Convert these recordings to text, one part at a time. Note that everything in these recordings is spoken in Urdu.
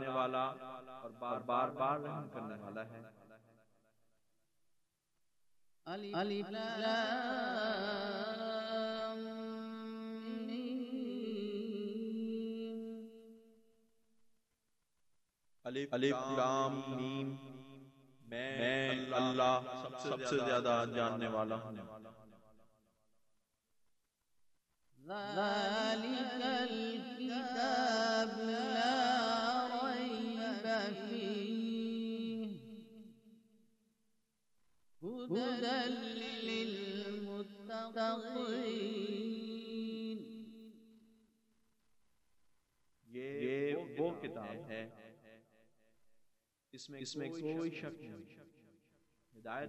کرنے والا اور بار بار بار رحم کرنے والا ہے۔ ألف لام ميم. الف لام میم۔ میں اللہ سب سے زیادہ جاننے والا ہوں۔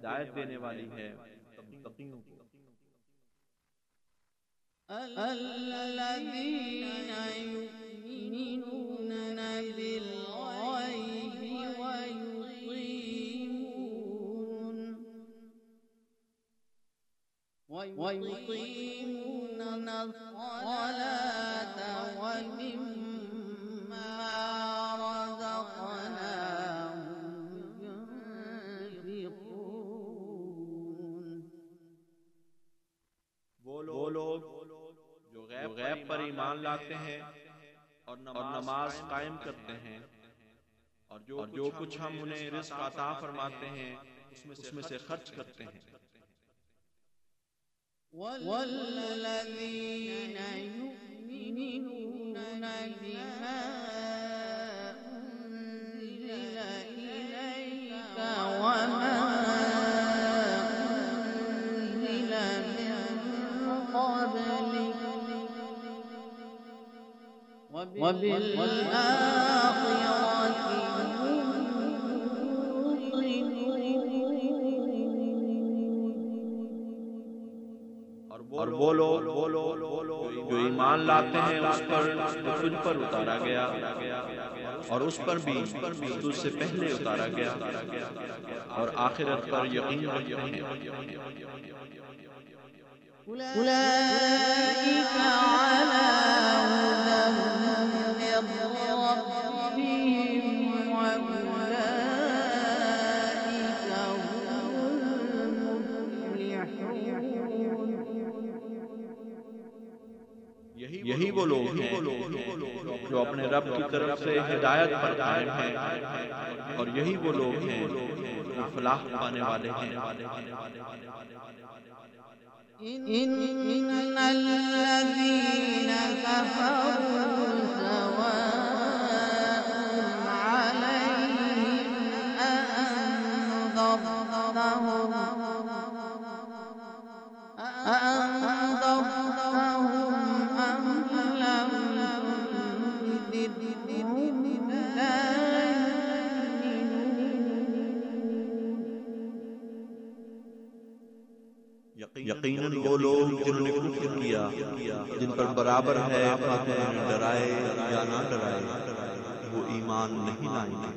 ہدایت دینے والی ہے۔ خرچ کرتے ہیں۔ والذين يؤمنون بما أنزل إليك وما أنزل من قبلك وبالآخرة اور وہ لوگ جو ایمان لاتے ہیں، اس پر جو پر اتارا گیا اور اس پر بھی اس سے پہلے اتارا گیا اور آخرت پر یقین رکھتے ہیں۔ اولئیک علی یہی وہ لوگ ہیں جو اپنے رب کی طرف سے ہدایت پر قائم ہیں اور یہی وہ لوگ ہیں جو فلاح پانے والے ہیں۔ إن الذين كفروا سواء عليهم أأنذرتهم أأنذرتهم یقیناً وہ لوگ جنہوں نے کفر کیا جن پر برابر ہے ڈرائے یا نہ ڈرائے وہ ایمان نہیں لائیں گے۔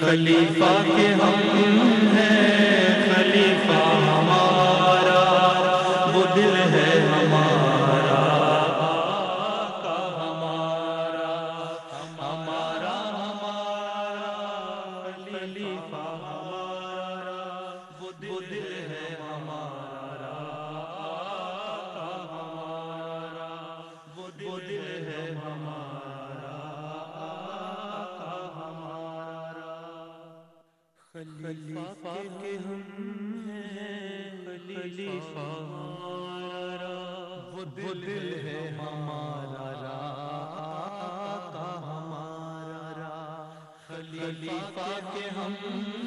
خلیفہ کے ہم ہیں۔ ہم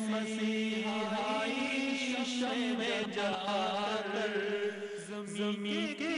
مسیحائی شم میں کر زمین کے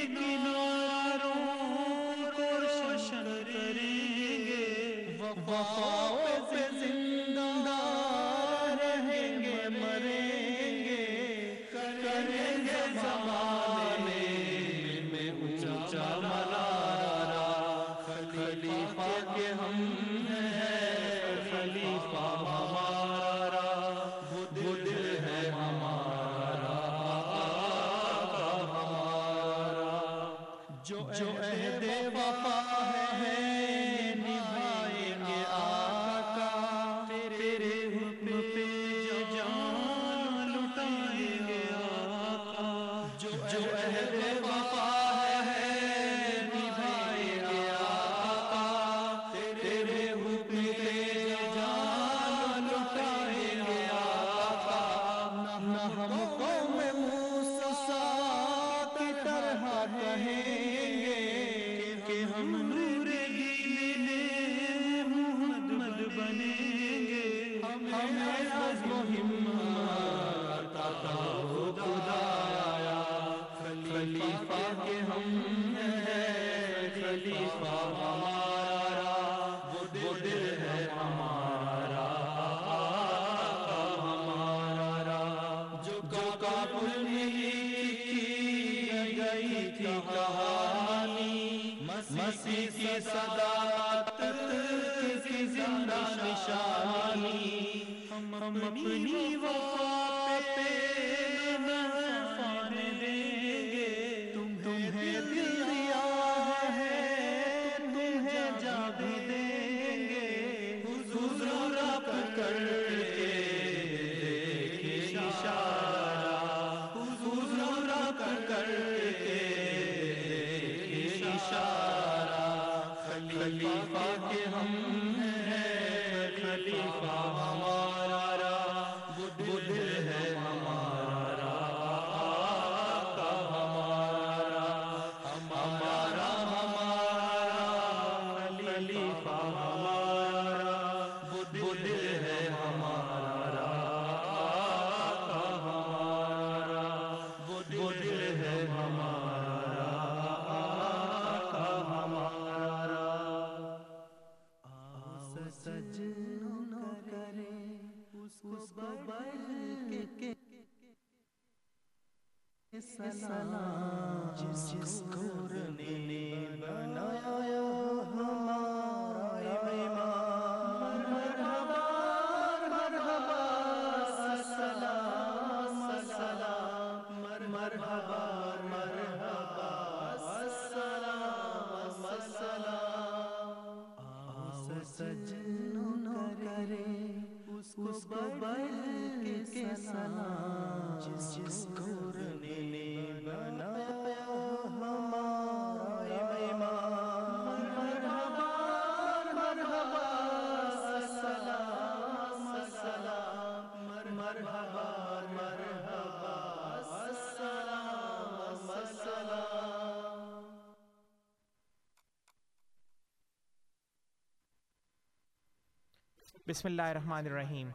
بسم اللہ الرحمن الرحیم۔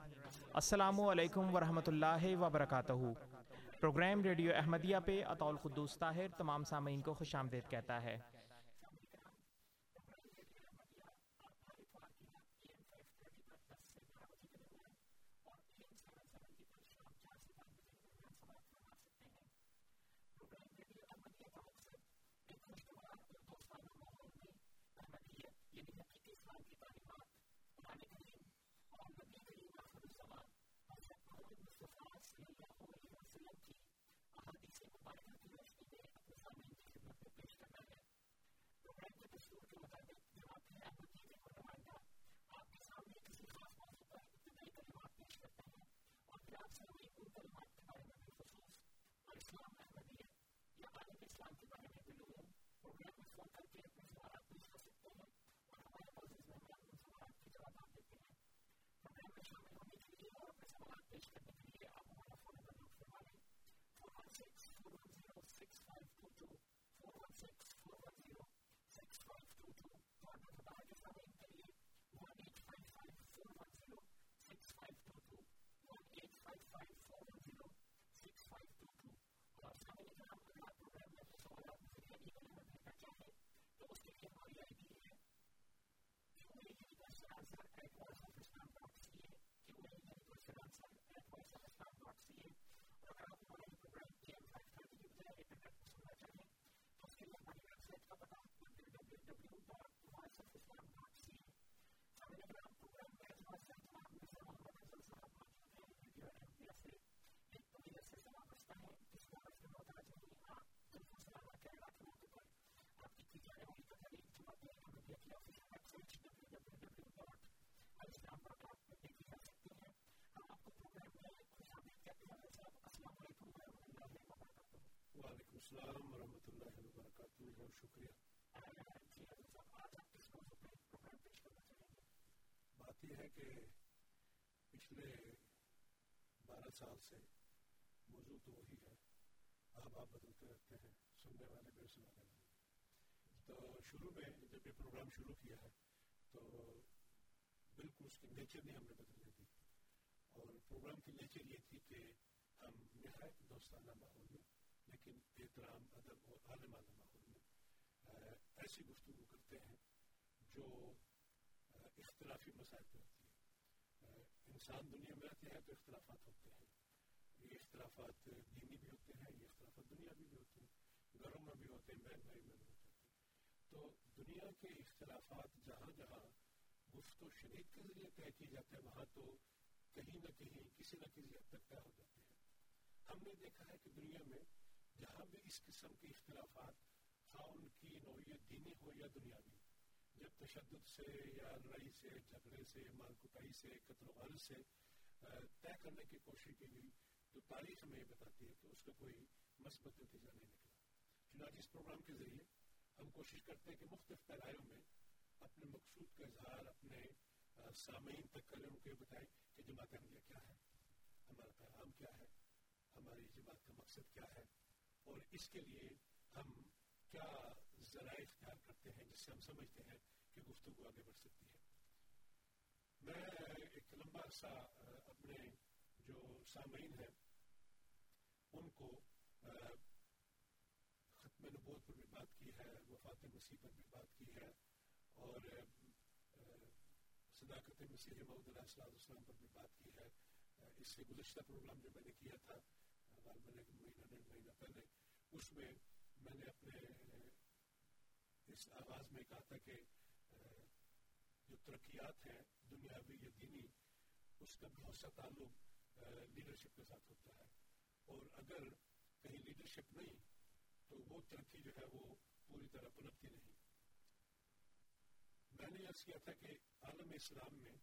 السلام علیکم ورحمۃ اللہ وبرکاتہ۔ پروگرام ریڈیو احمدیہ پہ اطول قدوس طاہر تمام سامعین کو خوش آمدید کہتا ہے۔ وعلیکم السلام ورحمۃ اللہ وبرکاتہ، بہت شکریہ۔ بات یہ ہے کہ پچھلے بارہ سال سے موضوع تو وہی ہے۔ آپ آپ بدلتے رہتے ہیں، سننے والے بھی سنانے والے۔ تو شروع میں جب یہ پروگرام شروع کیا ہے، تو بالکل اس کی نیچر نہیں ہم نے بدلنے دی۔ اور پروگرام کی نیچر یہ تھی کہ ہم نہایت دوستانہ ماحول میں لیکن احترام ادب اور عالمانہ ماحول میں ایسی گفتگو کرتے ہیں جو اختلافی مسائل پہ ہوتی ہے انسان دنیا میں رہتے ہیں تو اختلافات ہوتے ہیں یہ اختلافات دینی بھی ہوتے ہیں یہ اختلافات دنیا بھی ہوتے ہیں گھروں میں بھی ہوتے ہیں بہن بھائی میں بھی ہوتے ہیں تو دنیا کے اختلافات جہاں جہاں گفت و شنید کے ذریعے طے کیے جاتے ہیں وہاں تو کہیں نہ کہیں کسی نہ کسی حد تک طے ہو جاتے ہیں ہم نے دیکھا ہے کہ دنیا میں جہاں بھی اس قسم کے اختلافات خواہ ان کی نوعیت دینی ہو یا دنیاوی جب تشدد سے یا لڑائی سے جھگڑے سے مال کٹائی سے قتل و غارت سے طے کرنے کی کوشش کی گئی تو تاریخ میں یہ بتاتی ہے کہ اس کا کوئی مثبت نتیجہ نہیں نکلا چنانچہ اس پروگرام کے ذریعے ہم کوشش کرتے ہیں؟ کہ مختلف پیرایوں میں اپنے مقصود کا اظہار اپنے سامعین تک کریں ان کو یہ بتائیں کہ جماعت احمدیہ کیا ہے ہمارا پیغام کیا ہے ہماری جماعت کا مقصد کیا ہے اور اس کے لیے ہم کیا ذرائع اختیار کرتے ہیں جس سے ہم سمجھتے ہیں کہ گفتگو آگے بڑھ سکتی ہے؟ میں ایک لمبا عرصہ اپنے جو سامعین ہیں، ان کو ختم نبوت پر بھی بات کی ہے، وفات مسیح پر بھی بات کی ہے، اور صداقت مسیح محمد علیہ السلام پر بھی بات کی ہے۔ اس سے گزشتہ پروگرام جو میں نے کیا تھا غالباً ایک مہینہ ڈیڑھ مہینہ پہلے اس میں میں نے اپنے اس آغاز میں کہا تھا کہ جو ترقیات ہیں دنیاوی یا دینی اس کا بہت سا تعلق لیڈرشپ کے ساتھ ہوتا ہے اور اگر کہیں لیڈرشپ نہیں، تو وہ ترقی جو ہے وہ پوری طرح پنپتی نہیں۔ میں نے عرض کیا تھا کہ عالم اسلام میں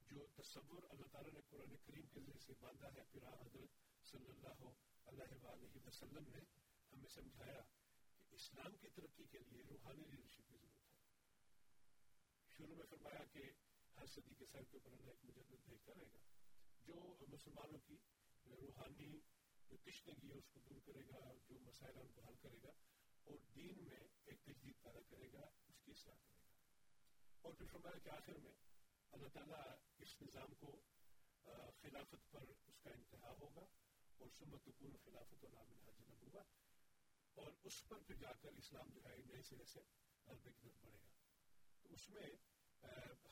جو تصور اللہ تعالیٰ نے قرآن کریم کے ذریعے سے باندھا ہے پھر حضرت صلی اللہ علیہ وآلہ وسلم نے ہمیں سمجھایا کہ اسلام کی ترقی کے لیے روحانی لیڈرشپ کی ضرورت ہے۔ شروع میں فرمایا کہ ہر صدی کے سر کے اوپر اللہ ایک مجدد بھیجتا رہے گا۔ جو مسلمانوں کی روحانی جو تشنگی ہے اس کو دور کرے گا، جو مسائل ان کو حل کرے گا اور دین میں ایک تجدید پیدا کرے گا، اس کی اصلاح کرے گا۔ اور پھر فرمایا کہ آخر میں اللہ تعالیٰ اس نظام کو خلافت پر اس کا انتہا ہوگا۔ اور سمت پور خلافت و نام جنب ہوگا اور اس پر پھر جا کر اسلام جو ہے نئے سرے سے غلبے کی طرف بڑھے گا۔ تو اس میں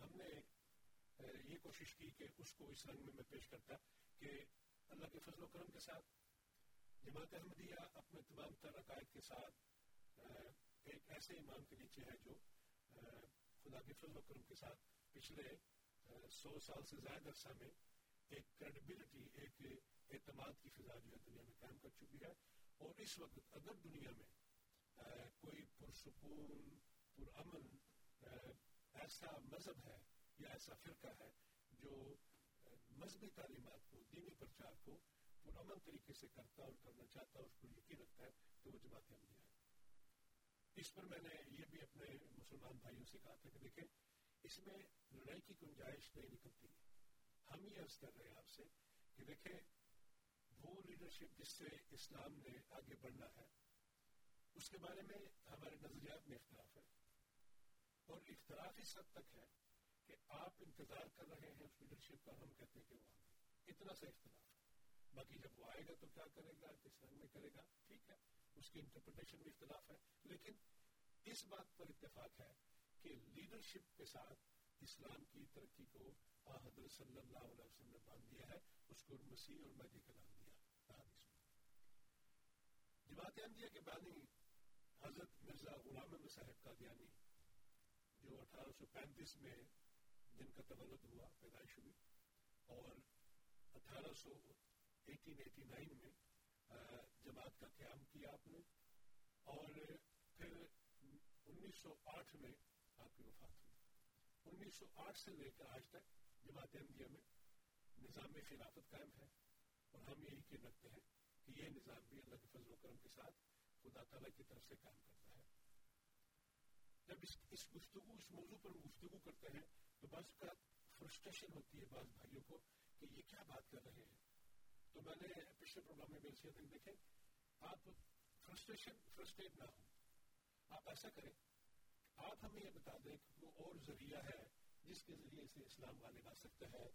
ہم نے یہ کوشش کی کہ اس کو اس رنگ میں میں پیش کرتا کہ اللہ کے فضل و کرم کے ساتھ، جماعت احمدیہ اپنے تمام تر عقائد کے ساتھ ایک ایسے امام کے نیچے ہے جو خدا کے فضل و کرم کے ساتھ پچھلے سو سال سے زائد عرصہ میں ایک کریڈیبلٹی ایک اعتماد کی فضا جو ہے دنیا میں قائم کر چکی ہے۔ اور اس وقت اگر دنیا میں کوئی پرسکون، پرامن ایسا مذہب ہے یا ایسا فرقہ ہے جو مذہبی تعلیمات کو، دینی پرچار کو پرامن طریقے سے کرتا اور کرنا چاہتا اور اس پر یقین رکھتا ہے، تو وہ جماعت احمدیہ ہے۔ اس پر میں نے یہ بھی اپنے مسلمان بھائیوں سے کہا تھا کہ دیکھیں، اس میں لڑائی کی گنجائش نہیں نکلتی۔ ہم یہ عرض کر رہے ہیں آپ سے کہ دیکھیں وہ لیڈرشپ جس سے اسلام نے آگے بڑھنا ہے، اس کے بارے میں ہمارے نظریات میں اختلاف ہے۔ اور اختلاف اس حد تک ہے کہ آپ انتظار کر رہے ہیں اس لیڈرشپ کا، ہم کہتے ہیں کہ وہ آگے۔ اتنا سا اختلاف۔ ہے باقی جب وہ آئے گا تو کیا کرے گا؟ کس رنگ میں کرے گا۔ ٹھیک ہے، اس کی انٹرپریٹیشن میں اختلاف ہے۔ لیکن اس بات پر اتفاق ہے کہ لیڈرشپ کے ساتھ اسلام کی ترقی کو حضرت صلی اللہ علیہ وسلم نے باندھ دیا ہے۔ اس کو مسیح اور مہدی کا نام دیا حدیث میں جماعت احمدیہ کے بانی حضرت مرزا غلام احمد صاحب قادیانی جو اٹھارہ سو پینتیس میں جن کا تولد ہوا، پیدائش ہوئی، اور اٹھارہ سو ایٹین ایٹی نائن میں جماعت کا قیام کیا آپ نے، اور پھر انیس سو آٹھ میں آپ کی وفات ہوئی۔ انیس سو آٹھ سے لے کر آج تک جماعت احمدیہ میں نظام خلافت قائم ہے، اور ہم یہی کہ رکھتے ہیں۔ کہ یہ نظام بھی اللہ کے فضل و کرم کے ساتھ خدا تعالیٰ کی طرف سے قائم کرتا ہے جب اس اس گفتگو اس موضوع پر گفتگو کرتے ہیں تو بعض اوقات فرسٹریشن ہوتی ہے بعض بھائیوں کو کہ یہ کیا بات کر رہے ہیں تو میں نے پچھلے پروگرام میں میرے سے دیکھیں آپ فرسٹریشن فرسٹریٹ نہ ہوں آپ ایسا کریں آپ ہمیں یہ بتا دیں کہ وہ اور ذریعہ ہے جس کے ذریعے سے اسلام غالب آ سکتا ہے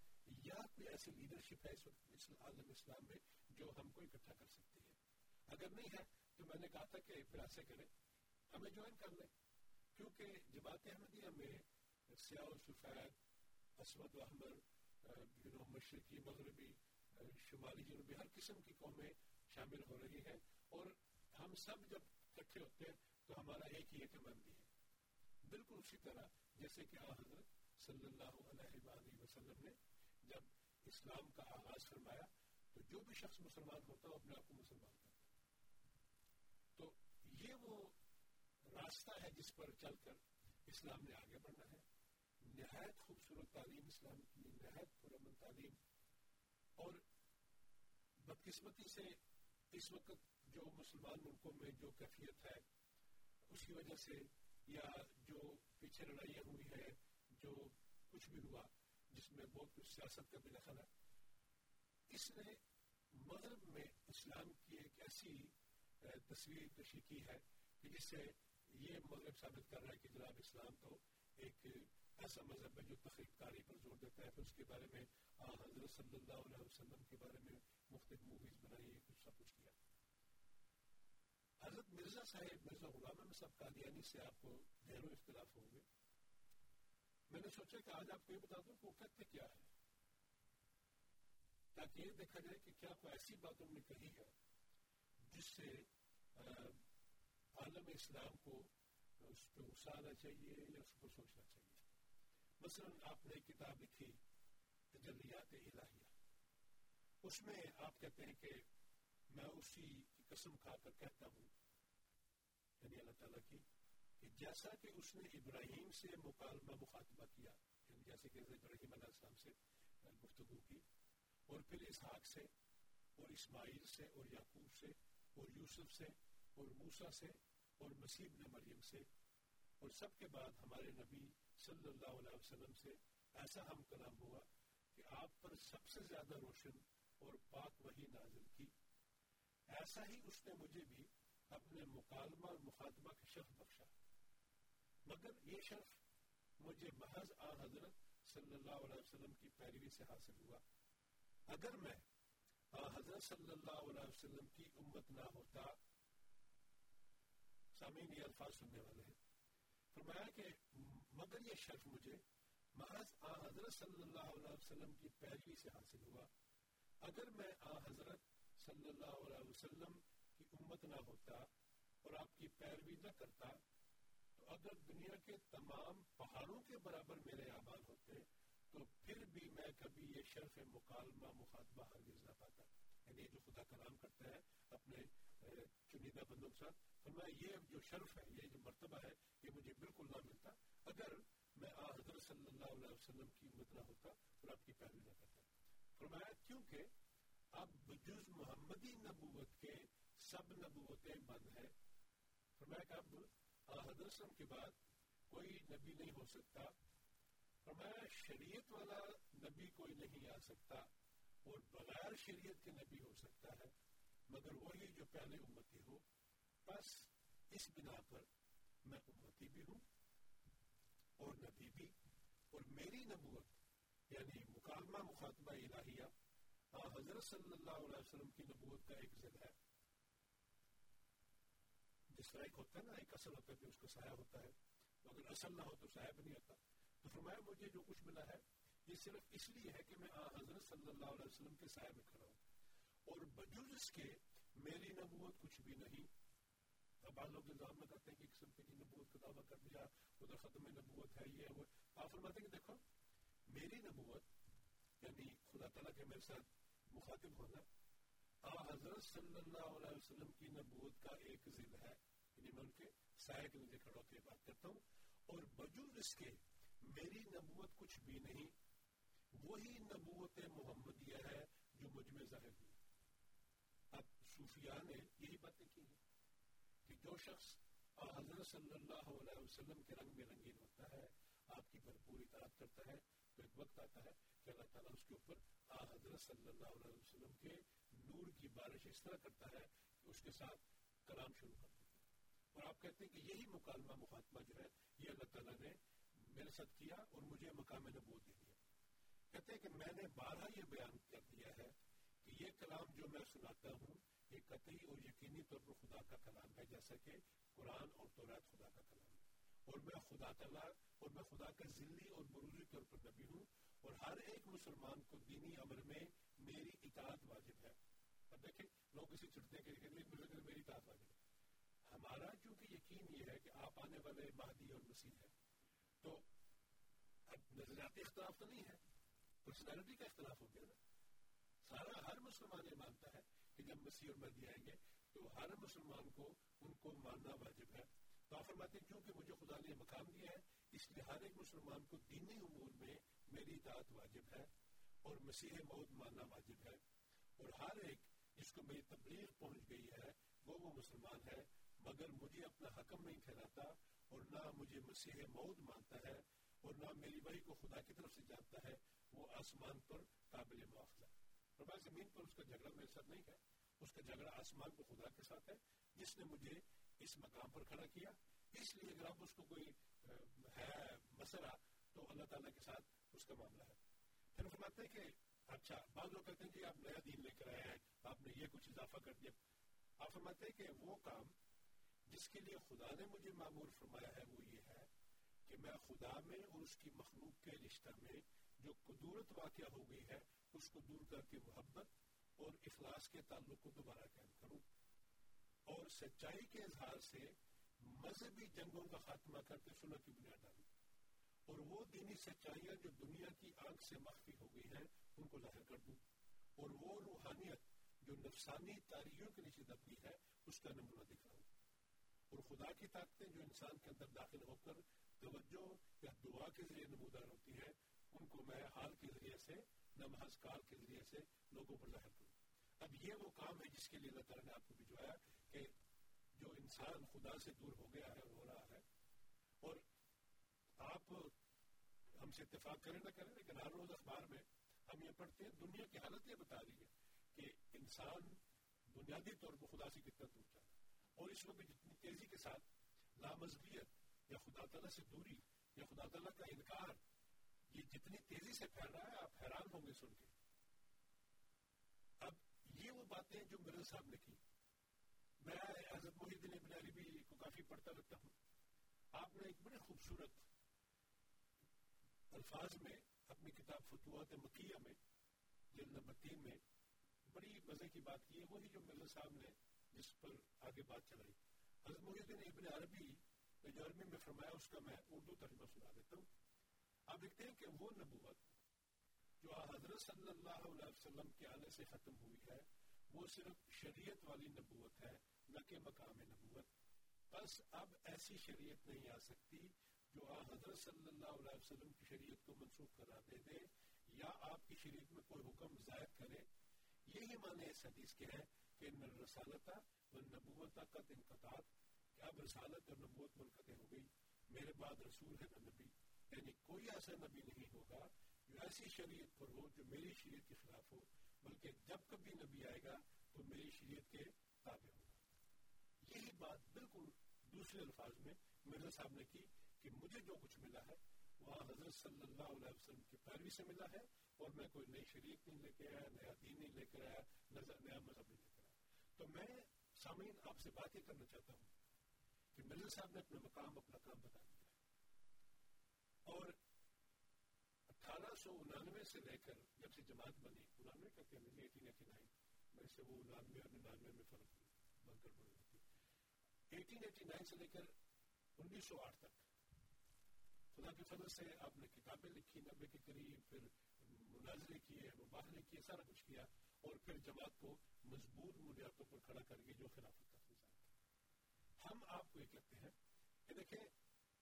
یا کوئی ایسی لیڈرشپ ہے اس وقت عالم اسلام میں جو ہم کو اکٹھا کر سکتی ہے اگر نہیں ہے تو میں نے کہا تھا کہ پھر کریں۔ ہمیں جوائن کر لیں۔ کیونکہ جماعت احمدیہ میں، سیاہ و سفید، اسود و احمر مشرقی، مغربی شمالی جنوبی، ہر قسم کی قومیں شامل ہو رہی ہیں۔ اور ہم سب جب اکٹھے ہوتے ہیں تو ہمارا ایک ہی اعتمادی ہے۔ بالکل اسی طرح جیسے کہ حضرت صلی اللہ علیہ وآلہ وسلم نے جب اسلام کا آغاز فرمایا تو جو بھی شخص مسلمان ہوتا ہے اپنے آپ کو مسلمان کرتا تو یہ وہ راستہ ہے جس پر چل کر اسلام نے آگے بڑھنا ہے۔ نہایت خوبصورت تعلیم اسلام کی، نہایت پرامن تعلیم۔ اور بدقسمتی سے اس وقت جو مسلمان ملکوں میں جو کیفیت ہے، اس کی وجہ سے یا جو پیچھے لڑائیاں ہوئی ہے جو کچھ بھی ہوا، جس میں بہت کچھ سیاست کا بھی دخل ہے۔ اس نے مغرب میں اسلام کی ایک ایسی تصویر کشی کی ہے کہ جس سے یہ مغرب ثابت کر رہا ہے کہ جناب اسلام تو ایک ایسا مذہب ہے جو تخریب کاری پر زور دیتا ہے۔ پھر اس کے بارے میں حضرت صلی اللہ علیہ وسلم کے بارے میں مختلف موویز بنائی، کچھ سب کچھ کیا۔ حضرت مرزا صاحب، مرزا غلام احمد صاحب قادیانی سے آپ کو ڈھیروں اختلاف ہوں گے۔ میں نے سوچا کہ آج آپ کو یہ بتا دوں کہ وہ کہتے کیا ہے تاکہ یہ دیکھا جائے کہ کیا کوئی ایسی بات انہوں نے کہی ہے جس سے عالم اسلام کو اس پہ غصہ آنا چاہیے یا اس کو سوچنا چاہیے۔ مثلا آپ نے کتاب لکھی، تجلیات الہیہ۔ اس میں آپ کہتے ہیں کہ میں اسی کی قسم کھا کر کہتا ہوں یعنی اللہ تعالیٰ کی، کہ جیسا کہ اس نے ابراہیم سے مکالمہ مخاطبہ کیا یعنی جیسے کہ ابراہیم علیہ السلام سے گفتگو کی اور پھر اسحاق سے، اور اسماعیل سے، اور یعقوب سے، اور یوسف سے، اور موسیٰ سے، اور مسیح ابن مریم سے۔ اور سب کے بعد ہمارے نبی صلی اللہ علیہ وسلم سے ایسا ہم کلام ہوا کہ آپ پر سب سے زیادہ روشن اور پاک وہی نازل کی۔ ایسا ہی اس نے مجھے بھی اپنے مکالمہ اور مخاطبہ کا شرف بخشا۔ مگر یہ شرف مجھے محض آ حضرت صلی اللہ علیہ وسلم کی پیروی سے حاصل ہوا۔ اگر میں حضرت صلی اللہ علیہ وسلم کی امت نہ ہوتا، سامعین یہ الفاظ سننے والے ہیں، فرمایا کہ مگر یہ شرف مجھے، محض آ، حضرت صلی اللہ علیہ وسلم کی پیروی سے حاصل ہوا۔ اگر میں، آ، حضرت صلی اللہ علیہ وسلم کی امت نہ ہوتا اور آپ کی پیروی نہ کرتا، تو اگر دنیا کے تمام پہاڑوں کے برابر میرے اعمال ہوتے تو پھر بھی میں کبھی یہ شرف مکالمہ مخاطبہ ہرگز نہ پاتا۔ یعنی جو خدا کلام کرتا ہے، اپنے چنیدہ بندوں کے ساتھ، فرمایا یہ جو شرف ہے، یہ جو مرتبہ ہے، یہ مجھے بالکل نہ ملتا۔ اگر میں آ حضرت صلی اللہ علیہ وسلم کی امت نہ ہوتا، اور آپ کی پیروی نہ کرتا۔ فرمایا، کیونکہ اب بجز محمدی نبوت کے سب نبوتیں بند ہیں۔ فرمایا کہ اب آ حضرت صلی اللہ علیہ وسلم کے بعد کوئی نبی نہیں ہو سکتا۔ فرمایا شریعت والا نبی کوئی نہیں آ سکتا اور بغیر شریعت کے نبی ہو سکتا ہے، مگر وہی جو پہلے امتی ہو۔ بس اس بنا پر میں امتی بھی ہوں اور نبی بھی۔ اور میری نبوت یعنی مکالمہ مخاطبہ الہیہ، آ حضرت صلی اللہ علیہ وسلم کی نبوت کا ایک ضلع ہے۔ جس طرح ایک ہوتا ہے نا، ایک اصل ہوتا ہے کہ اس کا سایہ ہوتا ہے اگر اصل نہ ہو تو سایہ بھی نہیں ہوتا۔ تو فرمایا مجھے جو کچھ ملا ہے، یہ صرف اس لیے ہے کہ میں حضرت صلی اللہ علیہ وسلم کے سائے میں کھڑا ہوں۔ اور بجوز اس کے میری نبوت کچھ بھی نہیں۔ اب بعض لوگ الزام لگاتے ہیں کہ قسم کی نبوت کا دعویٰ کر دیا، ادھر ختم نبوت ہے، یہ وہ۔ آپ فرماتے ہیں کہ دیکھو، میری نبوت یعنی خدا تعالیٰ کے میرے ساتھ مخاطب ہونا، آ حضرت صلی اللہ علیہ وسلم کی نبوت کا ایک ذل ہے۔ یعنی میں ان کے سائے کے نیچے کھڑا ہو کے بات کرتا ہوں۔ اور بجوز اس کے میری نبوت کچھ بھی نہیں، وہی نبوت محمدیہ ہے جو مجھ میں ظاہر ہوئی۔ اب صوفیاء نے یہی باتیں کی ہیں کہ جو شخص حضرت صلی اللہ علیہ وسلم کے رنگ میں رنگین ہوتا ہے، آپ کی بھرپور اطاعت کرتا ہے، تو ایک وقت آتا ہے کہ اللہ تعالیٰ اس کے اوپر آ حضرت صلی اللہ علیہ وسلم کے نور کی بارش اس طرح کرتا ہے کہ اس کے ساتھ کلام شروع کر دیتا ہے۔ اور آپ کہتے ہیں کہ یہی مکالمہ مخاطبہ جو ہے، یہ اللہ تعالیٰ نے میرے ساتھ کیا اور مجھے مقام نبوت دے دیا کہتے ہیں کہ میں نے بارہ یہ بیان کر دیا ہے کہ یہ کلام جو میں سناتا ہوں، یہ قطعی اور یقینی طور پر خدا کا کلام ہے، جیسا کہ قرآن اور تورات خدا کا کلام ہے۔ اور میں خدا تعالیٰ اور میں خدا کا ذلی اور بروزی طور پر نبی ہوں اور ہر ایک مسلمان کو دینی عمل میں میری اطاعت واجب ہے۔ اب دیکھیں، لوگ اسی چڑھتے ہیں کہ میری اطاعت واجب ہے۔ ہمارا چونکہ یقین یہ ہے کہ آپ آنے والے مہدی اور مسیح ہیں تو اب نظریاتی اختلاف تو نہیں ہے پرسنالٹی کا اختلاف ہو گیا نا۔ سارا ہر مسلمان یہ مانتا ہے کہ جب مسیح اور مہدی آئیں گے تو ہر مسلمان کو ان کو ماننا واجب ہے۔ تو آپ فرماتے ہیں، کیونکہ مجھے خدا نے مقام دیا ہے، اس لیے ہر ایک مسلمان کو دینی امور میں میری اطاعت واجب ہے اور مسیح موت ماننا واجب ہے۔ اور ہر ایک جس کو میری تبلیغ پہنچ گئی ہے، وہ وہ مسلمان ہے، مگر مجھے اپنا حکم نہیں ٹھہراتا۔ اور نہ مجھے مسیح موت مانتا ہے اور نہ میری بھائی کو خدا کی طرف سے جانتا ہے، وہ آسمان پر قابل مواخذہ فرمایا زمین پر اس کا جھگڑا میرے ساتھ نہیں ہے، اس کا جھگڑا آسمان کو خدا کے ساتھ ہے۔ جس نے مجھے اس مقام پر کھڑا کیا، اس لیے اگر آپ اس کو کوئی، ہے، مسئلہ، تو اللہ تعالیٰ کے ساتھ اس کا معاملہ ہے۔ پھر فرماتے ہیں کہ اچھا بعض لوگ کہتے ہیں کہ آپ نیا دین لے کر آئے ہیں، آپ نے یہ کچھ اضافہ کر دیا۔ آپ فرماتے ہیں کہ وہ کام جس کے لیے خدا نے مجھے معمور فرمایا ہے وہ یہ ہے کہ میں خدا میں اور اس کی مخلوق کے رشتہ میں جو قدورت واقع ہو گئی ہے، اس کو دور کر کے محبت اور اخلاص کے تعلق کو دوبارہ قائم کروں۔ اور سچائی کے اظہار سے مذہبی جنگوں کا خاتمہ کر کے سنت کی بنیاد ڈالوں اور وہ دینی سچائیاں جو دنیا کی آنکھ سے مخفی ہو گئی ہیں، ان کو ظاہر کر دوں۔ اور وہ روحانیت جو نفسانی تاریخوں کے نیچے دبی ہے، اس کا نمونہ دکھاؤں۔ اور خدا کی طاقتیں جو انسان کے اندر داخل ہو کر توجہ یا دعا کے ذریعے نمودار ہوتی ہے ان کو میں حال کے ذریعے سے، نماز کال کے ذریعے سے لوگوں پر ظاہر کروں۔ اب یہ وہ کام ہے جس کے لیے اللہ تعالیٰ نے آپ کو بھجوایا کہ جو انسان خدا سے دور ہو گیا ہے، ہو رہا ہے، اور آپ ہم سے اتفاق کریں نہ کریں، لیکن ہر روز اخبار میں ہم یہ پڑھتے ہیں، دنیا کی حالت یہ بتا رہی ہے کہ انسان بنیادی طور پر خدا سے کتنا دور جاتا ہے۔ اور اس وقت جتنی تیزی کے ساتھ لامزبیت یا خدا تعالیٰ سے دوری، یا خدا تعالیٰ کا انکار، یہ جتنی تیزی سے پھیل رہا ہے، آپ حیران ہوں گے سن کے۔ اب یہ وہ باتیں جو مرل صاحب نے کی۔ میں حضرت محی الدین ابن عربی کو کافی پڑھتا رہتا ہوں۔ آپ نے ایک بڑے خوبصورت الفاظ میں، اپنی کتاب فتوحات مکیہ میں، جلد نمبر تین میں، بڑی مزے کی بات کی۔ ہے وہی جو مرزا صاحب نے جس پر آگے بات چلائی حضرت محی الدین ابن عربی جو عربی میں فرمایا اس کا میں اردو ترجمہ سنا دیتا ہوں۔ آپ دیکھتے ہیں کہ وہ نبوت جو حضرت صلی اللہ علیہ وسلم کے آنے سے ختم ہوئی ہے، وہ صرف شریعت والی نبوت ہے، نہ کہ مقام نبوت۔ بس اب ایسی شریعت نہیں آ سکتی جو آ حضرت صلی اللہ علیہ وسلم کی شریعت کو منسوخ کرا دے دے، یا آپ کی شریعت میں کوئی حکم زائد کرے۔ یہی معنی اس حدیث کے ہے کہ ان رسالتا و نبوت قد انقطاعت کہ اب رسالت اور نبوت منقطع ہو گئی؟ میرے بعد رسول ہے نہ نبی یعنی کوئی ایسا نبی نہیں ہوگا جو ایسی شریعت پر ہو جو میری شریعت کے خلاف ہو، بلکہ جب کبھی نبی آئے گا تو میری شریعت کے تابع ہوگا۔ یہی بات بالکل دوسرے الفاظ میں مرزا صاحب نے کی کہ مجھے جو کچھ ملا ہے، وہاں حضرت صلی اللہ علیہ وسلم کی پیروی سے ملا ہے اور میں کوئی نئی شریعت نہیں لے کے آیا، نیا دین نہیں لے کر آیا نیا مذہب نہیں لے کر تو میں سامعین آپ سے باتیں کرنا چاہتا ہوں کہ مرزا صاحب نے اپنا مقام، اپنا کام بتا دیا اور اٹھارہ سو انانوے سے لے کر جب سے جماعت بنی، انانوے کا کیا ملی ایٹین ایٹی نائن میں سے وہ انانوے اور ننانوے میں فرق بن کر بڑی ہوتی ایٹین ایٹی نائن سے لے کر انیس سو آٹھ تک۔ خدا کے فضل سے آپ نے کتابیں لکھی نبے کے قریب، پھر مناظرے کیے مباہلے کیے سارا کچھ کیا اور پھر جماعت کو مضبوط بنیادوں پر کھڑا کر کے جو خلافت کا نظام ہم آپ کو یہ کہتے ہیں کہ دیکھیں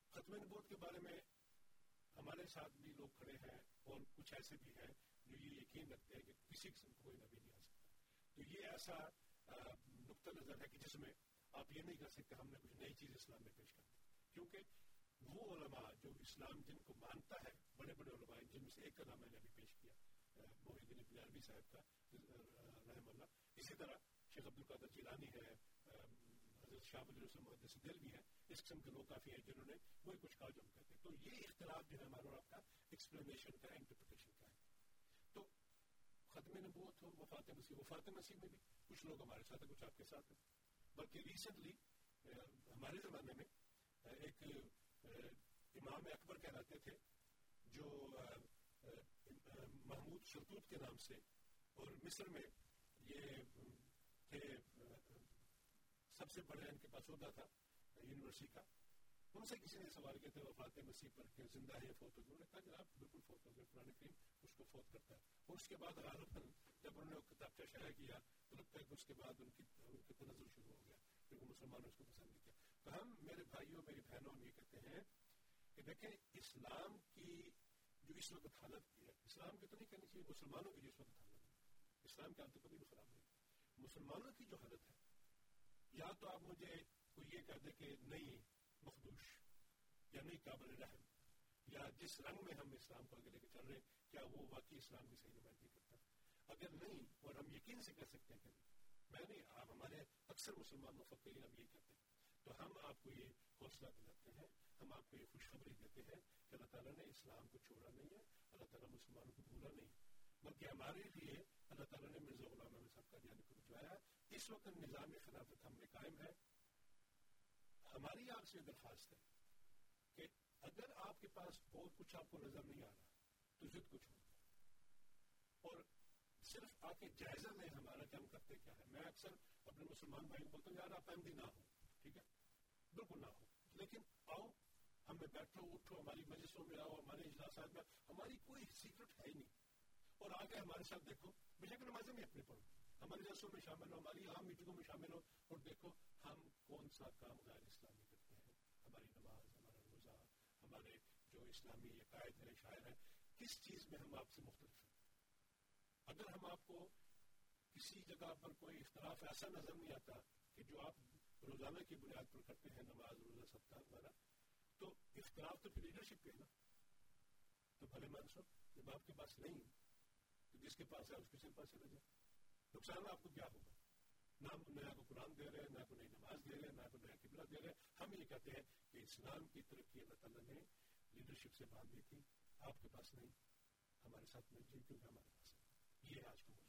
ختم نبوت کے بارے میں ہمارے ساتھ بھی لوگ کھڑے ہیں اور کچھ ایسے بھی ہیں جو یہ یقین رکھتے ہیں کہ کسی قسم کو کوئی نبی نہیں آ سکتا۔ تو یہ ایسا نقطہ نظر ہے کہ جس میں آپ یہ نہیں کر سکتے، ہم نے کچھ نئی چیز اسلام میں پیش کر دی۔ کیونکہ وہ علماء جو اسلام جن کو مانتا ہے، بڑے بڑے علماء جن میں سے ایک کا نام میں نے ابھی پیش کیا محی الدین ابن عربی صاحب کا رحم اللہ۔ اسی طرح شیخ عبد القادر جیلانی ہے حضرت شاہ ولی رسول محدث دل بھی ہیں اس قسم کے لوگ کافی ہیں جنہوں نے وہی کچھ کہا جو ہم کہتے ہیں۔ تو یہ اختلاف جو ہے ہمارا اور آپ کا ایکسپلینیشن کا انٹرپریٹیشن کا ہے۔ تو ختم نبوت ہو، وفات مسیح وفات مسیح میں بھی کچھ لوگ ہمارے ساتھ ہیں، کچھ آپ کے ساتھ ہیں۔ بلکہ ریسنٹلی ہمارے زمانے میں ایک امام اکبر کہلاتے تھے، جو محمود شلطوت کے نام سے، اور مصر میں یہ تھے سب سے بڑے ان کے پاس عہدہ تھا، یونیورسٹی کا۔ ان سے کسی نے سوال کیا تھا، وفات مسیح پر کہ زندہ ہے فوت ہو گئے کہا جناب، بالکل فوت ہو گئے قرآن کریم اس کو فوت کرتا ہے۔ اور اس کے بعد غالباً جب انہوں نے وہ کتاب کا شائع کیا، تو لگتا ہے کہ اس کے بعد ان کی ان کی تنظر شروع ہو گیا، کیونکہ مسلمانوں اس کو پسند نہیں کیا۔ تو ہم میرے بھائیوں، میری بہنوں، ہم یہ کہتے ہیں کہ دیکھیں، اسلام کی جو اس وقت حالت کی ہے، اسلام کی تو نہیں کہنی چاہیے، مسلمانوں کی جو اس وقت حالت ہے۔ اسلام کی حالت کبھی بھی خراب نہیں مسلمانوں کی جو حالت ہے، یا تو آپ مجھے کوئی یہ کہہ دے کہ نہیں، مخدوش، یا نہیں قابل رحم، یا جس رنگ میں ہم اسلام کو آگے لے کے چل رہے ہیں، کیا وہ واقعی اسلام کی صحیح نمائندگی کرتا ہے؟ اگر نہیں، اور ہم یقین سے کہہ سکتے ہیں کہ میں نہیں، آپ ہمارے اکثر مسلمان مفکرین ہم یہ کہتے ہیں۔ تو ہم آپ کو یہ حوصلہ دلاتے ہیں، ہم آپ کو یہ خوشخبری دیتے ہیں کہ اللہ تعالیٰ نے اسلام کو چھوڑا نہیں ہے، اللہ تعالیٰ مسلمانوں کو بھولا نہیں۔ بلکہ ہمارے لیے اللہ تعالیٰ نے مرزا غلام احمد صاحب کا جانے کو بچوایا اس وقت نظام خلافت ہم میں قائم ہے۔ ہماری آپ سے درخواست ہے کہ اگر آپ کے پاس اور کچھ آپ کو نظر نہیں آ رہا، تو ضد کچھ ہو اور صرف آ کے جائزہ لیں ہمارا، کہ ہم کرتے کیا ہے میں اکثر اپنے مسلمان بھائی کو بولتا ہوں، یار آپ احمدی نہ ہو۔ ٹھیک ہے؟ بالکل نہ ہو لیکن آؤ ہمیں بیٹھو اٹھو، ہماری مجلسوں میں آؤ، ہمارے اجلاسات میں، ہماری کوئی سیکرٹ ہے ہی نہیں۔ اور آگے ہمارے ساتھ دیکھو بے شک نمازیں اپنے پڑھو۔ ہمارے جلسوں میں شامل ہو، ہماری عام میٹنگوں میں شامل ہو، اور دیکھو ہم کون سا کام غیر اسلامی کرتے ہیں۔ ہماری نماز، ہمارا روزہ، ہمارے جو اسلامی عقائد ہیں، شاعر ہیں، کس چیز میں ہم آپ سے مختلف ہیں؟ اگر ہم آپ کو کسی جگہ پر کوئی اختلاف، ایسا نظر نہیں آتا کہ جو آپ روزانہ کی بنیاد پر کرتے ہیں نماز، روزہ سب وغیرہ، تو اختلاف تو پھر لیڈرشپ کے نا؟ تو بھلے منسو جب آپ کے پاس نہیں تو جس کے پاس ہے، اس کسی کے پاس چلے جائے۔ نقصان آپ کو کیا ہوگا؟ نہ نیا کو قرآن دے رہے ہیں نہ کوئی نئی نماز دے رہے ہیں نہ کوئی نیا قبلہ دے رہے۔ ہیں ہم یہ کہتے ہیں کہ اسلام کی ترقی اللہ تعالیٰ نے لیڈرشپ سے باندھ دی تھی۔ آپ کے پاس نہیں، ہمارے ساتھ مل جائے کیونکہ ہمارے پاس ہے یہ آج کو موضوع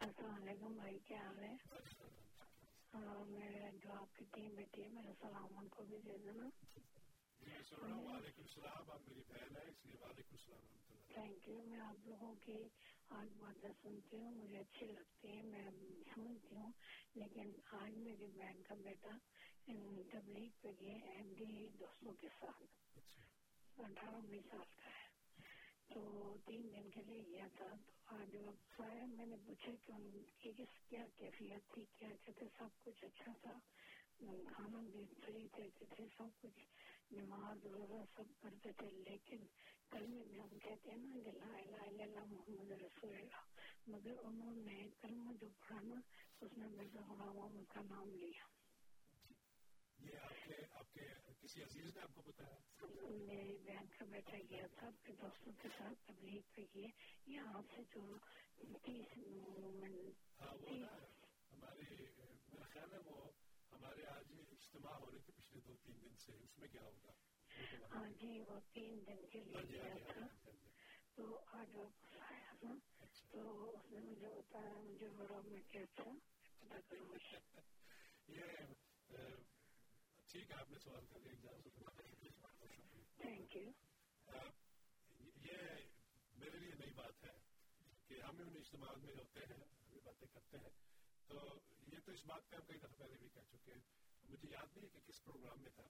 السلام علیکم بھائی کیا حال ہے میرے جو آپ کی ٹیم بیٹی ہے میرا سلام ان کو بھی دے دینا تھینک یو میں آپ لوگوں کی آج باتیں سنتی ہوں مجھے اچھی لگتی ہے میں سمجھتی ہوں لیکن آج میری بہن کا بیٹا تبلیغ پہ گئے ایم ڈی دوستوں کے ساتھ اٹھارہ انیس سال کا ہے تو تین دن کے لیے گیا تھا ہاں، تو آج میں نے پوچھا کہ ان کی کس کیا کیفیت تھی، کیا کہتے سب کچھ اچھا تھا؟ کھانا بھی صحیح دیتے تھے، سب کچھ نماز روزہ سب کرتے تھے، لیکن کلمے میں ہم کہتے ہیں نا کہ لا الہ الا اللہ محمد رسول اللہ۔ مگر انہوں نے کلمہ جو پڑھا نا اس میں مرزا غلام محمد کا نام لیا۔ یہ آپ کے آپ کے کسی عزیز نے آپ کو بتایا میری بہن کا بیٹا گیا تھا اپنے دوستوں کے ساتھ تبلیغ پہ گئے یہاں سے جو تیس ہمارے میرا خیال ہے وہ ہمارے آج اجتماع ہو رہے تھے پچھلے دو تین دن سے اس میں کیا ہوگا؟ ہاں جی وہ تین دن کے لیے گیا تھا۔ تو آج واپس آیا نا تو اس نے مجھے بتایا مجھے بڑا میں کیا تھا۔ پتا کروں یہ ٹھیک ہے آپ نے سوال کر لیا تھینک یو یہ میرے لیے نئی بات ہے کہ ہم ان اجتماع میں ہوتے ہیں ہم باتیں کرتے ہیں۔ تو یہ تو اس بات پہ ہم کئی دفعہ پہلے بھی کہہ چکے ہیں۔ مجھے یاد نہیں ہے کہ کس پروگرام میں تھا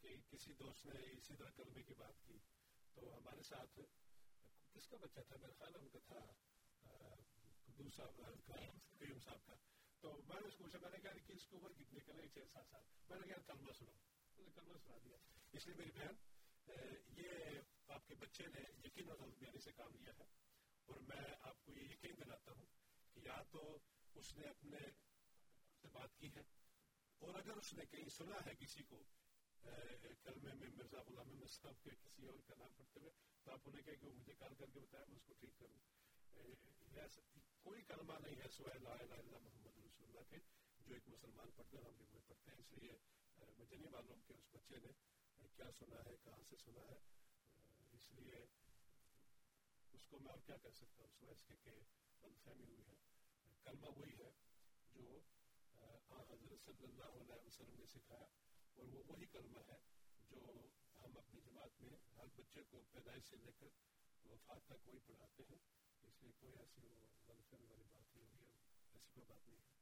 کہ کسی دوست نے اسی طرح کلمے کی بات کی۔ تو ہمارے ساتھ کس کا بچہ تھا؟ میرا خیال ان کا تھا دوسرا قیوم صاحب کا۔ تو میں نے اس کو پوچھا، میں نے کہا کہ اس کی عمر کتنے کا لگے چھ سات سال۔ میں نے کہا کلمہ سنو۔ میں نے کلمہ سنا دیا۔ اس لیے میری بہن یہ آپ کے بچے نے یقین اور میرے سے کام لیا ہے۔ اور میں آپ کو یہ یقین دلاتا ہوں کہ یا تو اس نے اپنے سے بات کی ہے، اور اگر اس نے کہیں سنا ہے کسی کو کلمے میں مرزا غلام احمد صاحب کے کسی اور کا نام پڑھتے ہوئے، تو آپ انہیں کہیں کہ وہ مجھے کال کر کے بتایا میں اس کو ٹھیک کروں۔ کوئی کلمہ نہیں ہے سوائے لا الہ الا محمد۔ رسول اللہ جو ایک مسلمان پڑھتے ہیں ہم بھی وہ پڑھتے ہیں اس لیے مجھے نہیں معلوم کہ اس بچے نے کیا سنا ہے کہاں سے سنا ہے اس لیے اس کو میں اور کیا کہہ سکتا ہوں سوائے اس کے کہ غلط فہمی ہوئی ہے کلمہ وہی ہے جو حضرت صلی اللہ علیہ وسلم نے سکھایا اور وہ وہی کلمہ ہے جو ہم اپنی جماعت میں ہر بچے کو پیدائش سے لے کر وفات تک وہی پڑھاتے ہیں اس لیے کوئی ایسی وہ غلط فہمی والی بات نہیں ہوگی ایسی کوئی بات نہیں ہے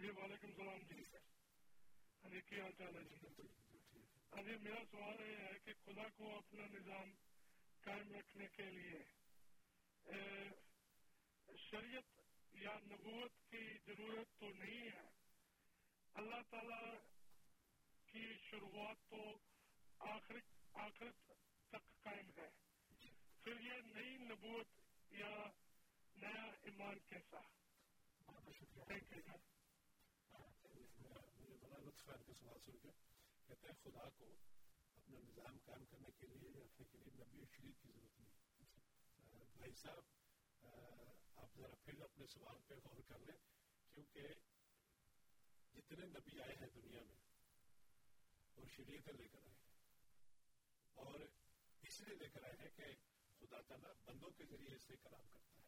جی وعلیکم السلام جی۔ ہاں جی کیا حال ہے جی جی میرا سوال یہ ہے کہ خدا کو اپنا نظام قائم رکھنے کے لیے شریعت یا نبوت کی ضرورت تو نہیں ہے۔ اللہ تعالی کی شروعات تو آخر آخر تک قائم ہے۔ پھر یہ نئی نبوت یا نیا ایمان کیسا؟ تھینک یو سر بڑا کا سوال سن کے کہتے ہیں خدا کو اپنا نظام قائم کرنے کے لیے رکھنے کے لیے نبی شریف کی ضرورت نہیں۔ بھائی صاحب آپ ذرا پھر اپنے سوال پہ غور کر لیں، کیونکہ جتنے نبی آئے ہیں دنیا میں اور شریعتیں لے کر آئے ہیں۔ اور اس لیے لے کر آئے ہیں کہ خدا تعالیٰ بندوں کے ذریعے سے کلام کرتا ہے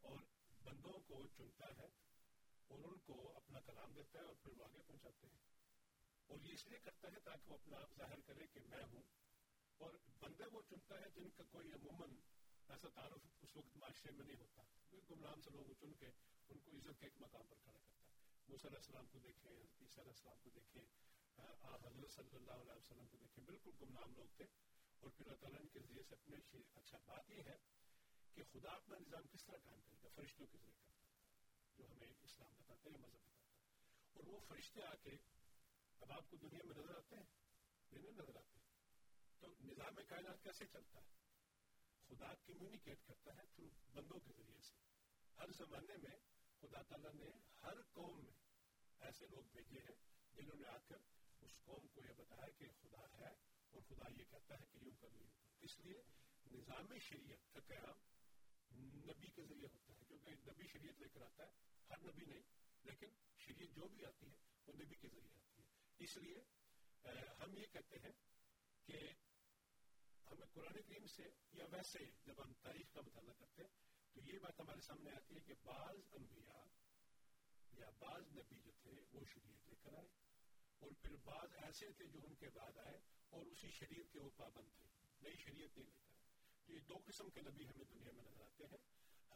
اور بندوں کو چنتا ہے۔ اور ان کو اپنا کلام دیتا ہے اور پھر وہ آگے پہنچاتے ہیں۔ اور یہ اس لیے کرتا ہے تاکہ وہ اپنا آپ ظاہر کرے کہ میں ہوں۔ اور بندے وہ چنتا ہے جن کا کوئی عموماً ایسا تعارف اس وقت معاشرے میں نہیں ہوتا۔ گمنام سے لوگ چن کے ان کو عزت کے ایک مقام پر کھڑا کرتا ہے۔ موسیٰ علیہ السلام کو دیکھیں حضرت عیسیٰ علیہ السلام کو دیکھیں حضرت صلی اللہ علیہ وسلم کو دیکھیں۔ بالکل گمنام لوگ تھے۔ اور پھر اللہ تعالیٰ کے ذریعے سے اپنے اچھا بات یہ ہے کہ خدا اپنا نظام کس طرح قائم کرے گا؟ فرشتوں کے ذریعے جو ہمیں اسلام بتاتے ہیں مذہب بتاتا ہے۔ اور وہ فرشتے آ کے اب آپ کو دنیا میں نظر آتے ہیں نہیں نظر آتے تو نظام کائنات کیسے چلتا ہے؟ خدا کمیونیکیٹ کرتا ہے تھرو بندوں کے ذریعے سے۔ ہر زمانے میں خدا تعالیٰ نے ہر قوم میں ایسے لوگ بھیجے ہیں جنہوں نے آ کر اس قوم کو یہ بتایا کہ خدا ہے اور خدا یہ کہتا ہے کہ یوں کر یوں اس لیے نظام شریعت کا قیام نبی کے ذریعے ہوتا ہے، کیونکہ نبی شریعت لے کر آتا ہے، ہر نبی نہیں، لیکن شریعت جو بھی آتی ہے، وہ نبی کے ذریعے آتی ہے۔ اس لیے ہم یہ کہتے ہیں کہ ہمیں قرآن کریم سے، یا ویسے جب ہم تاریخ کا مطالعہ کرتے ہیں، تو یہ بات ہمارے سامنے آتی ہے کہ بعض انبیاء یا بعض نبی جو تھے، وہ شریعت لے کر آئے، اور پھر بعض ایسے تھے جو ان کے بعد آئے، اور اسی شریعت کے وہ پابند تھے۔ نئی شریعت نہیں لے کر یہ دو قسم کے نبی ہمیں دنیا میں نظر آتے ہیں۔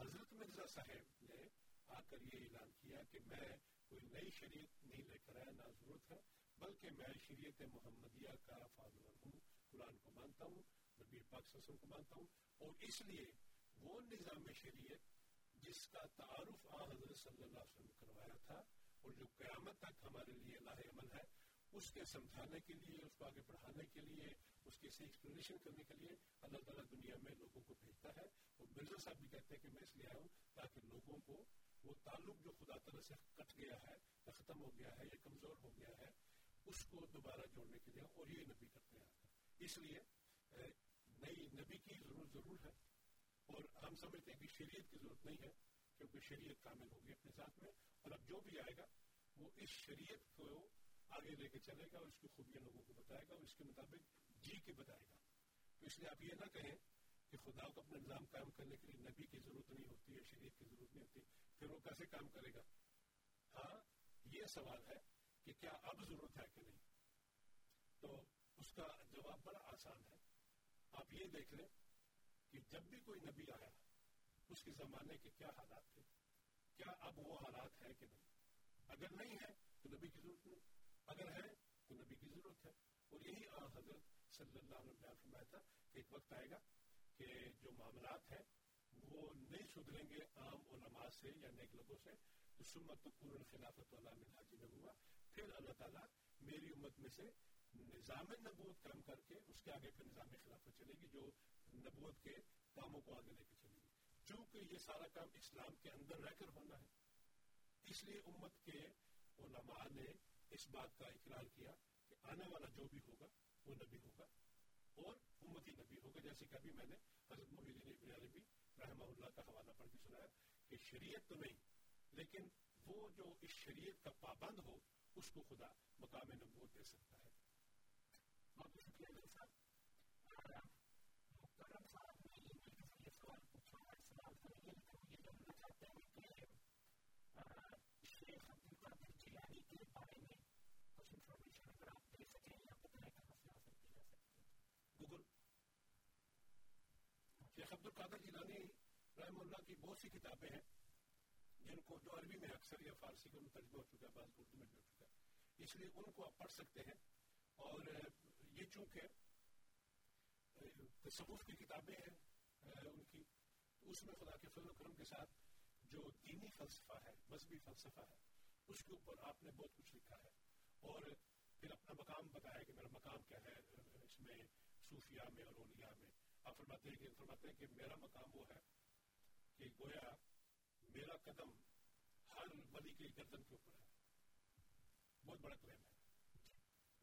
حضرت مرزا صاحب نے آ کر یہ اعلان کیا کہ میں کوئی نئی شریعت نہیں لے کر آیا، نہ ضرورت ہے، بلکہ میں شریعت محمدیہ کا فالوور ہوں، قرآن کو مانتا ہوں، نبی پاک وسلم کو مانتا ہوں۔ اور اس لیے وہ نظام شریعت جس کا تعارف آ حضرت صلی اللہ علیہ وسلم کروایا تھا اور جو قیامت تک ہمارے لیے لاہ عمل ہے، اس کے سمجھانے کے لیے، اس کو آگے بڑھانے کے لیے اس کے ایکسپلینیشن کرنے کے لیے اللہ تعالیٰ دنیا میں لوگوں کو بھیجتا ہے اور مرزا صاحب بھی کہتے ہیں کہ میں اس لیے آیا ہوں تاکہ لوگوں کو وہ تعلق جو خدا تعالیٰ سے کٹ گیا ہے، یا ختم ہو گیا ہے یا کمزور ہو گیا ہے، اس کو دوبارہ جوڑنے کے لیے اور یہ نبی کرتے ہیں۔ اس لیے نئی نبی کی ضرورت ضرور ہے اور ہم سمجھتے ہیں کہ شریعت کی ضرورت نہیں ہے کیونکہ شریعت کامل ہوگی اپنے ساتھ میں اور اب جو بھی آئے گا، وہ اس شریعت کو آگے لے کے چلے گا اور اس کی خوبیاں لوگوں کو بتائے گا اور اس کے مطابق جی کے بتائے گا۔ تو اس لیے آپ یہ نہ کہیں کہ خدا کو اپنا نظام قائم کرنے کے لیے نبی کی ضرورت نہیں ہوتی ہے، شریعت کی ضرورت نہیں ہوتی، پھر وہ کیسے کام کرے گا؟ ہاں یہ سوال ہے کہ کیا اب ضرورت ہے کہ نہیں؟ تو اس کا جواب بڑا آسان ہے۔ آپ یہ دیکھ لیں کہ جب بھی کوئی نبی آیا، اس کے زمانے کے کیا حالات تھے؟ کیا اب وہ حالات ہے کہ نہیں؟ اگر نہیں ہے تو نبی کی ضرورت نہیں، اگر ہے تو نبی کی ضرورت ہے۔ اور یہی حضرت صلی اللہ علیہ وسلم فرمایا تھا کہ ایک وقت آئے گا کہ جو معاملات ہیں، وہ نہیں سدھریں گے عام علماء سے یا نیک لوگوں سے۔ تو سمت تو پورن خلافت والا میں حاجی میں ہوا۔ پھر اللہ تعالیٰ میری امت میں سے نظام نبوت کام کر کے اس کے آگے پھر نظام خلافت چلے گی، جو نبوت کے کاموں کو آگے لے کے چلے گی۔ چونکہ یہ سارا کام اسلام کے اندر رہ کر ہونا ہے۔ اس لیے امت کے علماء نے اس بات کا اقرار کیا کہ آنے والا جو بھی ہوگا وہ نبی ہوگا اور امتی نبی ہوگا، جیسے کہ ابھی میں نے حضرت محدود ابن عربی رحمہ اللہ کا حوالہ پڑھ کے سنایا کہ شریعت تو نہیں، لیکن وہ جو اس شریعت کا پابند ہو، اس کو خدا مقام نبوت دے سکتا ہے بہت شکریہ علی صاحب محترم صاحب نے یہ مجھے سوال پوچھا ہے سوال کا یہ یہ جاننا چاہتے ہیں کہ شیخ عبد القادر جیلانی کے بارے میں کچھ انفارمیشن اگر آپ دے سکیں یا بتائیں کہاں سے حاصل کی جا سکتی ہے گوگل شیخ عبد القادر جیلانی رحم اللہ کی بہت سی کتابیں ہیں، جن کو جو عربی میں اکثر یا فارسی کا ترجمہ ہو چکا ہے، بعض اردو میں بھی ہو چکا ہے۔ اس لیے ان کو آپ پڑھ سکتے ہیں۔ اور یہ چونکہ تصوف کی کتابیں ہیں ان کی اس میں خدا کے فضل و کرم کے ساتھ جو دینی فلسفہ ہے، مذہبی فلسفہ ہے، اس کے اوپر آپ نے بہت کچھ لکھا ہے۔ اور پھر اپنا مقام بتایا کہ میرا مقام کیا ہے اس میں صوفیہ میں اور اولیاء میں۔ آپ فرماتے ہیں کہ فرماتے ہیں کہ میرا مقام وہ ہے کہ گویا میرا قدم ہر ولی کی گردن کے اوپر ہے۔ بہت بڑا کلیم ہے۔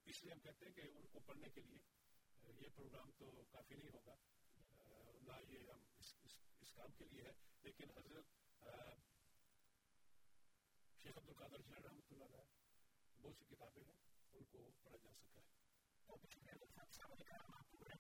اس لیے ہم کہتے ہیں کہ ان کو پڑھنے کے لیے یہ پروگرام تو کافی نہیں ہوگا۔ نہ یہ ہم اس, اس, اس کام کے لیے ہے لیکن حضرت شیخ عبد القادر جلال رحمۃ اللہ علیہ بہت سی کتابیں ہیں ان کو پڑھا جا سکا ہے۔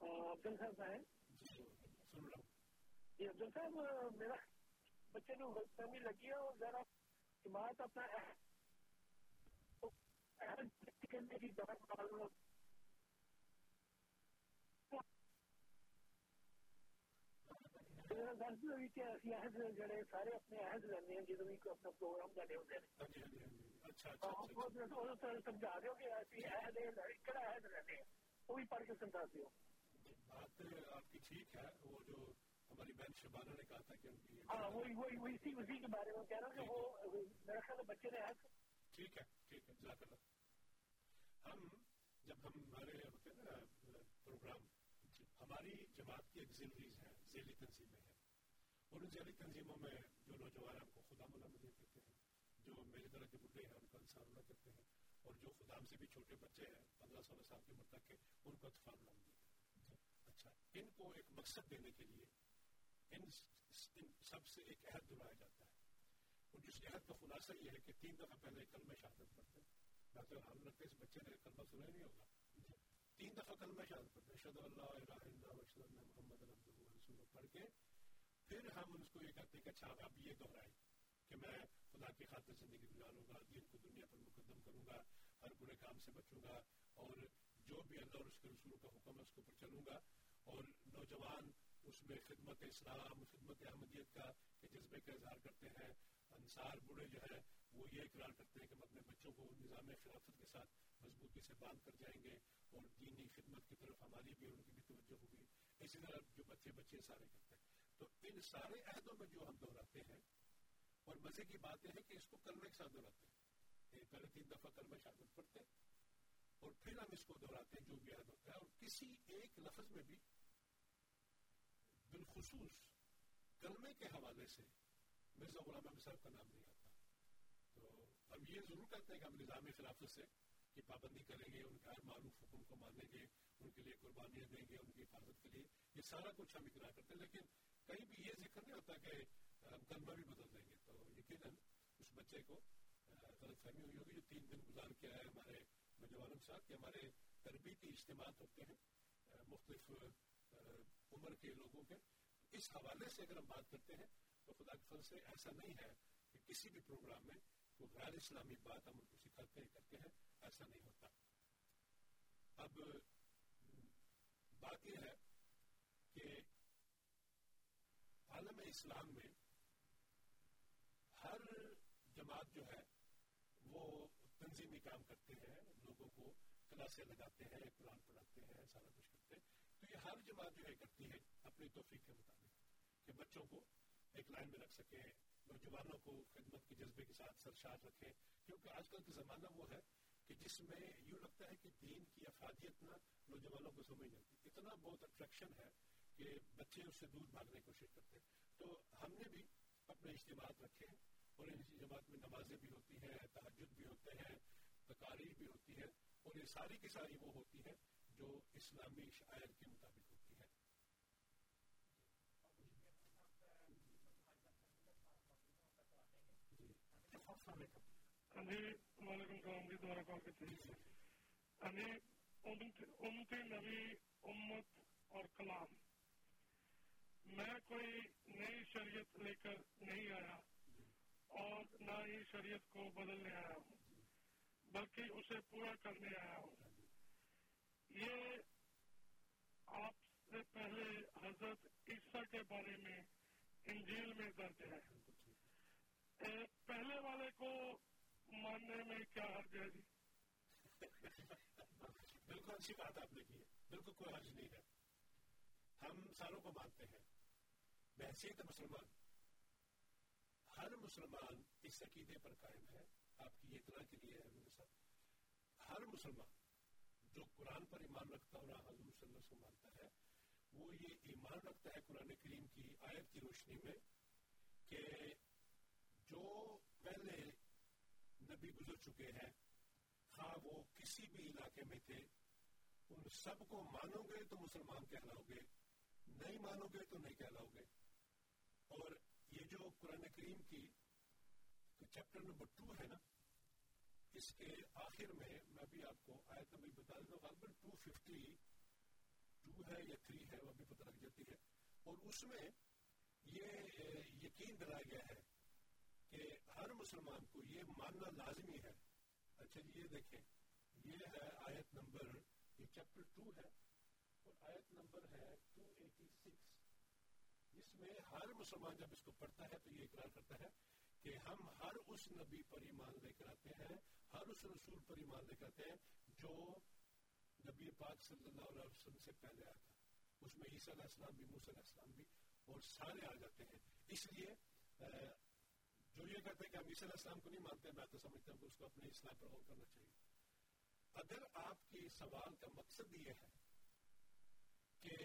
افضل صاحب ہیں۔ جی افضل صاحب میرا بچے کو غلط فہمی لگی ہے اور ذرا جماعت اپنا کرنے کی بات معلوم جڑے سارے اپنے عہد لینے ہیں جدو بھی اپنا پروگرام کرنے ہوتے ہیں۔ سمجھا دو کہ اسی عہد کہڑا عہد لینے ہیں؟ وہ بھی پڑھ کے سمجھا بات آپ کی ٹھیک ہے وہ جو ہماری بہن شبانہ نے کہا تھا کہ ان کی ہاں وہی وہی وہی اسی اسی کے بارے میں کہہ رہا ہوں کہ وہ میرا خیال بچے نے عہد ٹھیک ہے ٹھیک ہے جزاک اللہ۔ ہم جب ہم ہمارے ہوتے ہیں نا پروگرام ہماری جماعت کی ایک ذیلیز ہے ذیلی تنظیمیں ہیں۔ اور ان ذیلی تنظیموں میں جو نوجوان ہم کو خدا ملا مدیر کہتے ہیں۔ جو میری طرح کے بڈھے ہیں ان کو انصار اللہ کرتے ہیں۔ اور جو خدا سے بھی چھوٹے بچے ہیں پندرہ سولہ سال کی عمر تک کے ان کو اطفال دیتے اچھا ان کو ایک مقصد دینے کے لیے ان سب سے ایک عہد دلایا جاتا ہے۔ اور جس عہد کا خلاصہ یہ ہے کہ تین دفعہ پہلے کلمہ شہادت پڑھتے ہیں۔ ڈاکٹر ہم لگتے اس بچے نے کلمہ سنا ہی نہیں ہوگا۔ تین دفعہ کلمہ شہادت پڑھتے ہیں۔ شد اللہ الہ الا اللہ شد اللہ محمد عبدہ رسول پڑھ کے پھر ہم اس کو یہ کہتے ہیں کہ اچھا اب یہ دہرائیں کہ میں خدا کی خاطر زندگی گزاروں گا، دین کو دنیا پر مقدم کروں گا، ہر برے کام سے بچوں گا اور جو بھی اللہ اور اس کے رسول کا حکم ہے اس کے اوپر چلوں گا۔ اور نوجوان اس میں خدمت اسلام، خدمت احمدیت کا کہ جذبے کا اظہار کرتے ہیں۔ انصار بڑے جو ہے وہ یہ اقرار کرتے ہیں کہ ہم اپنے بچوں کو نظام خلافت کے ساتھ مضبوطی سے باندھ کر جائیں گے اور دینی خدمت کی طرف ہماری بھی ان کی بھی توجہ ہوگی۔ اسی طرح جو بچے بچے سارے کرتے ہیں۔ تو ان سارے عہدوں میں جو ہم دہراتے ہیں، اور مزے کی بات یہ ہے کہ اس کو کلمے کے ساتھ دہراتے ہیں۔ پہلے تین دفعہ کلمہ شہادت پڑھتے ہیں اور پھر ہم اس کو دہراتے ہیں جو بھی عہد ہوتا ہے۔ اور کسی ایک لفظ میں بھی بالخصوص کلمے کے حوالے سے مرزا غلام احمد صاحب کا نام نہیں آتا تو ہم یہ ضرور کہتے ہیں کہ ہم نظام خلافت سے کی پابندی کریں گے ان کے ہر معروف حکم کو مانیں گے ان کے لیے قربانیاں دیں گے ان کی حفاظت کے لیے یہ سارا کچھ ہم اقرار کرتے ہیں لیکن کہیں بھی یہ ذکر نہیں ہوتا کہ ہم کلمہ بھی بدل دیں گے تو یقیناً اس بچے کو غلط فہمی ہوئی ہوگی جو تین دن گزار کے آئے ہمارے نوجوانوں کے ساتھ کہ ہمارے تربیتی اجتماعات ہوتے ہیں مختلف عمر کے لوگوں کے۔ اس حوالے سے اگر ہم بات کرتے ہیں، تو خدا کے فضل سے ایسا نہیں ہے کہ کسی بھی پروگرام میں کوئی غیر اسلامی بات ہم ان کو سکھاتے کرتے ہیں، ایسا نہیں ہوتا۔ اب بات یہ ہے کہ عالم اسلام میں ہر جماعت جو ہے، وہ تنظیمی کام کرتے ہیں، لوگوں کو کلاسیں لگاتے ہیں، قرآن پڑھاتے ہیں، سارا کچھ تو یہ ہر جماعت جو ہے کرتی ہے، اپنی توفیق کے مطابق کہ بچوں کو ایک لائن میں رکھ سکیں نوجوانوں کو خدمت کے جذبے کے ساتھ سرشار رکھیں کیونکہ آج کل کا زمانہ وہ ہے کہ جس میں یوں لگتا ہے کہ دین کی افادیت نہ نوجوانوں کو سمجھ نہیں آتی۔ اتنا بہت اٹریکشن ہے کہ بچے اس سے دور بھاگنے کی کوشش کرتے ہیں۔ تو ہم نے بھی اپنے اجتماعات رکھے ہیں اور ان جماعت میں نمازیں بھی ہوتی ہیں تحجد بھی ہوتے ہیں، تقاریر بھی ہوتی ہے اور یہ ساری کی ساری وہ ہوتی ہے جو اسلامی شاعر کے مطابق ہوتی ہے۔ جی وعلیکم السلام جی دوبارہ کال کرتے ہیں۔ امت نبی، امت اور کلام۔ میں کوئی نئی شریعت لے کر نہیں آیا اور نہ ہی شریعت کو بدلنے آیا ہوں، بلکہ اسے پورا کرنے آیا ہوں۔ یہ آپ سے پہلے حضرت عیسیٰ کے بارے میں انجیل میں درج ہے۔ پہلے والے کو ماننے میں کیا حرج ہے جی؟ بالکل اچھی بات آپ نے کی ہے۔ بالکل کوئی حرج نہیں ہے۔ ہم ساروں کو مانتے ہیں۔ بحثیت مسلمان۔ ہر مسلمان اس عقیدے پر قائم ہے۔ آپ کی اطلاع کے لیے ہے میرے ساتھ ہر مسلمان جو قرآن پر ایمان رکھتا ہے اور حضور صلی اللہ علیہ وسلم مانتا ہے، وہ یہ ایمان رکھتا ہے قرآن کریم کی آیت کی روشنی میں کہ جو پہلے نبی گزر چکے ہیں، خواہ وہ کسی بھی علاقے میں تھے، ان سب کو مانو گے تو مسلمان کہلاؤ گے، نہیں مانو گے تو نہیں کہلاؤ گے۔ اور یہ جو قرآن کریم کی چیپٹر نمبر ٹو ہے نا اس کے آخر میں میں بھی آپ کو آیت نبی بتا دیتا ہوں، غالباً ٹو ففٹی ٹو ہے یا تھری ہے، وہ بھی پتہ لگ جاتی ہے۔ اور اس میں یہ یقین دلایا گیا ہے کہ ہر مسلمان کو یہ ماننا لازمی ہے۔ اچھا جی، یہ دیکھیں، یہ ہے آیت نمبر، یہ چیپٹر ٹو ہے۔ اور آیت نمبر ہے ٹو ایٹی سکس جس میں ہر مسلمان جب اس کو پڑھتا ہے تو یہ اقرار کرتا ہے۔ کہ ہم ہر اس نبی پر ایمان لے کر آتے ہیں، ہر اس رسول پر ایمان لے کر آتے ہیں جو نبی پاک صلی اللہ علیہ وسلم سے پہلے آیا تھا۔ اس میں عیسیٰ علیہ السلام بھی، موسیٰ علیہ السلام بھی اور سارے آ جاتے ہیں۔ اس لیے جو یہ کہتے ہیں کہ ہم عیسیٰ علیہ السلام کو نہیں مانتے، میں تو سمجھتا ہوں کہ اس کو اپنے اسلام پر غور کرنا چاہیے۔ اگر آپ کی سوال کا مقصد یہ ہے کہ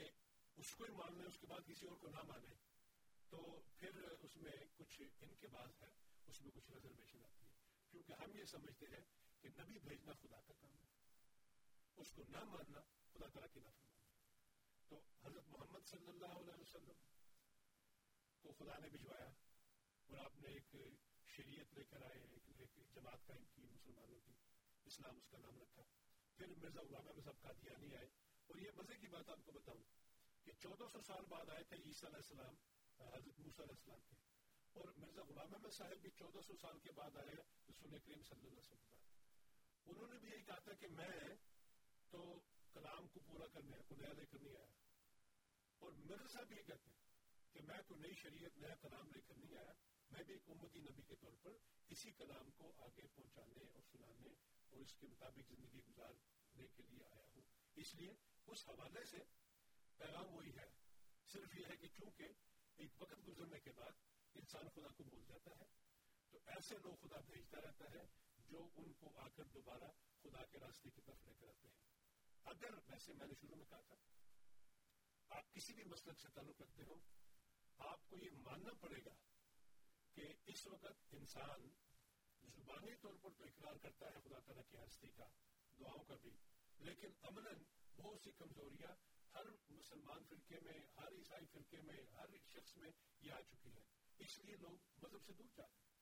اس کو ہی مان لیں، اس کے بعد کسی اور کو نہ مانے تو پھر اس میں کچھ ان کے بعد ہے اس میں کچھ ریزرویشن آتی ہے کیونکہ ہم یہ سمجھتے ہیں کہ نبی بھیجنا خدا کا کام ہے۔ اس کو نہ ماننا خدا تعالیٰ کی نہ تو حضرت محمد صلی اللہ علیہ وسلم کو خدا نے بھجوایا اور آپ نے ایک شریعت لے کر آئے ایک, ایک جماعت قائم کی مسلمانوں کی اسلام اس کا نام رکھا۔ پھر مرزا غلام احمد صاحب قادیانی آئے۔ اور یہ مزے کی بات آپ کو بتاؤں کہ چودہ سو سال بعد آئے تھے عیسیٰ علیہ السلام۔ حضرت موسیٰ علیہ السلام کے۔ اور مرزا غلام احمد صاحب بھی چودہ سو سال کے بعد آئے رسول کریم صلی اللہ علیہ وسلم کے انہوں نے بھی یہی کہا تھا کہ میں تو کلام کو پورا کرنے، کو نیا لے کر نہیں آیا۔ اور مرزا صاحب یہ کہتے ہیں کہ میں کوئی نئی شریعت، نیا کلام لے کر نہیں آیا، میں بھی ایک امتی نبی کے طور پر اسی کلام کو آگے پہنچانے اور سنانے اور اس کے مطابق زندگی گزارنے کے لیے آیا ہوں۔ اس لیے اس حوالے سے پیغام وہی ہے۔ صرف یہ ہے کہ چونکہ ایک وقت گزرنے کے بعد انسان خدا کو بھول جاتا ہے۔ تو ایسے لوگ خدا بھیجتا رہتا ہے جو ان کو آ کر دوبارہ خدا کے راستے کی طرف لے کر آتے ہیں۔ اگر ویسے میں نے شروع میں کہا تھا، آپ کسی بھی مسلک سے تعلق رکھتے ہو، آپ کو یہ ماننا پڑے گا کہ اس وقت انسان زبانی طور پر تو اقرار کرتا ہے خدا تعالیٰ کی ہستی کا، دعاؤں کا بھی، لیکن عملاً بہت سی کمزوریاں ہر مسلمان فرقے میں، ہر عیسائی فرقے میں، ہر شخص میں یہ آ چکی ہے۔ اس لیے لوگ مذہب سے دور جاتے ہیں۔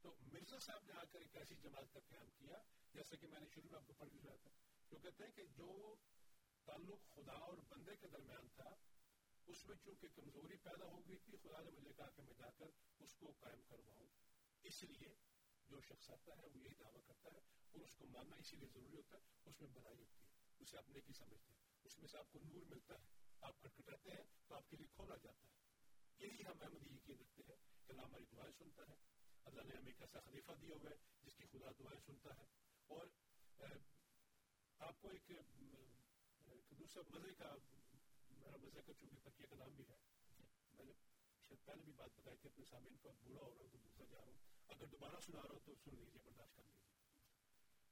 تو مرزا صاحب نے آ کر ایک ایسی جماعت کا قیام کیا جیسے کہ میں نے شروع میں آپ کو پڑھ بھی رہا تھا، جو کہتے ہیں کہ جو تعلق خدا اور بندے کے درمیان تھا، اس میں چونکہ کمزوری پیدا ہو گئی تھی، خدا نے مجھے کہا کہ میں جا کر اس کو قائم کرواؤں۔ اس لیے جو شخص آتا ہے، وہ یہی دعویٰ کرتا ہے اور اس کو ماننا اسی لیے ضروری ہوتا ہے، اس میں بڑائی ہوتی ہے۔ اسے اپنے کی سمجھتے ہیں۔ اس میں سے آپ کو نور ملتا ہے، آپ کٹکٹاتے ہیں تو آپ کے لیے کھولا جاتا ہے۔ یہی ہم احمدی یقین رکھتے ہیں کہ اللہ ہماری دعائیں سنتا ہے۔ اللہ نے ہمیں ایک ایسا خلیفہ دیا ہوا ہے جس کی خدا دعائیں سنتا ہے۔ اور آپ کو ایک دوسرا مزے کا، میرا مزے کا چونکہ تکیہ کا نام بھی ہے۔ میں نے شاید پہلے بھی بات بتائی کہ اپنے سامعین کو، بوڑھا ہو رہا ہوں تو دوسرا جا رہا ہوں۔ اگر دوبارہ سنا رہا ہوں تو سن لیجیے برداشت کر لیجیے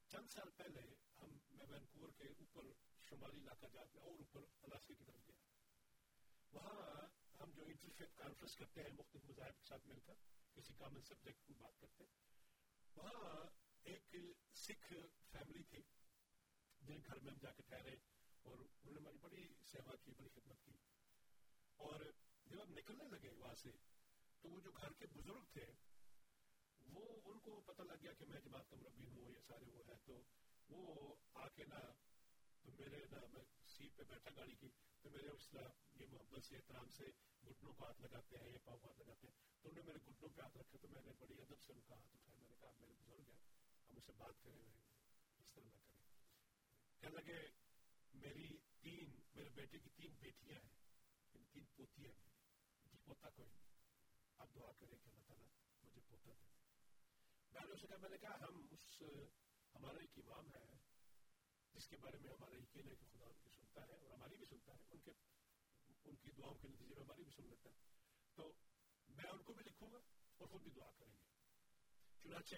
چند سال پہلے ہم میں وینکوور کے اوپر شمالی علاقہ جاتے ہیں اور اوپر الاسکے کی طرف گیا۔ وہاں ہم جو انٹرفیت کانفرنس کرتے ہیں، مختلف مذاہب کے ساتھ مل کر کسی کامن سبجیکٹ کی بات کرتے ہیں۔ وہاں ایک سکھ فیملی تھی، جن گھر میں ہم جا کے ٹھہرے اور انہوں نے ہماری بڑی سیوا کی، بڑی خدمت کی۔ اور جب ہم نکلنے لگے وہاں سے، تو وہ جو گھر کے بزرگ تھے، وہ ان کو پتہ لگ گیا کہ میں جماعت کا مربی ہوں، یہ سارے وہ ہے تو وہ آ کے نہ تو میرے نہ میں سیٹ پہ بیٹھا گاڑی کی تو میرے اس طرح یہ محبت سے احترام سے گھٹنوں کو ہاتھ لگاتے ہیں یا پاؤں ہاتھ لگاتے ہیں، تو انہوں نے میرے گھٹنوں پہ ہاتھ رکھے تو میں نے بڑی ادب سے ان کا ہاتھ اٹھایا، میں نے کہا میرے بزرگ ہیں، ہم اسے بات کریں گے، اس طرح نہ کریں۔ کہنے لگے میری تین، میرے بیٹے کی تین بیٹیاں ہیں یعنی تین پوتیاں میری جی پوتا کوئی نہیں۔ آپ دعا کریں کہ اللہ تعالیٰ مجھے پوتا دے۔ میں نے اسے کہا، میں نے کہا ہم اس ہمارا ایک امام ہے، جس کے بارے میں ہمارا یقین ہے کہ خدا ان کی سنتا ہے اور ہماری بھی سنتا ہے، ان کے ان کی دعاؤں کے نتیجے میں ہماری بھی سن لیتا ہے۔ تو میں ان کو بھی لکھوں گا اور خود بھی دعا کریں گے۔ چنانچہ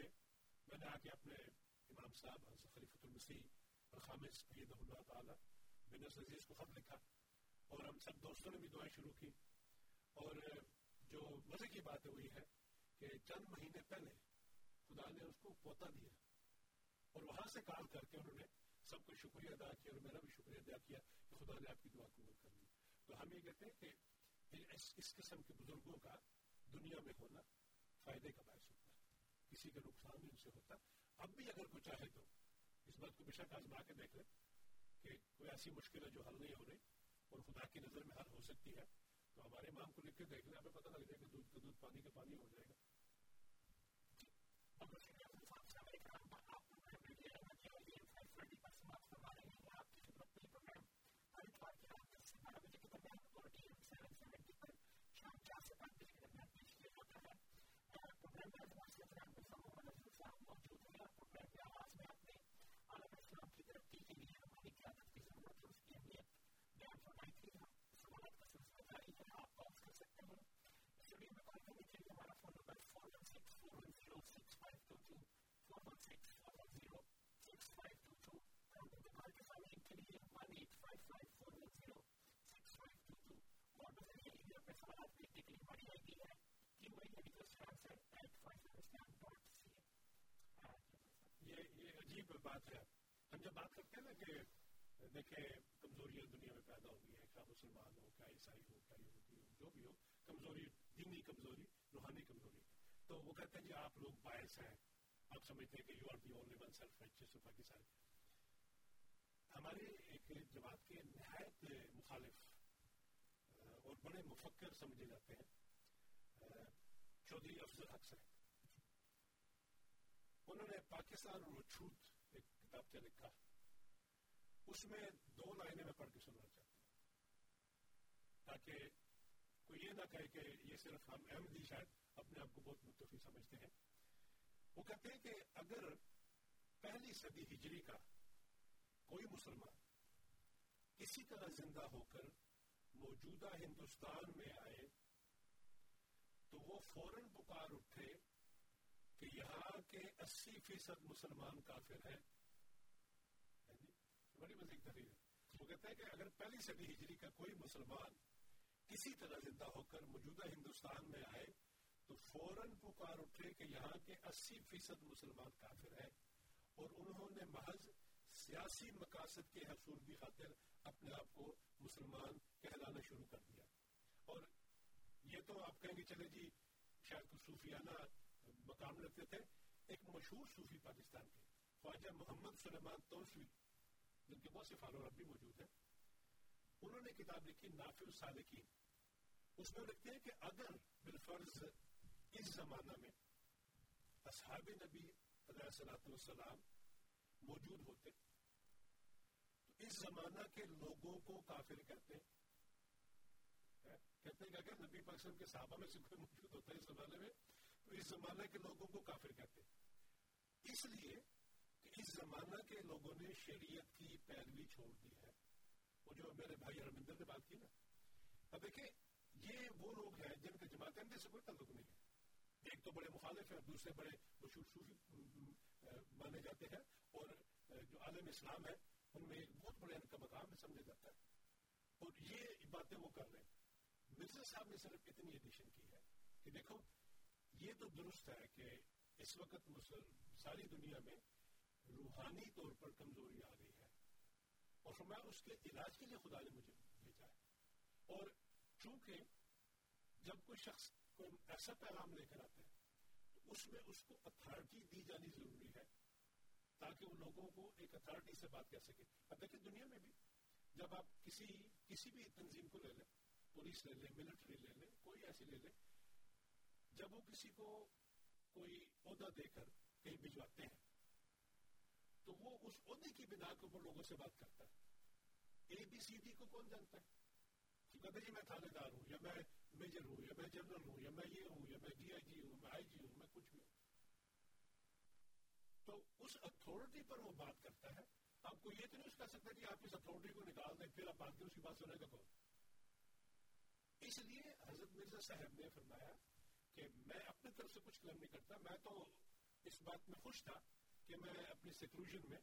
میں نے آ کے اپنے امام صاحب، حضرت خلیفۃ المسیح اور الخامس عید اللہ تعالیٰ بن عزیز کو خط لکھا اور ہم سب دوستوں نے بھی دعائیں شروع کی۔ اور جو مزے کی بات ہوئی ہے کہ چند مہینے پہلے خدا نے اس کو پوتا دیا۔ اور وہاں سے کال کر کے انہوں نے سب کو شکریہ ادا کیا اور میرا بھی شکریہ ادا کیا کہ خدا نے آپ کی دعا قبول کر لی۔ تو ہم یہ کہتے ہیں کہ اس اس قسم کے بزرگوں کا دنیا میں ہونا فائدے کا باعث ہوتا ہے۔ کسی کا نقصان بھی ان سے ہوتا۔ اب بھی اگر کوئی چاہے تو اس بات کو بے شک آزما کے دیکھ لیں کہ کوئی ایسی مشکل ہے جو حل نہیں ہو رہی اور خدا کی نظر میں حل ہو سکتی ہے، تو ہمارے امام کو لکھ کے دیکھ لیں۔ ہمیں پتہ لگ جائے گا دودھ کا دودھ پانی کا پانی ہو جائے گا۔ بات ہے۔ ہم جب بات کرتے ہیں نا کہ دیکھیں کمزوریاں دنیا میں پیدا ہو گئی ہیں، کیا مسلمان ہو کیا عیسائی ہو، کیا یہودی ہو، جو بھی ہو، کمزوری، دینی کمزوری، روحانی کمزوری۔ تو وہ کہتے ہیں جی آپ لوگ باعث ہیں۔ آپ سمجھتے ہیں کہ you are the only one self righteous of Pakistan. ہمارے ایک جماعت کے نہایت مخالف اور بڑے مفکر سمجھے جاتے ہیں چودھری افضل حق صاحب انہوں نے پاکستان اور چھوٹ کتاب سے لکھا اس میں دو لائنیں میں پڑھ کے سننا چاہتا ہوں۔ تاکہ کوئی یہ نہ کہے کہ یہ صرف ہم احمدی شاید اپنے آپ کو بہت متفی سمجھتے ہیں۔ وہ کہتے ہیں کہ اگر پہلی صدی ہجری کا کوئی مسلمان کسی طرح زندہ ہو کر موجودہ ہندوستان میں آئے، تو وہ فوراً پکار اٹھے کہ یہاں کے اسی فیصد مسلمان کافر ہیں۔ بڑی مزید تحریر ہے۔ وہ کہتا ہے کہ اگر پہلی صدی ہجری کا کوئی مسلمان کسی طرح زندہ ہو کر موجودہ ہندوستان میں آئے، تو فوراً پکار اٹھے کہ یہاں کے اسی فیصد مسلمان کافر ہیں۔ اور انہوں نے محض سیاسی مقاصد کے حصول کی خاطر اپنے آپ کو مسلمان کہلانا شروع کر دیا۔ اور یہ تو آپ کہیں گے چلے جی شاید کچھ صوفیانہ مقام رکھتے تھے۔ ایک مشہور صوفی پاکستان کے، خواجہ محمد سلیمان توسوی جن کے بہت سے فالوور بھی موجود ہیں انہوں نے کتاب لکھی نافع السالکین اس میں لکھتے ہیں کہ اگر بالفرض اس زمانہ میں اصحاب نبی علیہ السلام والسلام موجود ہوتے تو اس زمانہ کے لوگوں کو کافر کہتے ہیں کہتے ہیں کہ اگر نبی پاک کے صحابہ میں سے کوئی موجود ہوتا ہے اس زمانے میں تو اس زمانہ کے لوگوں کو کافر کہتے ہیں اس لیے اس زمانہ کے لوگوں نے شریعت کی پیروی چھوڑ دی ہے۔ وہ جو میرے بھائی ارمندر نے بات کی نا، اب دیکھیں، یہ وہ لوگ ہیں جن کا جماعت احمدی سے کوئی تعلق نہیں ہے۔ ایک تو بڑے مخالف ہیں، دوسرے بڑے مشہور صوفی مانے جاتے ہیں اور جو عالم اسلام ہے، ان میں بہت بڑے ان کا مقام سمجھا جاتا ہے۔ اور یہ باتیں وہ کر رہے ہیں۔ مرزا صاحب نے صرف اتنی ایڈیشن کی ہے کہ دیکھو، یہ تو درست ہے کہ اس وقت ساری دنیا میں روحانی طور پر کمزوری آ گئی ہے اور فرمایا اس کے علاج کے لیے خدا نے مجھے بھیجا ہے۔ اور چونکہ جب کوئی شخص کوئی ایسا پیغام لے کر آتا ہے تو اس میں اس کو اتھارٹی دی جانی ضروری ہے تاکہ وہ لوگوں کو ایک اتھارٹی سے بات کر سکے۔ اب دیکھیں دنیا میں بھی جب آپ کسی کسی بھی تنظیم کو لے لیں، پولیس لے لیں ملٹری لے لیں، کوئی ایسی لے لیں، جب وہ کسی کو کوئی عہدہ دے کر کہیں بھجواتے ہیں تو وہ اس عہدے کی بنا کے اوپر لوگوں سے بات کرتا ہے۔ اے بی سی ڈی کو کون جانتا ہے؟ کہتے جی میں تھانے دار ہوں یا میں میجر ہوں یا میں جنرل ہوں یا میں یہ ہوں یا میں ڈی آئی جی ہوں، میں آئی جی ہوں، میں کچھ بھی ہوں۔ تو اس اتھارٹی پر وہ بات کرتا ہے۔ آپ کو یہ تو نہیں کہہ سکتا کہ آپ اس اتھارٹی کو نکال دیں، پھر آپ بات کریں، اس کی بات سنے گا کون؟ اس لیے حضرت مرزا صاحب نے فرمایا کہ میں اپنی طرف سے کچھ کلم نہیں کرتا، میں تو اس بات میں خوش تھا کہ میں اپنی سیکلوژن میں،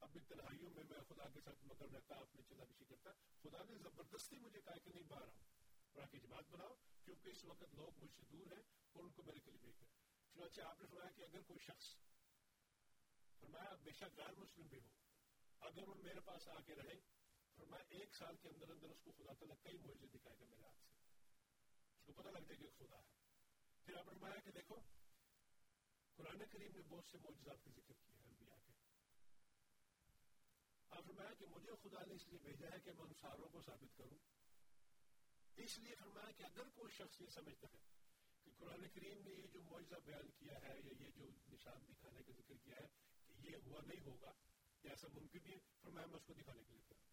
اپنی تنہائیوں میں میں خدا کے ساتھ مگر رہتا اپنے چلا بشی کرتا، خدا نے زبردستی مجھے کہا کہ نہیں، باہر آؤ۔ اور کی جماعت بناؤ، کیونکہ اس وقت لوگ مجھ سے دور ہیں اور ان کو میرے کلمے کے چنانچہ آپ نے فرمایا کہ اگر کوئی شخص، فرمایا بے شک غیر مسلم بھی ہو، اگر وہ میرے پاس آ کے رہے، فرمایا ایک سال کے اندر اندر اس کو خدا تعالیٰ کئی معجزے دکھائے گا میرے ہاتھ سے۔ اس کو پتہ لگ جائے کہ خدا ہے۔ پھر آپ نے فرمایا کہ دیکھو قرآن کریم نے بہت سے معجزات کا ذکر کیا ہے انبیاء کے۔ آپ فرمایا کہ مجھے خدا نے اس لیے بھیجا ہے کہ میں ان ساروں کو ثابت کروں۔ اس لیے فرمایا کہ اگر کوئی شخص یہ سمجھتا ہے کہ قرآن کریم نے یہ جو معجزہ بیان کیا ہے یا یہ جو نشان دکھانے کا ذکر کیا ہے کہ یہ ہوا نہیں ہوگا یا ایسا ممکن بھی فرمایا میں اس کو دکھانے کے لیے تیار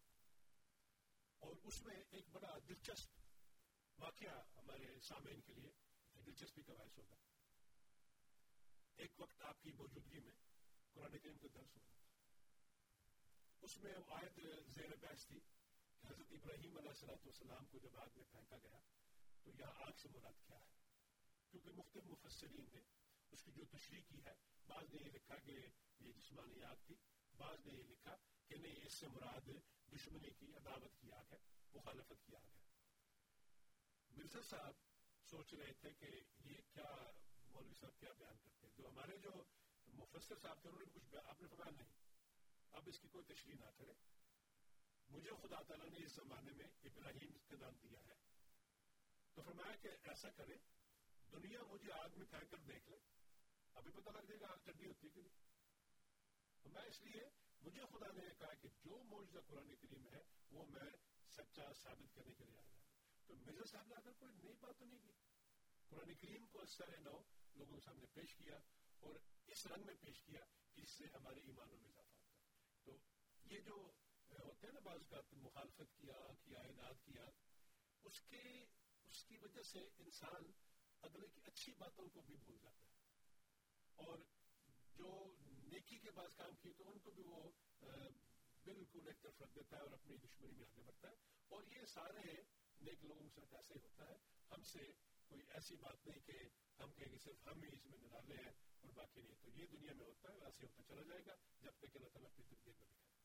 اور اس میں ایک بڑا دلچسپ واقعہ ہمارے سامعین کے لیے دلچسپی کا باعث ہوگا۔ ایک وقت آپ کی موجودگی میں قرآن کریم کا درس ہوا اس میں وہ آیت زیر بحث تھی کہ حضرت ابراہیم علیہ السلام کو جب آگ میں پھینکا گیا تو یہاں آگ سے مراد کیا ہے؟ کیونکہ مختلف مفسرین نے اس کی جو تشریح کی ہے، بعض نے یہ لکھا کہ یہ جسمانی آگ تھی، بعض نے یہ لکھا کہ نہیں، اس سے مراد دشمنی کی، عداوت کی آگ ہے، مخالفت کی آگ ہے۔ مرزا صاحب سوچ رہے تھے کہ یہ کیا مولوی صاحب کیا بیان کرتے ہیں جو ہمارے جو مفسر صاحب تھے، انہوں نے کچھ آپ نے فرمایا نہیں، اب اس کی کوئی تشریح نہ کرے مجھے خدا تعالیٰ نے اس زمانے میں ابراہیم کا نام دیا ہے۔ تو فرمایا کہ ایسا کرے دنیا مجھے آگ میں پھینک کر دیکھ لے۔ ابھی پتہ لگ جائے گا آگ ٹھنڈی ہوتی ہے کہ نہیں۔ میں اس لیے، مجھے خدا نے کہا کہ جو موجودہ قرآن کریم ہے، وہ میں سچا ثابت کرنے کے لیے آیا تو مرزا صاحب نے اگر کوئی نئی بات تو نہیں کی؟ قرآن کریم کو سر نو لوگوں کے سامنے پیش کیا اور اس رنگ میں پیش کیا کہ اس سے ہمارے ایمانوں میں اضافہ ہوتا ہے۔ تو یہ جو ہوتے ہیں نا بعض کا مخالفت کیا کیا اعداد کیا اس کے، اس کی وجہ سے انسان اگلے کی اچھی باتوں کو بھی بھول جاتا ہے۔ اور جو نیکی کے بعد کام کیے تو ان کو بھی وہ بالکل ایک طرف رکھ دیتا ہے اور اپنی دشمنی میں آگے بڑھتا ہے۔ اور یہ سارے نیک لوگوں کے ساتھ ایسے ہوتا ہے۔ ہم سے کوئی ایسی بات نہیں کہ ہم کہیں کہ صرف ہم ہی اس میں نرالے ہیں اور باقی نہیں تو یہ دنیا میں ہوتا ہے ویسے ہوتا چلا جائے گا جب تک اللہ تعالیٰ اپنی تربیت میں دکھائے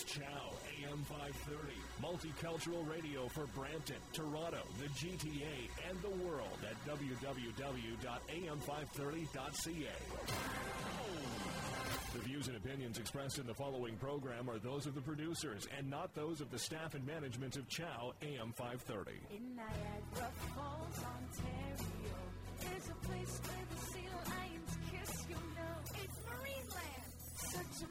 is Chow AM 530, multicultural radio for Brampton, Toronto, the GTA, and the world at www.am530.ca. The views and opinions expressed in the following program are those of the producers and not those of the staff and management of Chow AM 530. In Niagara Falls, Ontario, there's a place where the sea lions kiss, you know. It's Marineland. Such a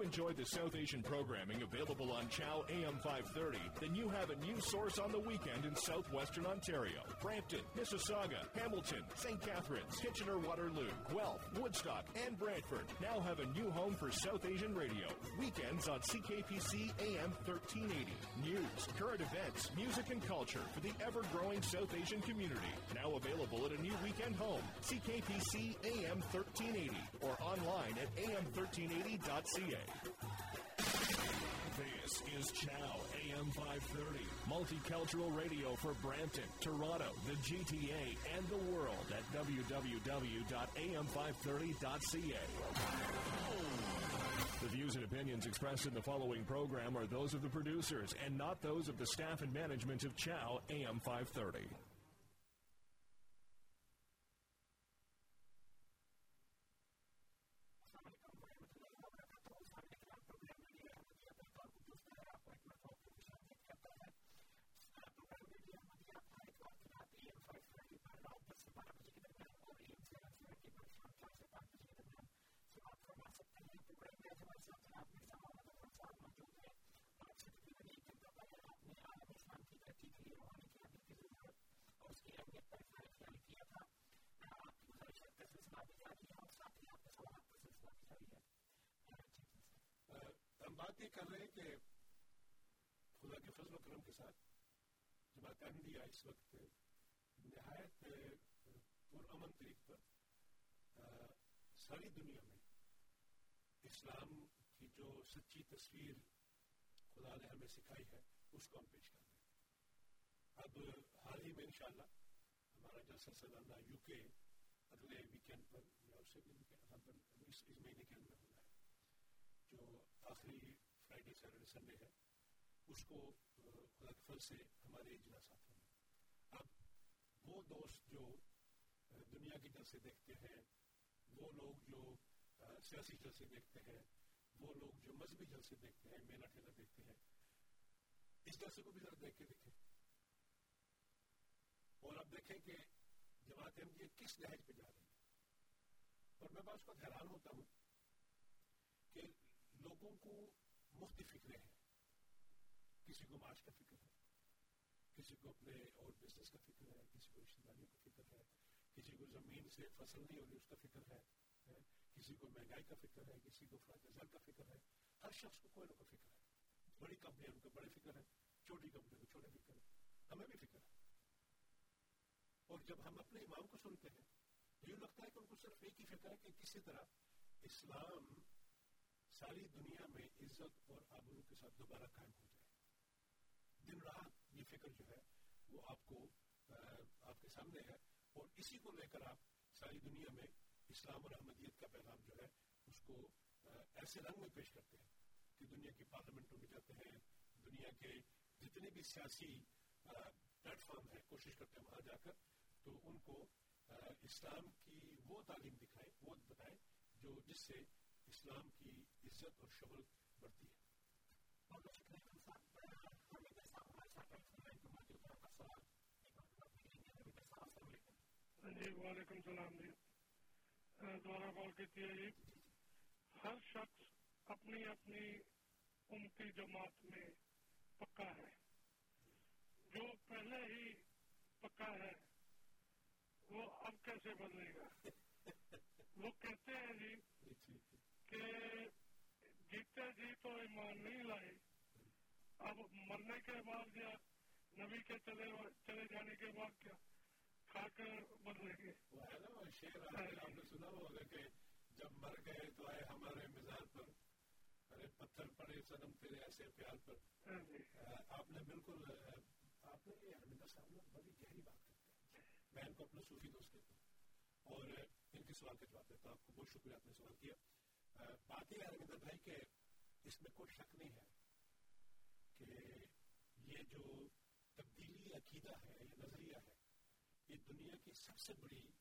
you enjoy the South Asian programming available on Chow AM 530, then you have a new source on the weekend in southwestern Ontario. Brampton, Mississauga, Hamilton, St. Catharines, Kitchener-Waterloo, Guelph, Woodstock, and Brantford now have a new home for South Asian radio. Weekends on CKPC AM 1380. News, current events, music, and culture for the ever-growing South Asian community. Now available at a new weekend home, CKPC AM 1380, or online at am1380.ca. This is Chow AM 530, multicultural radio for Brampton, Toronto, the GTA, and the world at www.am530.ca. The views and opinions expressed in the following program are those of the producers and not those of the staff and management of Chow AM 530. بات یہ کر رہے ہیں کہ خدا کے فضل و کرم کے ساتھ جماعت احمدیہ اس وقت نہایت پرامن طریق پر ساری دنیا میں اسلام کی جو سچی تصویر خدا نے ہمیں سکھائی ہے اس کو ہم پیش کر رہے ہیں اب حال ہی میں انشاءاللہ ہمارا جلسہ سالانہ یو کے اگلے ویکینڈ پر یا اس سے بھی اس مہینے کے اندر ہونا ہے جو آخری فرائیڈے سیٹرڈے سنڈے ہے اس کو خدا کے فل سے ہمارے اجلاسات ہوں گے اب وہ دوست جو دنیا کی جلسے دیکھتے ہیں، وہ لوگ جو سیاسی جلسے دیکھتے ہیں، وہ لوگ جو مذہبی جلسے دیکھتے ہیں، میلہ ٹھیلا دیکھتے ہیں، اس جلسے کو بھی ذرا دیکھ کے دیکھیں۔ اور اب دیکھیں کہ جماعت احمدیہ کس نہج پہ جا رہی ہے۔ اور میں بات کو حیران ہوتا ہوں کہ لوگوں کو مفتی فکریں ہیں کسی کو معاش کا فکر ہے کسی کو اپنے اور بزنس کا فکر ہے کسی کو رشتے داریوں کا فکر ہے کسی کو زمین سے فصل نہیں ہو رہی اس کا فکر ہے کسی کو مہنگائی کا فکر ہے کسی کو فراغ کا فکر ہے ہر شخص کو کوئی نہ کوئی فکر ہے بڑی کمپنی ان کو بڑے فکر ہے چھوٹی کمپنی کو چھوٹے فکر ہے ہمیں بھی فکر ہے اور جب ہم اپنے امام کو سنتے ہیں تو یہ لگتا ہے کہ ان کو صرف ایک ہی فکر ہے کہ کسی طرح اسلام ساری دنیا میں عزت اور آبرو کے ساتھ دوبارہ قائم ہو جائے۔ دن رات یہ فکر جو ہے وہ آپ کو آپ کے سامنے ہے اور اسی کو لے کر آپ ساری دنیا میں اسلام اور احمدیت کا پیغام جو ہے اس کو ایسے رنگ میں پیش کرتے ہیں کہ دنیا کی پارلیمنٹوں میں جاتے ہیں، دنیا کے جتنے بھی سیاسی پلیٹ فارم ہیں، کوشش کرتے ہیں وہاں جا کر تو ان کو اسلام کی وہ تعلیم دکھائیں، وہ بتائیں جو جس سے اسلام کی عزت اور شہرت بڑھتی ہے۔ جی وعلیکم السلام جی۔ دوبارہ کال کی تھی جی۔ ہر شخص اپنی اپنی امتی جماعت میں پکا ہے۔ جو پہلے ہی پکا ہے وہ اب کیسے بدلے گا؟ وہ کہتے ہیں جی کہ جیتے جی تو ایمان نہیں لائے۔ اب مرنے کے بعد یا نبی کے چلے چلے جانے کے بعد کیا؟ کھا کر بدلیں گے آپ نے سنا ہوگا کہ جب مر گئے تو آئے ہمارے مزاج پر۔ ارے پتھر پڑے سنم تیرے ایسے پیار پر۔ آپ نے بالکل آپ نے یہ حمیدہ صاحب نے بڑی گہری بات کرتے ہیں میں ان کو اپنا صوفی دوست کہتا ہوں۔ اور ان کے سوال کا جواب دیتا ہوں آپ کو بہت شکریہ آپ نے سوال کیا۔ بات یہ ہے بھائی کہ اس میں کوئی شک نہیں ہے کہ یہ جو تبدیلی عقیدہ ہے، یہ نظریہ ہے، یہ دنیا کی سب سے بڑی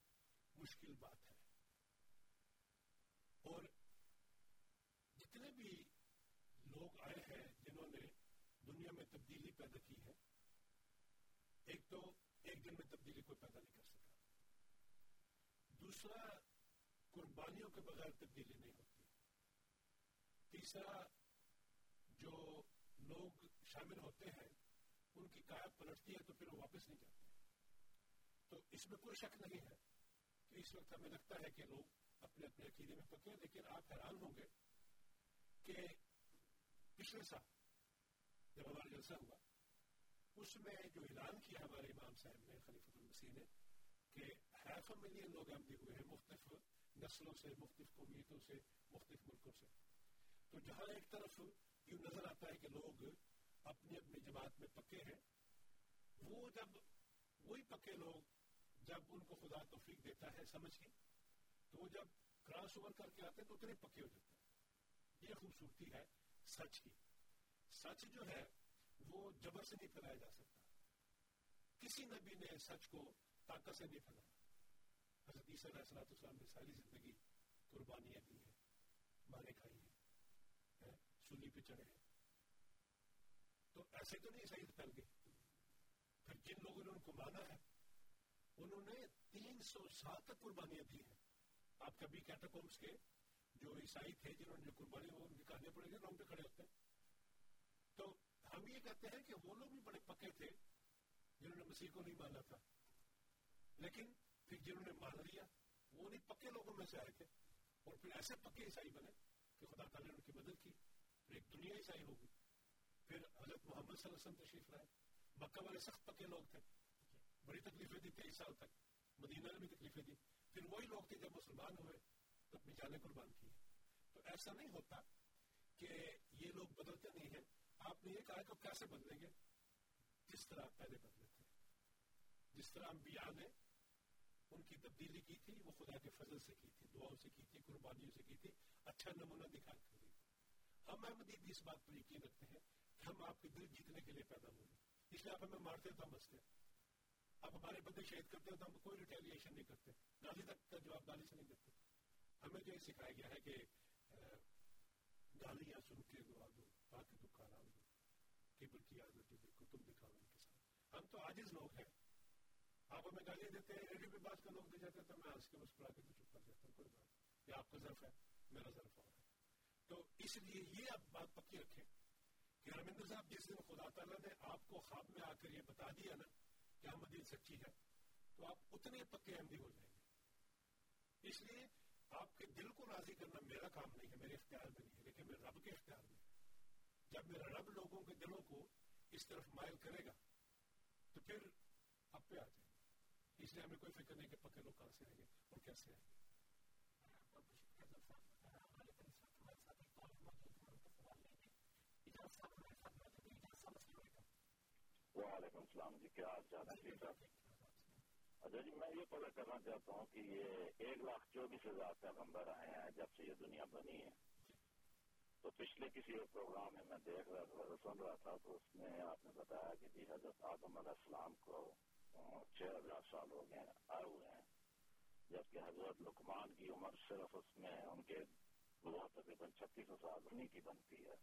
مشکل بات ہے۔ اور جتنے بھی لوگ آئے ہیں جنہوں نے دنیا میں تبدیلی پیدا کی ہے، ایک تو ایک دن میں تبدیلی کوئی پیدا نہیں کر سکا۔ دوسرا، قربانیوں کے بغیر تبدیلی نہیں ہوتی۔ تیسرا جو لوگ شامل ہوتے ہیں، ان کی کایا پلٹتی ہے تو پھر وہ واپس نہیں جاتے تو اس میں کوئی شک نہیں ہے کہ اس وقت ہمیں لگتا ہے کہ لوگ اپنے اپنے عقیدے میں پکے لیکن آپ حیران ہوں گے کہ پچھلے سال جب ہمارا جلسہ ہوا، اس میں جو اعلان کیا ہمارے امام صاحب نے، خلیفۃ المسیح نے، کہ ہیف ملین لوگ آمدی ہوئے ہیں، مختلف نسلوں سے، مختلف قومیتوں سے، مختلف ملکوں سے۔ تو جہاں ایک طرف یوں نظر آتا ہے کہ لوگ اپنی اپنی جماعت میں پکے ہیں، وہ جب وہی پکے لوگ جب ان کو خدا توفیق دیتا ہے سمجھ کے، تو وہ جب کراس اوور کر کے آتے تو اتنے پکے ہو جاتے ہیں۔ یہ خوبصورتی ہے سچ کی۔ سچ جو ہے، وہ جبر سے نہیں پھیلایا جا سکتا۔ کسی نبی نے سچ کو طاقت سے نہیں پھیلایا۔ حضرت عیسیٰ علیہ السلام نے ساری زندگی قربانیاں دی ہیں مارے کھائی ہیں۔ سلی پہ چڑھے ہیں تو ایسے تو نہیں صحیح پھیل گئی پھر جن لوگوں نے ان کو مانا ہے، انہوں نے تین سو سال تک قربانیاں دی ہیں۔ آپ کبھی کیٹاکومس کے جو عیسائی تھے جنہوں نے قربانی وہ نکالنے پڑے گے رونگ پہ کھڑے ہوتے ہیں۔ تو ہم یہ کہتے ہیں کہ وہ لوگ بھی بڑے پکے تھے جنہوں نے مسیح کو نہیں مانا تھا۔ لیکن پھر جنہوں نے مان لیا، وہ انہیں پکے لوگوں میں سے آئے تھے۔ اور پھر ایسے پکے عیسائی بنے کہ خدا تعالیٰ نے ان کی مدد کی۔ ایک دنیا ہی عیسائی ہوگی۔ پھر حضرت محمد صلی اللہ علیہ وسلم تشریف لائے۔ مکہ والے سخت پکے لوگ تھے۔ بڑی تکلیفیں دی، تیئیس سال تک۔ مدینہ نے بھی تکلیفیں دی۔ پھر وہی لوگ تھے جب مسلمان ہوئے، تو اپنی جانیں قربان کی۔ تو ایسا نہیں ہوتا کہ یہ لوگ بدلتے نہیں ہیں۔ آپ نے یہ کہا کہ کیسے بدلیں گے؟ جس طرح پہلے بدلے تھے۔ جس طرح انبیاء نے ان کی تبدیلی کی تھی، وہ خدا کے فضل سے کی تھی، دعاؤں سے کی تھی، قربانیوں سے کی تھی۔ اچھا نمونہ دکھا کر ہم احمدی بھی اس بات پر یقین رکھتے ہیں کہ ہم آپ کے دل جیتنے کے لیے پیدا ہوئے اس لیے آپ ہمیں مارتے تو ہم ہنستے آپ ہمارے بندے شہید کرتے ہیں تو ہم کوئی ریٹیلیشن نہیں کرتے۔ گالی تک کا جواب گالی سے نہیں دیتے۔ ہمیں جو یہ سکھایا گیا ہے کہ گالیاں سن کے دعا دو، پاک دکھ آرام دو۔ کبر کی عادت جو دیکھو تم دکھاؤ ان کے ساتھ۔ ہم تو عاجز لوگ ہیں۔ آپ ہمیں گالیاں دیتے ہیں ریڈیو پہ بات کا لوگ دے جاتے ہیں تو میں ہنس کے مسکرا کے تو چپ کر جاتا ہوں، کوئی بات یہ آپ کا ظرف ہے، میرا ظرف ہے تو اس لیے یہ آپ بات پکی رکھیں کہ رمندر صاحب، جس دن خدا تعالیٰ نے آپ کو خواب میں آ کر یہ بتا دیا نا کہ احمدی سچی ہے تو آپ اتنے پکے احمدی ہو جائیں گے۔ اس لیے آپ کے دل کو راضی کرنا میرا کام نہیں ہے، میرے اختیار میں نہیں ہے، لیکن میرے رب کے اختیار میں جب میرا رب لوگوں کے دلوں کو اس طرف مائل کرے گا، تو پھر آپ پہ آ جائیں گے۔ اس لیے ہمیں کوئی فکر نہیں کہ پکے لوگ کہاں سے آئیں گے اور کیسے آئیں گے۔ وعلیکم السلام جی کیا حال چال ہے؟ ٹھیک ٹھاک۔ اچھا جی میں یہ پتا کرنا چاہتا ہوں کہ یہ ایک لاکھ چوبیس ہزار پیغمبر آئے ہیں جب سے یہ دنیا بنی ہے۔ تو پچھلے کسی ایک پروگرام میں میں دیکھ رہا تھا، سن رہا تھا، تو اس میں آپ نے بتایا کہ جی حضرت آدم علیہ السلام کو چھ ہزار سال ہو گئے، آئے ہوئے ہیں۔ جبکہ حضرت لکمان کی عمر صرف اس میں ان کے وہ تقریباً چھتیس ہزار انہیں کی بنتی ہے۔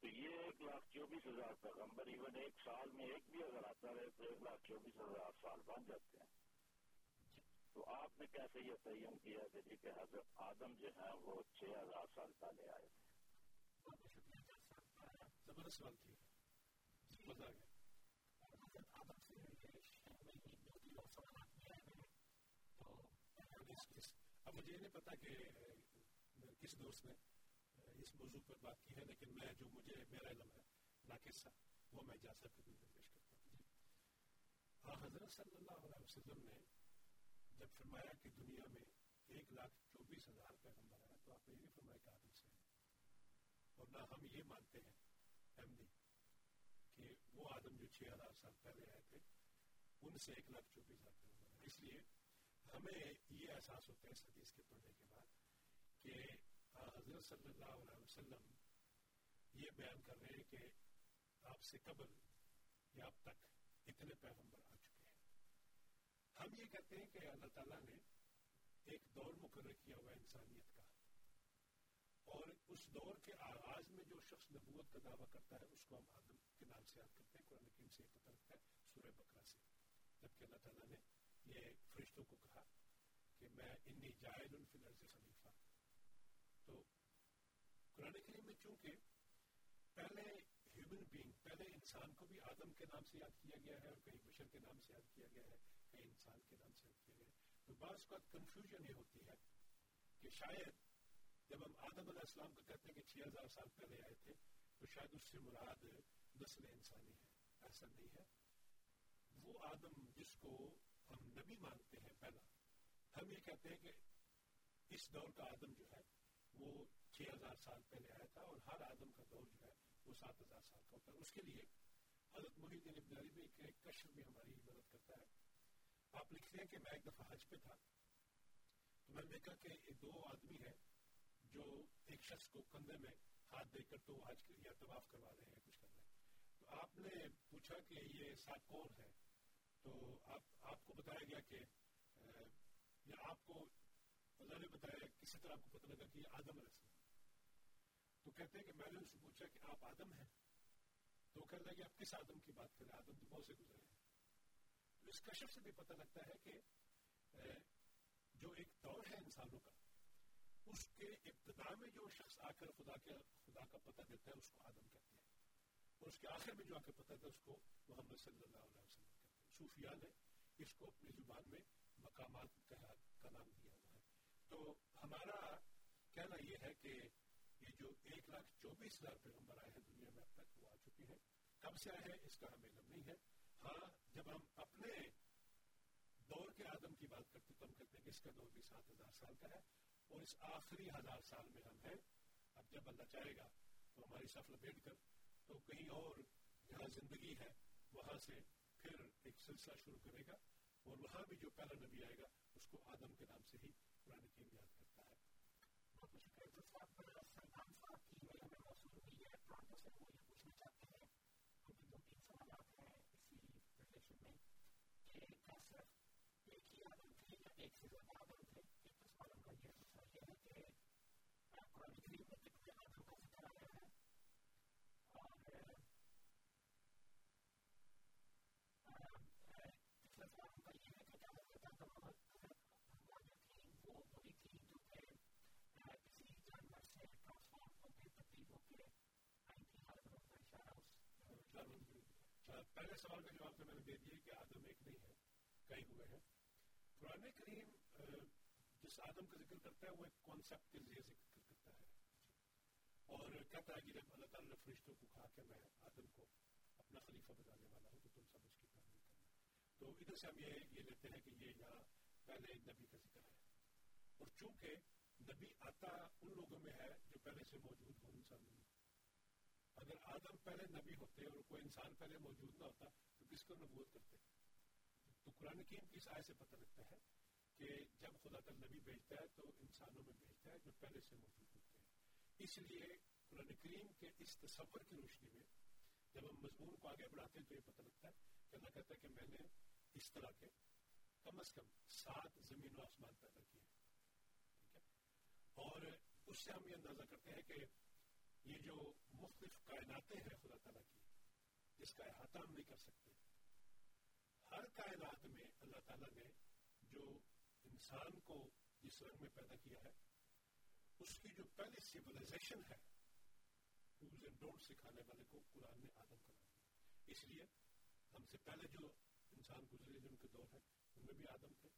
تو یہ ایک لاکھ چوبیس ہزار پیغمبر ایون ایک سال میں ایک بھی اگر آتا رہے تو ایک لاکھ چوبیس ہزار سال بن جاتے ہیں۔ تو آپ نے کیسے یہ تعین کیا کہ جی کہ حضرت آدم جو ہیں وہ چھ ہزار سال پہلے آئے تھے؟ اب مجھے نہیں پتا کہ کس دوست نے اس موضوع پر بات کی ہے، لیکن میں جو مجھے، میرا علم ہے، ناقص سا وہ میں جا سکتے دن پیش کرتا ہوں۔ ہاں حضرت صلی اللہ علیہ وسلم نے جب فرمایا کہ دنیا میں ایک لاکھ چوبیس ہزار پیغمبر ہے تو آپ نے یہ بھی فرمایا کہ آدم سے اور نہ ہم یہ مانتے ہیں احمدی کہ وہ آدم جو چھ ہزار سال پہلے آئے تھے، ان سے ایک لاکھ چوبیس ہزار پیغمبر ہے اس لیے ہمیں یہ احساس ہوتا ہے اس حدیث کے پڑھنے کے بعد کہ حضرت صلی اللہ علیہ وسلم یہ بیان کر رہے ہیں کہ آپ سے قبل یا اب تک اتنے پیغمبر آ چکے ہیں۔ ہم یہ کہتے ہیں کہ اللہ تعالیٰ نے ایک دور مقرر کیا ہوا انسانیت کا اور اس دور کے آغاز میں جو شخص نبوت کا دعویٰ کرتا ہے، اس کو ہم آدم کے نام سے یاد کرتے ہیں، قرآن کریم سے پتہ لگتا ہے، سورہ بکرا سے۔ جبکہ اللہ تعالیٰ نے یہ فرشتوں کو کہا کہ میں انی جائل فی الارض خلیفہ تو قرآن کریم میں چونکہ پہلے ہیومن بینگ پہلے انسان کو بھی آدم کے نام سے یاد کیا گیا ہے اور کہیں بشر کے نام سے یاد کیا گیا ہے، کہیں انسان کے نام سے یاد کیا گیا ہے۔ تو بعض کا کنفیوژن یہ ہوتی ہے کہ شاید جب ہم آدم علیہ السلام کو کہتے ہیں کہ چھ ہزار سال پہلے آئے تھے، تو شاید اس سے مراد نسل انسانی ہے۔ ایسا نہیں ہے۔ وہ آدم جس کو ہم نبی مانتے ہیں پہلا، ہم یہ کہتے ہیں کہ اس دور کا آدم جو ہے، وہ چھ ہزار سال پہلے آیا تھا اور ہر آدم کا دور جو ہے وہ سات ہزار سال کا ہوتا ہے۔ اس کے لیے حضرت محی الدین ابن عربی کے کشف بھی ہماری مدد کرتا ہے۔ آپ لکھتے ہیں کہ میں ایک دفعہ حج پہ تھا۔ تو میں نے دیکھا کہ دو آدمی ہیں جو ایک شخص کو کندھے میں ہاتھ دے کر تو حج یا طواف کروا رہے ہیں، کچھ کر رہے ہیں۔ تو آپ نے پوچھا کہ یہ صاحب کون ہے؟ تو آپ آپ کو بتایا گیا کہ یا آپ کو اللہ نے بتایا، کسی طرح آپ کو پتہ لگا کہ یہ آدم علیہ السلام۔ تو کہتے ہیں کہ میں نے ان سے پوچھا کہ آپ آدم ہیں؟ تو وہ کہتا ہے کہ آپ کس آدم کی بات کریں آدم تو بہت سے گزرے ہیں۔ تو اس کشف سے بھی پتہ لگتا ہے کہ جو ایک دور ہے انسانوں کا، اس کے ابتدا میں جو شخص آ کر خدا کے، خدا کا پتہ دیتا ہے، اس کو آدم کہتے ہیں۔ اور اس کے آخر میں جو آ کر پتہ دیتا ہے، اس کو محمد صلی اللہ علیہ وسلم کہتے ہیں۔ صوفیاء نے اس کو اپنی زبان میں مقامات کا نام دیا ہوا ہے۔ تو ہمارا کہنا یہ ہے کہ یہ جو ایک لاکھ چوبیس ہزار پیغمبر آئے ہیں دنیا میں اب تک وہ آ چکے ہیں۔ کب سے آئے ہیں اس کا ہمیں علم نہیں ہے۔ ہاں جب ہم اپنے دور کے آدم کی بات کرتے تو ہم کہتے ہیں کہ اس کا دور بھی سات ہزار سال کا ہے اور اس آخری ہزار سال میں ہم ہیں۔ اب جب اللہ چاہے گا تو ہماری صف لپیٹ کر تو کہیں اور جہاں زندگی ہے، وہاں سے پھر ایک سلسلہ شروع کرے گا اور وہاں بھی جو پہلا نبی آئے گا، اس کو آدم کے نام سے ہی قرآن کی یاد کرتا ہے۔ پہلے سوال کا جواب تو میں نے دے دیا کہ آدم ایک نہیں ہے کئی ہوئے ہیں قرآن کریم جس آدم کا ذکر کرتا ہے، وہ ایک کانسیپٹ کے ذریعے ذکر کرتا ہے۔ اور کہتا ہے کہ جب اللہ تعالیٰ نے فرشتوں کو کہا کہ میں آدم کو اپنا خلیفہ بتانے والا ہوں، تو تم سب اس کی پیروی کرنا۔ تو ادھر سے ہم یہ یہ لیتے ہیں کہ یہ یہاں پہلے نبی کا ذکر ہے۔ اور چونکہ نبی آتا ان لوگوں میں ہے جو پہلے سے موجود ہو انسان نہیں۔ اگر آدم پہلے نبی ہوتے اور کوئی انسان پہلے موجود نہ ہوتا، تو کس کو نبوت کرتے؟ ہیں تو قرآن کریم کی اس آئے سے پتہ لگتا ہے کہ جب خدا تعالیٰ نبی بھیجتا ہے تو انسانوں میں بھیجتا ہے جو پہلے سے موجود ہوتے ہیں۔ اس لیے قرآن کریم کے اس تصور کی روشنی میں جب ہم مضمون کو آگے بڑھاتے ہیں تو یہ پتہ لگتا ہے کہ اللہ کہتا ہے کہ میں نے اس طرح کے کم از کم سات زمین و آسمان پیدا کیے ٹھیک ہے؟ اور اس سے ہم یہ اندازہ کرتے ہیں کہ یہ جو مختلف کائناتیں ہیں خدا تعالیٰ کی، جس کا احاطہ ہم نہیں کر سکتے میں اللہ تعالیٰ جو انسان کو جس رنگ میں پیدا کیا ہے، اس کی جو پہلی سیولائزیشن ہے ڈوز اینڈ ڈونٹ سکھانے والے کو قرآن نے آدم کا دیا۔ اس لیے ہم سے پہلے جو انسان گزرے جن کے دور ہے ان میں بھی آدم تھے۔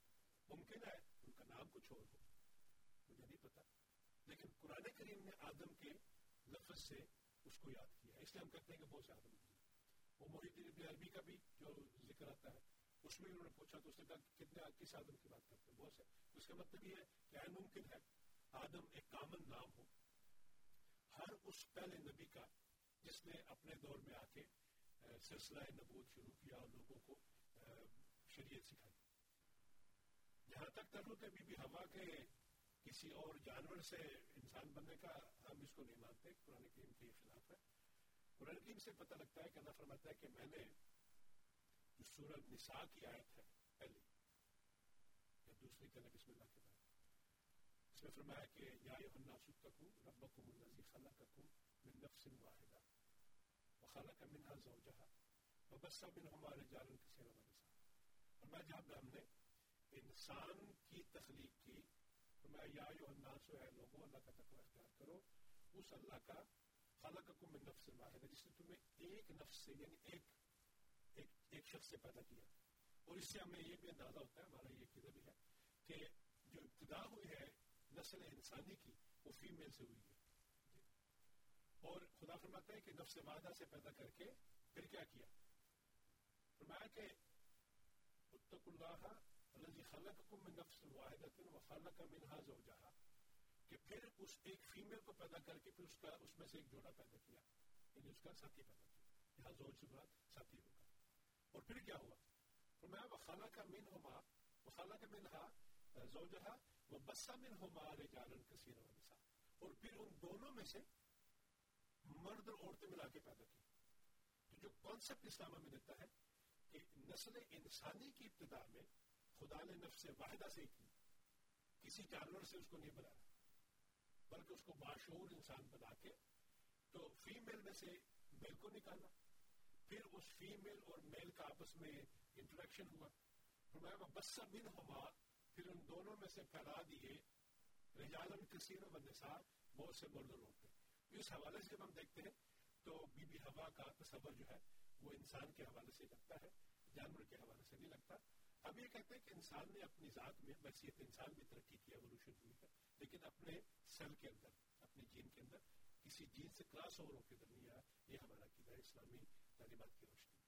ممکن ہے ان کا نام کچھ اور ہو، مجھے نہیں پتا۔ لیکن قرآن کریم نے آدم کے لفظ سے اس کو یاد کیا۔ اس لیے ہم کہتے ہیں کہ بہت سے آدم گزرے وہ محیط عربی کا بھی جو ذکر آتا ہے اس میں انہوں نے پوچھا تو اس نے کہا کتنے کس آدم کی بات کرتے ہیں؟ بہت سے اس کا مطلب یہ ہے کہ ہے ممکن ہے آدم ایک کامن نام ہو۔ ہر اس پہلے نبی کا جس نے اپنے دور میں آ کے سلسلہ نبوت شروع کیا اور لوگوں کو شریعت سکھائی۔ جہاں تک تعلق ہے بی بی ہوا کے کسی اور جانور سے انسان بننے کا ہم اس کو نہیں مانتے، قرآن کریم کے خلاف ہے۔ قرآن کریم سے پتہ لگتا ہے کہ اللہ فرماتا ہے کہ میں نے جو سورت نساء کی آیت ہے، پہلی۔ یا دوسری کہنا بسم اللہ کے بعد اس میں فرمایا کہ یا یوحنا ستکو ربکم الذی خلقکم من نفس واحدہ وخلق منها زوجها وبث منهما رجالا كثيرا ونساء فرمایا جب ہم نے انسان کی تخلیق کی، فرمایا یا یوحنا سو ہے لوگوں، اللہ کا تقوی اختیار کرو، اس اللہ کا خلقکم من نفس واحدہ، جس نے تمہیں ایک نفس سے یعنی ایک ایک, ایک شخص سے پیدا کیا اور اس سے ہمیں یہ بھی اندازہ ہوتا ہے ہمارا یہ قدر بھی ہے کہ جو ابتدا ہوئی ہے نسل انسانی کی وہ فیمیل سے ہوئی ہے اور خدا فرماتا ہے کہ نفس واحدہ سے پیدا کر کے پھر کیا کیا؟ فرمایا کہ اتق اللہ الذی خلقکم من نفس واحدۃ وخلق منها زوجها کہ پھر اس ایک فیمیل کو پیدا کر کے پھر اس کا اس میں سے ایک جوڑا پیدا کیا یعنی اس کا ساتھی پیدا کیا۔ یہاں زوج سے مراد ساتھی ہوگا اور پھر کیا ہوا؟ فرمایا وخلق منهما وخلق منها زوجها وبث منهما رجالا كثيرا ونساء اور پھر ان دونوں میں سے مرد اور عورتیں ملا کے پیدا کی۔ تو جو کانسیپٹ اسلام میں دیتا ہے کہ نسل انسانی کی ابتدا میں خدا نے نفس واحدہ سے کی۔ کسی جانور سے اس کو نہیں بنایا، بلکہ اس کو باشعور انسان بنا کے تو فیمیل میں سے میل کو نکالا۔ پھر اس فیمیل اور میل کا آپس میں انٹریکشن ہوا۔ فرمایا بس من ہوا۔ پھر ان دونوں میں سے پھیلا دیے۔ رجالن کثیر و نساء بہت سے مرد اور عورتیں اس حوالے سے جب ہم دیکھتے ہیں، تو بی بی ہوا کا تصور جو ہے، وہ انسان کے حوالے سے لگتا ہے، جانور کے حوالے سے نہیں لگتا۔ اب یہ کہتے ہیں کہ انسان نے اپنی ذات میں بحثیت انسان بھی ترقی کی ایولیوشن ہوئی ہے۔ لیکن اپنے سیل کے اندر، اپنے جین کے اندر کسی جین سے کلاس اوور ہو کے اندر نہیں آیا۔ یہ ہمارا عقیدہ اسلامی تعلیمات کی روشنی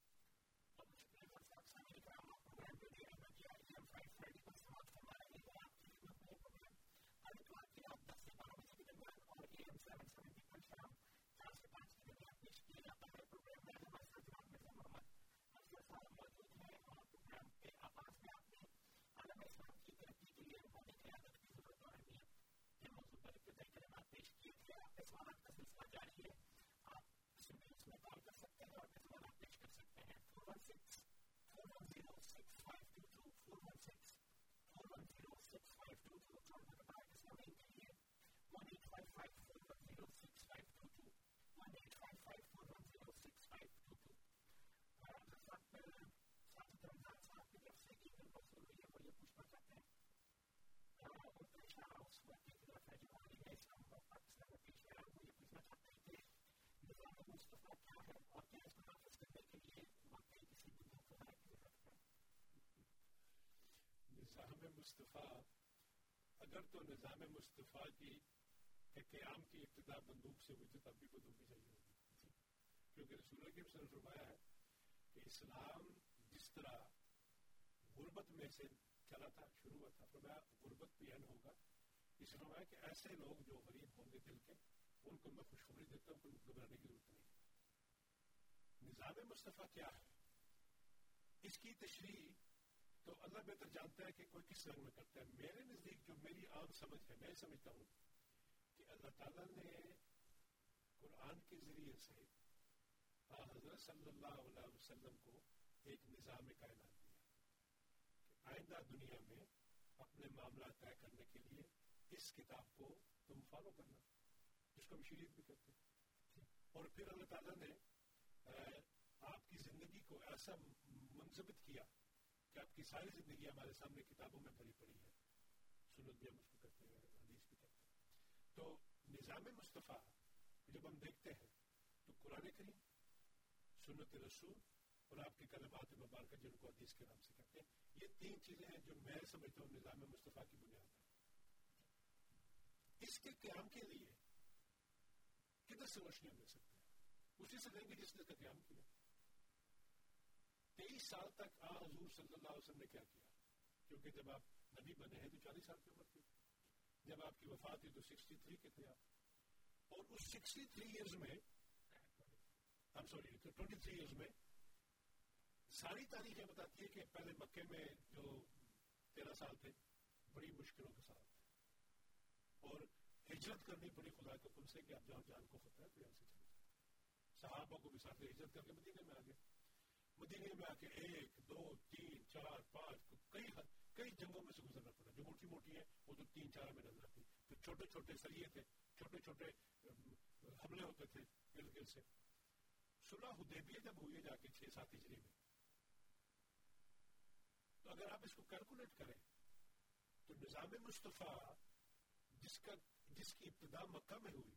نظام مصطفیٰ اگر تو نظام مصطفیٰ کی قیام کی ابتدا بندوق سے ہوئی تو تب بھی بندوق ہی چاہیے ہوگی کیونکہ رسول اللہ کے نے فرمایا ہے کہ اسلام جس طرح غربت میں سے چلا تھا، شروع ہوا تھا، فرمایا غربت بھی این ہوگا۔ اس فرمایا کہ ایسے لوگ جو غریب ہوں گے دل کے، ان کو میں خوشخبری دیتا ہوں، کوئی گھبرانے کی ضرورت نہیں۔ نظام مصطفیٰ کیا ہے؟ اس کی تشریح تو اللہ بہتر جانتا ہے کہ کوئی کس رنگ میں کرتا ہے۔ میرے نزدیک جو میری عام سمجھ ہے، میں سمجھتا ہوں کہ اللہ تعالیٰ نے قرآن کے ذریعے سے حضرت صلی اللہ علیہ وسلم کو ایک نظام کائنات دیا کہ آئندہ دنیا میں اپنے معاملات طے کرنے کے لیے اس کتاب کو تم فالو کرنا جس کو ہم شریعت بھی کرتے ہیں۔ اور پھر اللہ تعالیٰ نے آپ کی زندگی کو ایسا منظمت کیا کہ آپ کی ساری زندگی ہمارے سامنے کتابوں میں بھری پڑی ہے سنت بھی ہم اس کو کرتے ہیں حدیث بھی کرتے ہیں تو نظام مصطفیٰ جب ہم دیکھتے ہیں تو قرآن کریم سنت رسول اور آپ کے کلمات مبارکہ جن کو حدیث کے نام سے کہتے ہیں یہ تین چیزیں ہیں جو میں سمجھتا ہوں نظام مصطفیٰ کی بنیاد ہے اس کے قیام کے لیے کدھر سے روشنی مل سکتے ہیں اسی سے لیں گے جس نے اس قیام کیا تیئیس سال تک آ حضور صلی اللہ علیہ وسلم نے کیا کیا؟ کیونکہ جب آپ نبی بنے ہیں تو چالیس سال کی عمر تھی۔ جب آپ کی وفات ہوئی تو سکسٹی تھری کے تھے آپ۔ اور اس سکسٹی تھری ایئرز میں ہم سوری ٹوینٹی تھری ایئرز میں ساری تاریخیں بتاتی ہے کہ پہلے مکے میں جو تیرہ سال تھے، بڑی مشکلوں کے ساتھ اور ہجرت کرنی پڑی خدا کے حکم سے کہ آپ جہاں جان کو خطرہ ہے تو یہاں سے چلے صحابہ کو بھی ساتھ ہجرت کر کے مدینے میں آگے مدینے میں آ کے ایک، دو، تین، چار، پانچ، کئی کئی جنگوں میں سے گزرنا پڑا۔ جو موٹی موٹی ہے وہ تو تین، چار میں نظر آتی۔ پھر چھوٹے چھوٹے سریے تھے، چھوٹے چھوٹے حملے ہوتے تھے ارد گرد سے۔ صلح حدیبیہ جب ہوئی جا کے چھ، سات ہجری میں، تو اگر آپ اس کو کیلکولیٹ کریں، تو نظام مصطفیٰ جس کا، جس کی ابتدا مکہ میں ہوئی،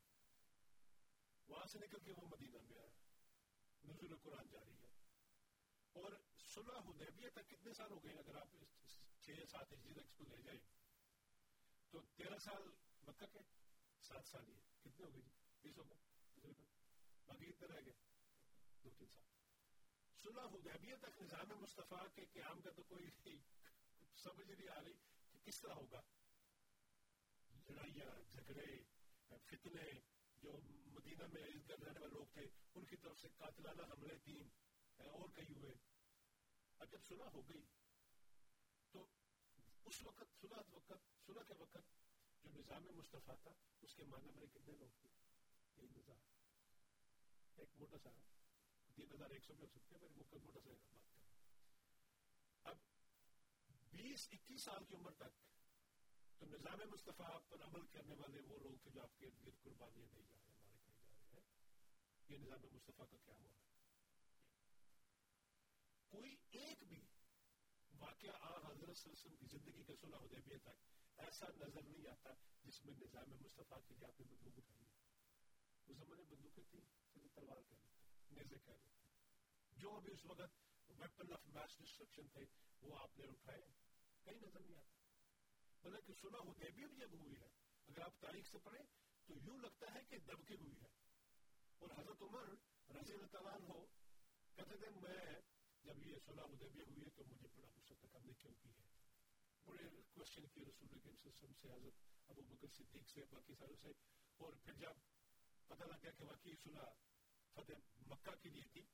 وہاں سے نکل کے وہ مدینہ میں آیا۔ نزول قرآن جاری ہے۔ اور صلح حدیبیہ تک کتنے سال ہو گئے اگر آپ چھ سات ہجری تک اس کو لے جائیں؟ تو تیرہ سال مطلب مکہ کے سات سال یہ کتنے ہو گئے جی؟ بیس ہو گئے۔ باقی کتنے رہ گئے۔ دو تین سال۔ صلح حدیبیہ تک نظام مصطفیٰ کے قیام کا تو کوئی سمجھ نہیں آ رہی کہ کس طرح ہوگا۔ لڑائیاں، جھگڑے، فتنے، جو مدینہ میں ارد گرد رہنے والے لوگ تھے، ان کی طرف سے قاتلانہ حملے تین۔ اور کئی ہوئے۔ اب جب صلح ہو گئی، تو اس وقت، صلح وقت، صلح کے وقت جو نظام مصطفیٰ تھا، اس کے معنی میں کتنے لوگ تھے؟ تین ہزار۔ ایک موٹا سا تین ہزار ایک سو بھی ہو سکتے ہیں، میرے موٹا سا بات کر اب بیس، اکیس سال کی عمر تک تو نظام مصطفیٰ پر عمل کرنے والے وہ لوگ تھے جو آپ کے ارد گرد قربانیاں نہیں جا رہے ہمارے کہیں جا رہے ہیں۔ یہ نظام مصطفیٰ کا کیا ہوا؟ ہے کوئی ایک بھی واقعہ آ حضرت صلی اللہ علیہ وسلم کی زندگی کے صلح حدیبیہ تک، ایسا نظر نہیں آتا جس میں نظام مصطفیٰ کے لیے آپ نے بندوق اٹھائی ہے اس زمانے بندوقیں تھیں چلے تلوار کہہ لیتے نیزے کہہ لیتے جو ابھی اس وقت ویپن آف میس ڈسٹرکشن تھے، وہ آپ نے اٹھائے۔ کہیں نظر نہیں آتا۔ بلکہ صلح حدیبیہ بھی جب ہوئی ہے۔ اگر آپ تاریخ سے پڑھیں، تو یوں لگتا ہے کہ دبکی ہوئی ہے۔ اور حضرت عمر رضی اللہ تعالیٰ عنہ کہتے تھے، میں جب یہ صلح حدیبیہ ہوئی ہے تو مجھے بڑا غصہ تک ہم نے کیوں کی ہے بڑے کوشچن کیے رسول اللہ کے وسلم سے حضرت ابو بکر صدیق سے باقی ساروں سے اور پھر جب پتہ لگ گیا کہ واقعی صلح فتح مکہ کے لیے تھی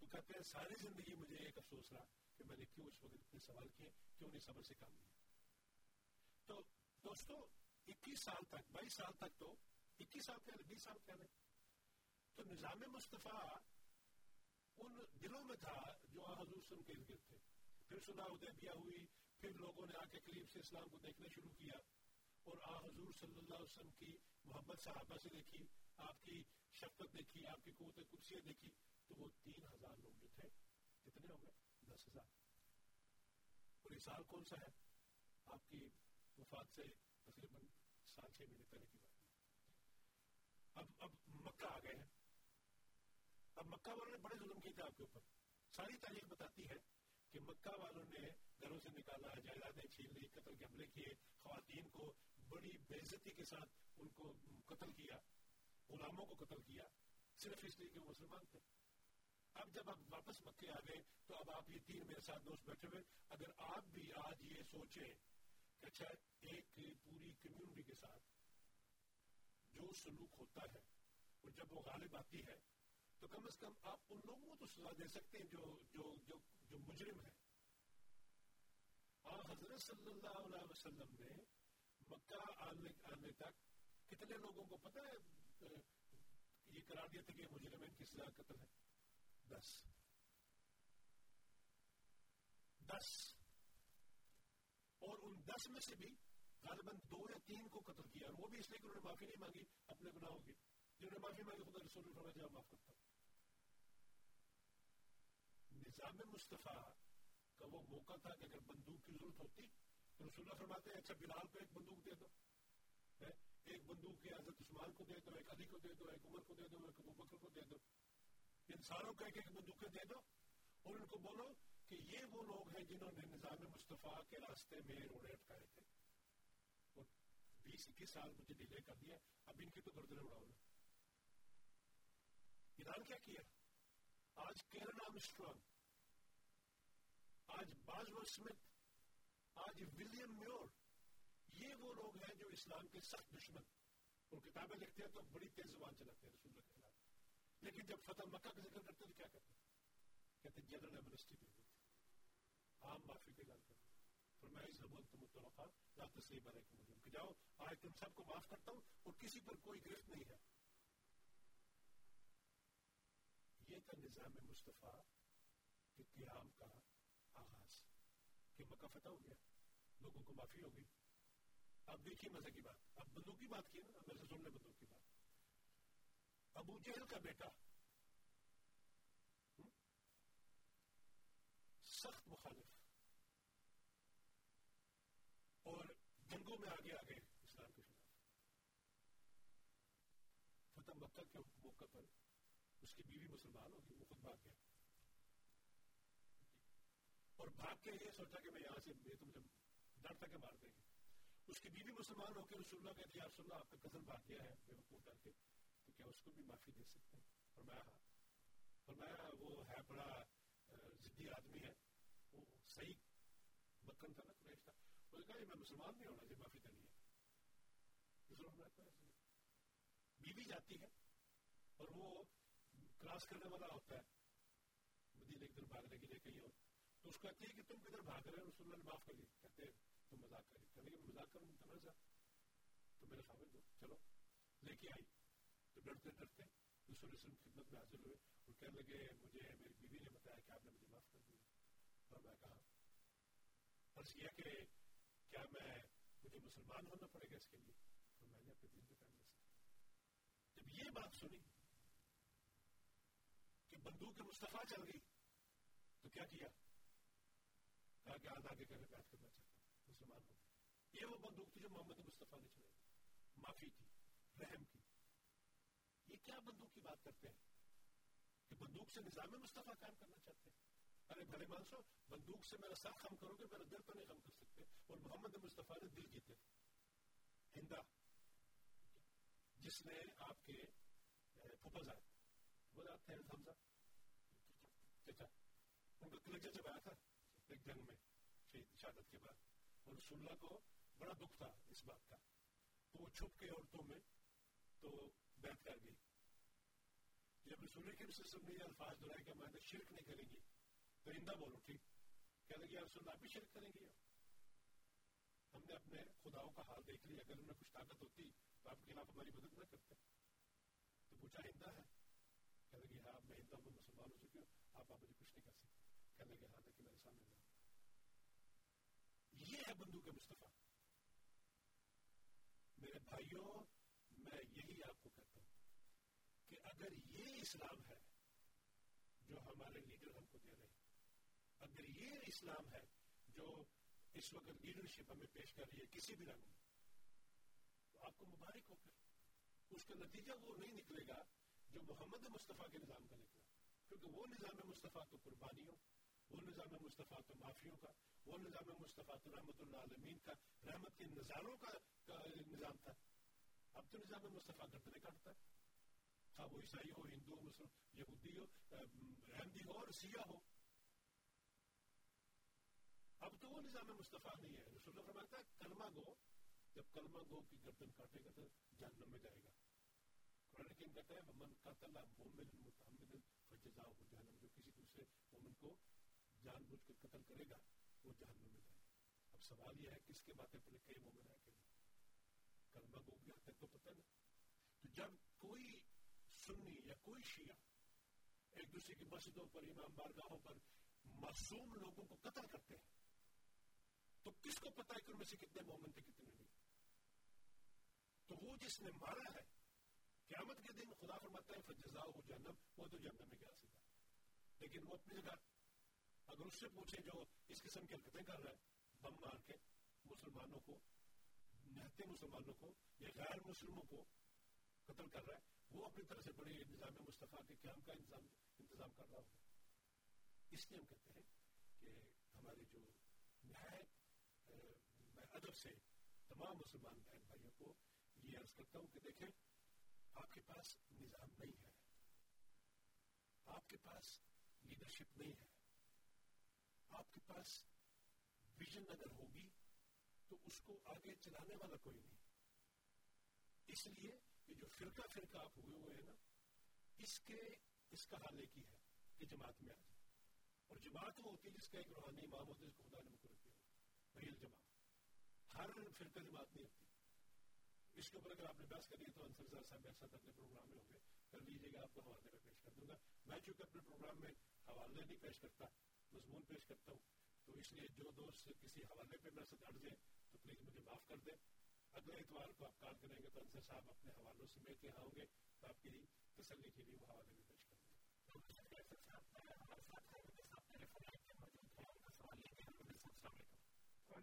تو کہتے ہیں ساری زندگی مجھے ایک افسوس رہا کہ میں نے کیوں اس وقت اتنے سوال کیے کیوں نہیں صبر سے کام لیا تو دوستو اکیس سال تک بائیس سال تک تو اکیس سال پہلے بیس سال پہلے تو نظام مصطفیٰ ان دلوں میں تھا جو حضور وسلم کے ارد تھے۔ پھر سنا ادیبیہ ہوئی پھر لوگوں نے آ کے قریب سے اسلام کو دیکھنا شروع کیا۔ اور آ حضور صلی اللہ علیہ وسلم کی محبت صحابہ سے دیکھی، آپ کی شفقت دیکھی، آپ کی قوت قدسیت دیکھی، تو وہ تین ہزار لوگ جو تھے، کتنے ہو گئے؟ دس ہزار۔ اور یہ سال کون سا ہے؟ آپ کی وفات سے تقریباً سال چھ مہینے پہلے کی بات۔ اب اب مکہ آ گئے ہیں۔ اب مکہ والوں نے بڑے ظلم کیے تھے آپ کے اوپر۔ ساری تاریخ بتاتی ہے کہ مکہ والوں نے گھروں سے نکالا، جائیدادیں چھین لی، قتل کے حملے کیے، خواتین کو بڑی بے عزتی کے ساتھ ان کو قتل کیا، غلاموں کو قتل کیا، صرف اس لیے کہ وہ مسلمان تھے۔ اب جب آپ واپس مکے آ گئے تو اب آپ یہ تین میرے ساتھ دوست بیٹھے ہوئے۔ اگر آپ بھی آج یہ سوچیں کہ اچھا ایک پوری کمیونٹی کے ساتھ جو سلوک ہوتا ہے اور جب وہ غالب آتی ہے تو کم از کم آپ ان لوگوں کو تو سزا دے سکتے ہیں جو جو جو جو مجرم ہے اور حضرت صلی اللہ علیہ وسلم نے مکہ آنے, آنے تک کتنے لوگوں کو پتہ ہے یہ قرار دیا تھا کہ مجرم ان کی سزا قتل ہے۔ دس۔ دس۔ اور ان دس میں سے بھی غالباً دو یا تین کو قتل کیا اور وہ بھی اس لیے کہ انہوں نے معافی نہیں مانگی اپنے گناہوں کی۔ جنہوں نے معافی مانگی خدا رسول اللہ جب معاف کرتا ہوں۔ نظام مصطفیٰ کا وہ موقع تھا کہ اگر بندوق کی ضرورت ہوتی تو رسول اللہ فرماتے ہیں اچھا بلال کو ایک بندوق دے دو۔ ایک بندوق کے حضرت عثمان کو دے دو، ایک علی کو دے دو، ایک عمر کو دے دو، ایک ابو بکر کو دے دو۔ انسانوں کو ایک ایک بندوقیں دے دو۔ اور ان کو بولو کہ یہ وہ لوگ ہیں جنہوں نے نظام مصطفیٰ کے راستے میں روڑے اٹکائے تھے۔ اور بیس اکیس سال مجھے ڈیلے کر دیا۔ اب ان کی تو گردنے اڑاؤ ایران کیا کیا؟ آج کیرن آمسٹرانگ آج بازور سمتھ آج ولیم میور، یہ وہ لوگ ہیں جو اسلام کے سخت دشمن اور کتابیں لکھتے ہیں تو بڑی تیز زبان چلاتے ہیں رسول اللہ کے خلاف۔ لیکن جب فتح مکہ کا ذکر کرتے تو کیا کرتے کہتے جنرل جی ایمنسٹی دے دیتے عام معافی کی گل کرتے فرمایا، اس زبان تم متوقع، لا تصریب علیکم مجھم کہ جاؤ، آج تم سب کو معاف کرتا ہوں اور کسی پر کوئی گرفت نہیں ہے۔ یہ تھا نظام مصطفیٰ کے قیام کا آغاز کہ مکہ فتح ہو گیا، لوگوں کو معافی ہو گئی۔ اب دیکھیے مزے کی بات۔ اب بندوق کی بات کی نا، میرے سے سن لے بندوق کی بات۔ ابو جہل کا بیٹا سخت مخالف۔ اور جنگوں میں آگے آگے اسلام کے خلاف۔ فتح مکہ کے موقع پر اس کی بیوی مسلمان ہوگی، وہ خود بھاگ گیا۔ اور بھاگ کے یہ سوچا کہ میں یہاں سے یہ تو مجھے ڈر تک مار دیں گے اس کی بیوی مسلمان ہو کے رسول اللہ کہتے ہیں رسول اللہ، آپ کا قتل بھاگ گیا ہے، بے وقوف ڈر کے۔ تو کیا اس کو بھی معافی دے سکتے ہیں؟ فرمایا ہاں فرمایا، وہ ہے بڑا ضدی آدمی ہے۔ وہ صحیح مکن تھا نا قریش تھا۔ وہ کہا میں مسلمان نہیں ہونا جب معافی دینی ہے۔ بیوی جاتی ہے اور وہ کراس کرنے والا ہوتا ہے۔ مدینہ ایک دن بھاگنے کے لیے کہیں اور۔ تو اس کو کہتی ہے کہ تم کدھر بھاگ رہے ہو؟ رسول اللہ نے معاف کر دیا۔ کہتے ہیں، تم مذاق کری کہنے کہ مذاق کروں تمہیں سا تو میرے خامد دو، چلو۔ لے کے آئی۔ تو ڈرتے ڈرتے رسول رسول خدمت میں حاضر ہوئے۔ اور کہنے لگے، مجھے، میری بیوی نے بتایا کہ آپ نے مجھے معاف کر دیا۔ اور میں کہا، عرض کیا کہ کیا میں، مجھے مسلمان ہونا پڑے گا اس کے لیے؟ تو میں نے اپنے دل پہ کرنے سے جب یہ بات سنی کہ بندوق مصطفیٰ چل گئی، تو کیا کیا؟ کہا کہ آدھا آگے کرنے بیعت کرنا چاہتا ہوں، مسلمان ہو یہ وہ بندوق تھی جو محمد مصطفیٰ نے چلائی۔ معافی کی رحم کی۔ یہ کیا بندوق کی بات کرتے ہیں؟ کہ بندوق سے نظام مصطفیٰ قائم کرنا چاہتے ہیں۔ ارے بھلے مانسو بندوق سے میرا سر خم کرو گے، میرا دل تو نہیں خم کر سکتے۔ اور محمد مصطفیٰ نے دل جیتے ہندا، جس نے آپ کے پھپھا صاحب وہ آپ تھے حمزہ چچا، ان کا کلچر جب آیا تھا ایک جنگ میں شہید شہادت کے بعد اور رسول اللہ کو بڑا دکھ تھا اس بات کا تو وہ چھپ کے عورتوں میں تو بیعت کر گئی جب رسول کے وسلم نے یہ الفاظ دلائے کہ میں شرک نہیں کریں گی تو اندہ بولو ٹھیک کہہ لگی رسول اللہ بھی شرک کریں گے ہم نے اپنے خداؤں کا حال دیکھ لیا اگر انہیں کچھ طاقت ہوتی تو آپ کے خلاف ہماری مدد نہ کرتے تو پوچھا ہندا ہے کہہ لگی ہاں میں ہندا میں مسلمان ہو چکی ہوں آپ آپ مجھے کچھ نہیں کر سکتے کہہ لگے ہاں لیکن میرے سامنے نہ یہ ہے بندوق مصطفیٰ۔ میرے بھائیوں، میں یہی آپ کو کہتا ہوں کہ اگر یہ اسلام ہے جو ہمارے لیڈر ہم کو دے رہے ہیں، اگر یہ اسلام ہے جو اس وقت لیڈرشپ ہمیں پیش کر رہی ہے کسی بھی رنگ میں، تو آپ کو مبارک ہو کر اس کا نتیجہ وہ نہیں نکلے گا جو محمد مصطفیٰ کے نظام کا نکلا، کیونکہ وہ نظام مصطفیٰ تو قربانیوں وہ نظام مصطفیٰ تو معافیوں کا، وہ نظام مصطفیٰ تو رحمت اللہ عالمین کا، رحمت کے نظاروں کا نظام تھا۔ اب تو نظام مصطفیٰ گردنے کاٹتا ہے۔ خواہ وہ عیسائی ہو، ہندو مسلم، یہودی ہو احمدی ہو اور سیاہ ہو۔ اب تو وہ نظام مصطفیٰ نہیں ہے۔ رسول اللہ فرماتا ہے، کلمہ گو، جب کلمہ گو کی گردن کاٹے گا تو جہنم میں جائے گا۔ قرآن حکیم کہتا ہے من قتل مومن متعمد فجزاؤ جہنم جو کسی دوسرے مومن کو جان بوجھ کر قتل کرے گا، وہ جہنم میں جائے اب سوال یہ ہے، کس کے باتیں پڑے کئی مومن ہے کہ کلمہ گو گیا تک تو پتہ نہیں تو جب کوئی سنی یا کوئی شیعہ ایک دوسرے کی مسجدوں پر، امام بارگاہوں پر معصوم لوگوں کو قتل کرتے ہیں، تو کس کو پتا ہے کہ ان میں سے کتنے مومن تھے، کتنے نہیں؟ تو وہ جس نے مارا ہے، قیامت کے دن خدا فرماتا ہے فجزا ہو جہنم وہ تو جہنم میں گیا سیدھا۔ لیکن وہ اپنی جگہ اگر اس سے پوچھے جو اس قسم کی حرکتیں کر رہا ہے، بم مار کے مسلمانوں کو، نہتے مسلمانوں کو یا غیر مسلموں کو قتل کر رہا ہے، وہ اپنی طرح سے بڑی نظام مصطفیٰ کے قیام کا انتظام انتظام کر رہا ہوگا۔ اس لیے ہم کہتے ہیں کہ ہمارے جو نہایت میں ادب سے تمام مسلمان بہن بھائیوں کو یہ عرض کرتا ہوں کہ دیکھیں، آپ کے پاس نظام نہیں ہے۔ آپ کے پاس لیڈرشپ نہیں ہے۔ آپ کے پاس ویژن اگر ہوگی تو اس کو آگے چلانے والا کوئی نہیں۔ اس لیے کہ جو فرقہ فرقہ آپ ہوئے ہوئے ہیں نا، اس کے، اس کا حال ایک ہی ہے کہ جماعت میں آ جائے اور جماعت وہ ہوتی ہے جس کا ایک روحانی امام ہوتا ہے، جس کو خدا نے مقرر کیا وہی الجماعت ہر فرقہ جماعت نہیں ہوتی۔ اس کے اوپر اگر آپ نے بحث کری تو انصر صاحب صاحب ایک ساتھ اپنے پروگرام میں ہوں گے۔ کر لیجیے گا، آپ کو حوالے میں پیش کر دوں گا۔ میں چونکہ اپنے پروگرام میں حوالے نہیں پیش کرتا مضمون پیش کرتا ہوں۔ تو اس لیے جو دوست کسی حوالے پہ میرے ساتھ اڑ جائے تو پلیز مجھے معاف کر دیں۔ اگلے اتوار کو آپ کال کریں گے تو انصر صاحب اپنے حوالوں سے مل کے آؤں گے تو آپ کی تسلی کے لیے وہ حوالے میں پیش کر دیں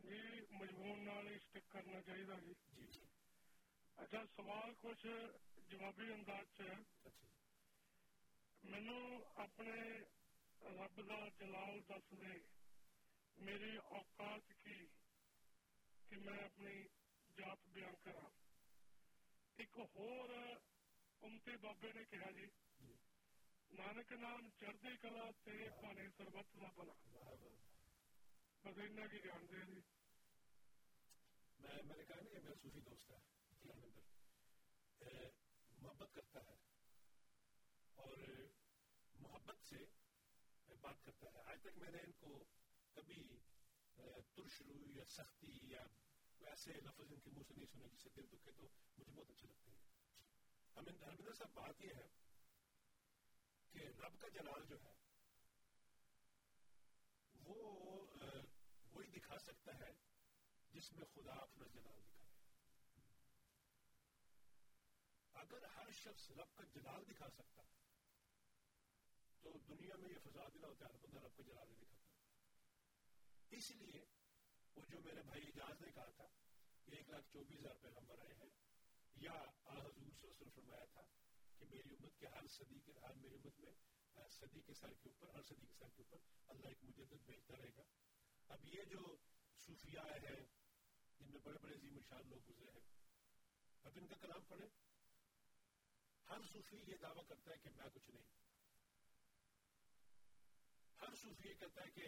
جی مجمون نال اسٹک کرنا چاہیے جی۔ اچھا سوال کچھ جوابی انداز چ مینو اپنے رب دا جلال دس دے میری اوقات کی کہ میں اپنی جات بیان کرا ایک ہور امتے بابے نے کہا جی نانک نام چڑھتی کلا تے پانے سربت کا بلا بس اتنا کی جان دے جی۔ میں میں نے کہا نا کہ میرا صوفی دوست ہے محبت کرتا ہے۔ اور محبت سے بات کرتا ہے آج تک میں نے ان کو کبھی ترش روی یا سختی یا ایسے لفظ ان کے منہ سے نہیں سنے جس سے دل دکھے تو مجھے بہت اچھے لگتے ہیں ہمیں ہرمندر صاحب بات یہ ہے کہ رب کا جلال جو ہے وہ وہی دکھا سکتا ہے جس میں خدا اپنا جلال دکھائے اگر ہر شخص رب کا جلال دکھا سکتا ہے تو دنیا میں یہ فضا دلا ہوتا ہے بندہ رب کا جلال نہیں دکھاتا اس لیے وہ جو میرے بھائی اجاز نے کہا تھا کہ ایک لاکھ چوبیس ہزار پیغمبر آئے ہیں، یا حضور صلی اللہ علیہ وسلم فرمایا تھا کہ میری امت کے ہر صدی کے، ہر میری امت میں صدی کے سر کے اوپر، ہر صدی کے سر کے اوپر اللہ ایک مجدد بھیجتا رہے گا۔ اب یہ جو صوفیاء ہیں، جن میں بڑے بڑے عظیم شان لوگ گزرے ہیں، اب ان کا کلام پڑھیں۔ ہر صوفی یہ دعویٰ کرتا ہے کہ میں کچھ نہیں۔ ہر صوفی یہ کہتا ہے کہ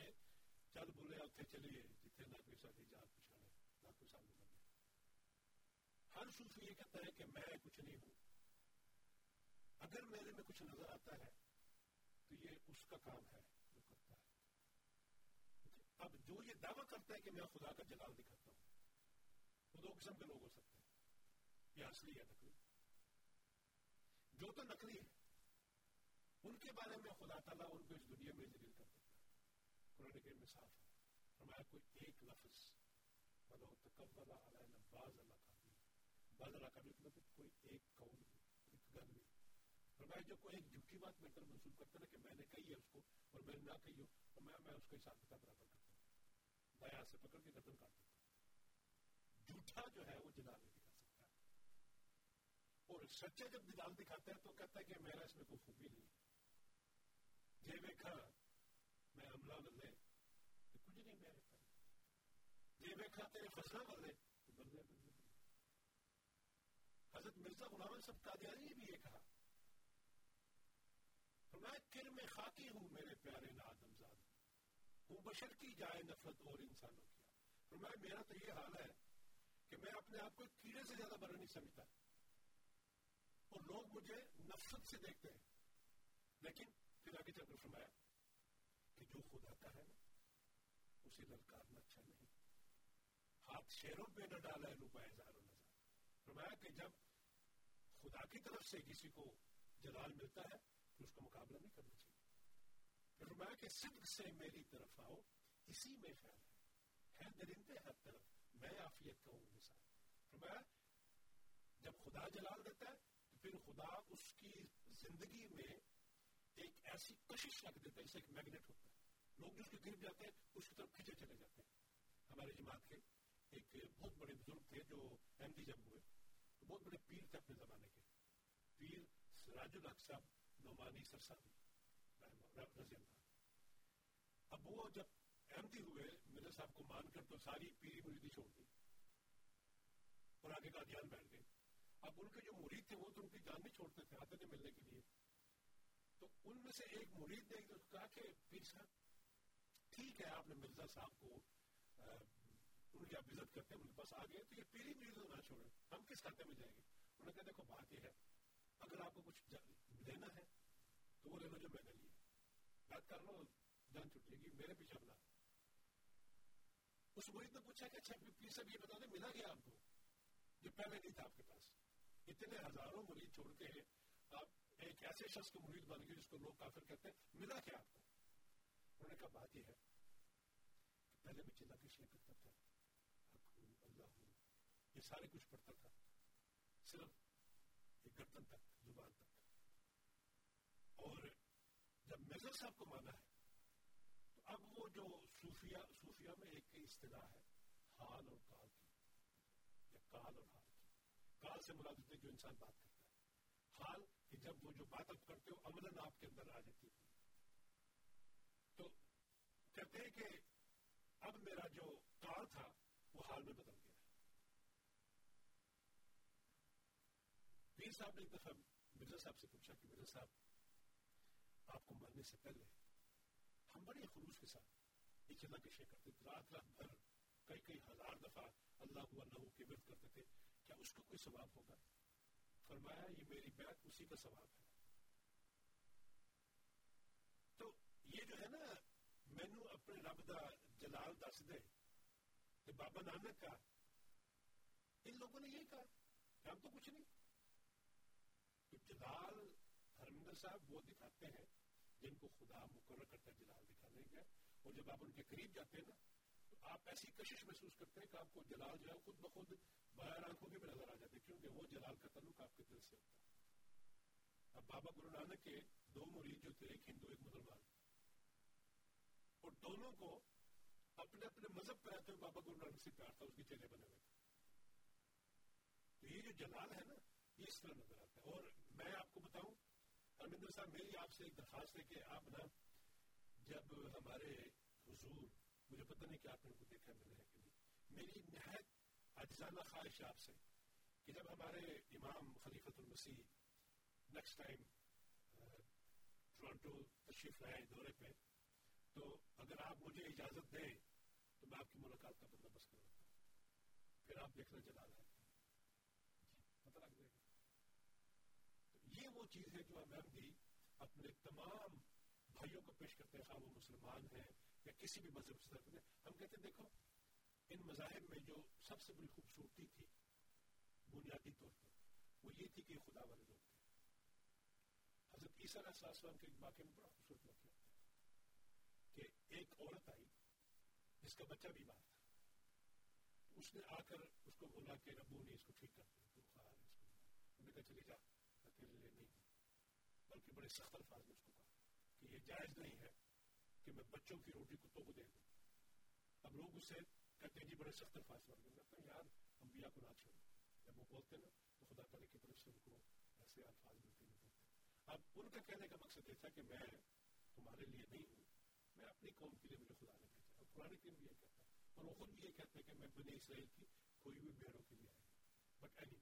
چل بولے اتنے چلیے جتنے نہ کوئی ساری جات پچھاڑے نہ کوئی سامنے بنے ہر صوفی یہ کہتا ہے کہ میں کچھ نہیں ہوں۔ اگر میرے میں کچھ نظر آتا ہے، تو یہ اس کا کام ہے جو کرتا ہے۔ اب جو یہ دعویٰ کرتا ہے کہ میں خدا کا جلال دکھاتا ہوں، وہ دو قسم کے لوگ ہو سکتے ہیں۔ یہ اصلی ہے نقلی۔ جو تو نقلی ہے ان کے بارے میں خدا تعالیٰ ان کو اس دنیا میں ذلیل کر دیتا ہے قرآن کریم میں صاف ہے فرمایا کوئی ایک لفظ ولو تقبل علینا بعض الاقابل بعض الاقابل مطلب کوئی ایک قول ایک گل بھی فرمایا جو کوئی ایک جھوٹی بات میرے طرف منسوخ کرتا ہے کہ میں نے کہی ہے اس کو اور میں نے نہ کہی ہو اور میں میں اس کا حساب کتاب برابر کرتا ہوں دایا سے پکڑ کے گردن کاٹ دیتا جھوٹا جو ہے وہ جلال نہیں دکھا سکتا اور سچا جب جلال دکھاتا ہے تو کہتا ہے کہ میرا اس میں کوئی خوبی نہیں ہے جے ویکھا میں عملہ بدلے تو کچھ نہیں میرے پر جے ویکھا تیرے فضلہ بدلے تو بدلے بدلے حضرت مرزا غلام صاحب قادیانی نے بھی یہ کہا فرمایا کر میں خاکی ہوں میرے پیارے نادم زاد ہوں بشر کی جائے نفرت اور انسانوں کیا فرمایا میرا تو یہ حال ہے کہ میں اپنے آپ کو کیڑے سے زیادہ بڑا نہیں سمجھتا اور لوگ مجھے نفرت سے دیکھتے ہیں لیکن پھر آگے چل کر فرمایا کہ جو خدا کا ہے اسے للکارنا اچھا نہیں۔ ہاتھ شیروں پہ نہ ڈالا ہے روپئے ہزاروں نظر فرمایا کہ جب خدا کی طرف سے کسی کو جلال ملتا ہے، تو اس کا مقابلہ نہیں کرنا چاہیے۔ فرمایا کہ صدق سے میری طرف آؤ، اسی میں خیر ہے۔ ہے درندے ہر طرف، میں عافیت کا ہوں مثال۔ فرمایا، جب خدا جلال دیتا ہے، تو پھر خدا اس کی زندگی میں ایک ایسی کشش رکھ دیتا ہے جیسے ایک میگنیٹ ہوتا ہے۔ لوگ جس کے گر جاتے ہیں، اس کی طرف کھچے چلے جاتے ہیں۔ ہمارے جماعت کے ایک بہت بڑے بزرگ تھے جو ایم ڈی جب ہوئے، تو بہت بڑے پیر تھے اپنے زمانے کے۔ پیر سراج الحق صاحب نعمانی سرسانی رضی اللہ اب وہ جب ایم ڈی ہوئے میرے صاحب کو مان کر تو ساری پیری مریدی چھوڑ دی۔ اور آگے کا دھیان بیٹھ گئے۔ اب ان کے جو مرید تھے، وہ تو ان کی جان نہیں چھوڑتے تھے، آتے تھے ملنے کے لیے۔ تو ان میں سے ایک مرید نے کہا کہ پیر صاحب، ٹھیک ہے، آپ نے مرزا صاحب کو ان کی آپ عزت کرتے ہیں، ان کے پاس آ گئے، تو یہ پیری مرید نہ چھوڑیں۔ ہم کس کھاتے میں جائیں گے؟ انہوں نے کہا، دیکھو، بات یہ ہے، اگر آپ کو کچھ لینا ہے، تو وہ لے لو جو میں نے لیا۔ بات کر لو، جان چھٹ جائے گی، میرے پیچھے بنا اس مرید نے پوچھا کہ اچھا پیر صاحب، یہ بتا دیں، ملا گیا آپ کو؟ جو پہلے نہیں تھا آپ کے پاس۔ اتنے ہزاروں مرید چھوڑ کے آپ ایک ایسے شخص کو مرید بن گئے جس کو لوگ کافر کہتے ہیں، ملا کیا آپ کو؟ انہوں نے کہا، بات یہ ہے کہ پہلے میں چلا کشن کرتا تھا؟ اللہ ہوں۔ یہ سارے کچھ پڑھتا تھا۔ صرف ایک گردن تک، زبان تک۔ اور جب مرزا صاحب کو مانا ہے، تو اب وہ جو صوفیہ صوفیہ میں ایک اصطلاح ہے، حال اور کال کی۔ یا کال اور حال کی۔ کال سے مراد ہوتے جو انسان بات کرتا ہے۔ حال کہ جب وہ جو بات آپ کرتے ہو، عملاً آپ کے اندر آ جاتی ہے۔ تو کہتے ہیں کہ اب میرا جو کال تھا، وہ حال میں بدل گیا پیر صاحب نے ایک دفعہ مرزا صاحب سے پوچھا کہ مرزا صاحب، آپ کو مرنے سے پہلے ہم بڑے خلوص کے ساتھ ایک اللہ کے شے کرتے رات رات بھر کئی کئی ہزار دفعہ اللہ ہوا اللہ کے ورد کرتے تھے۔ کیا اس کا کوئی ثواب ہوگا؟ فرمایا یہ میری بیعت اسی کا ثواب ہے تو یہ جو ہے نا مینو اپنے رب دا جلال دس دے کہ بابا نانک کا ان لوگوں نے یہی کہا کہ ہم تو کچھ نہیں تو جلال ہرمندر صاحب وہ دکھاتے ہیں جن کو خدا مقرر کرتا ہے جلال دکھانے کا اور جب آپ ان کے قریب جاتے ہیں نا آپ ایسی کشش محسوس کرتے ہیں کہ آپ کو جلال جو ہے خود بخود باہر آنکھوں کے بھی نظر آ جاتے کیونکہ وہ جلال کا تعلق آپ کے دل سے ہوتا ہے۔ اب بابا گرو نانک کے دو مرید جو تھے، ایک ہندو، ایک مسلمان، اور دونوں کو اپنے اپنے مذہب پہ آتے ہوئے بابا گرو نانک سے پیار تھا، اس کے چہرے بنے ہوئے تو یہ جو جلال ہے نا، یہ اس طرح نظر آتا ہے۔ اور میں آپ کو بتاؤں ہرمندر صاحب، میری آپ سے ایک درخواست ہے کہ آپ نا جب ہمارے حضور مجھے پتہ نہیں کہ آپ نے ان کو دیکھا ملے ہے کہ نہیں۔ میری نہایت عجزانہ خواہش آپ سے کہ جب ہمارے امام خلیفۃ المسیح نیکسٹ ٹائم ٹورانٹو تشریف لائے دورے پہ، تو اگر آپ مجھے اجازت دیں تو میں آپ کی ملاقات کا بندوبست کروں پھر آپ دیکھنا جلال ہے۔ پتہ لگ جائے گا۔ تو یہ وہ چیز ہے جو ہم بھی اپنے تمام بھائیوں کو پیش کرتے ہیں، خواہ وہ مسلمان ہیں یا کسی بھی مذہب سے ہیں ہم کہتے ہیں، دیکھو، ان مذاہب میں جو سب سے بڑی خوبصورتی تھی، بنیادی طور پر، وہ یہ تھی کہ خدا والے لوگ تھے۔ حضرت عیسیٰ علیہ السلام کے واقعے میں بڑا خوبصورت واقعہ کہ ایک عورت آئی، جس کا بچہ بیمار تھا۔ اس نے آ کر اس کو بولا کہ ربو نے اس کو ٹھیک کر دیا بخار اس کو انہوں نے کہا چلی جا تیرے لیے نہیں بلکہ بڑے سخت الفاظ میں اس کو کہا کہ یہ جائز نہیں ہے۔ کہ میں بچوں کی روٹی کتوں کو دے دوں۔ اب لوگ اس سے کہتے ہیں جی بڑے سخت الفاظ میں کہتے ہیں یار، انبیاء کو نہ چھوڑو۔ جب وہ بولتے نا، تو خدا تعالیٰ کی طرف سے ان کو ایسے الفاظ ملتے نہیں پڑتے اب ان کا کہنے کا مقصد یہ تھا کہ میں تمہارے لیے نہیں ہوں، میں اپنی قوم کے لیے مجھے خدا نے بھیجا اور قرآن کریم بھی یہ کہتا ہے، اور وہ خود بھی یہ کہتے ہیں کہ میں بنی اسرائیل کی کوئی بھی بیڑوں کے لیے آئی بٹ اینی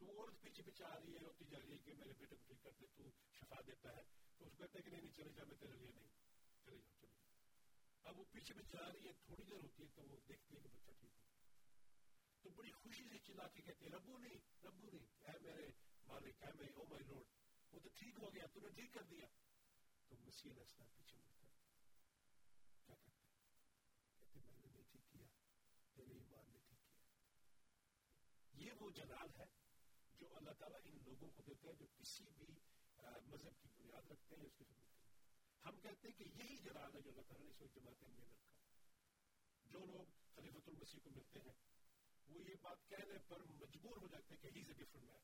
تو وہ عورت پیچھے پیچھے آ رہی ہے، روتی جا رہی ہے کہ میرے بیٹے کو ٹھیک کرتے تو شفا دیتا ہے۔ تو اس کو کہتے ہیں کہ نہیں نہیں، چلے جا، میں تیرے لیے نہیں چلے جاؤ چلے جاؤ اب وہ پیچھے پیچھے آ رہی ہے تھوڑی دیر ہوتی ہے تو وہ دیکھتی ہے کہ بچہ ٹھیک ہو تو بڑی خوشی سے چلا کے کہتے ہیں، ربو نہیں ربو نہیں۔ اے میرے مالک، اے میرے، او مائی لارڈ وہ تو ٹھیک ہو گیا تو نے ٹھیک کر دیا۔ تو مسیح علیہ السلام پیچھے مڑتا ہے کیا کہتے ہیں؟ کہتے میں نے نہیں ٹھیک کیا تیرے ایمان نے ٹھیک کیا۔ یہ وہ جلال ہے جو اللہ تعالیٰ ان لوگوں کو دیتے ہیں جو کسی بھی مذہب کی بنیاد رکھتے ہیں، اس کی خدمت ہم کہتے ہیں کہ یہی جلال ہے جو اللہ تعالیٰ نے اس وقت جماعت میں رکھا۔ جو لوگ خلیفۃ المسیح کو ملتے ہیں، وہ یہ بات کہنے پر مجبور ہو جاتے ہیں کہ he is a different man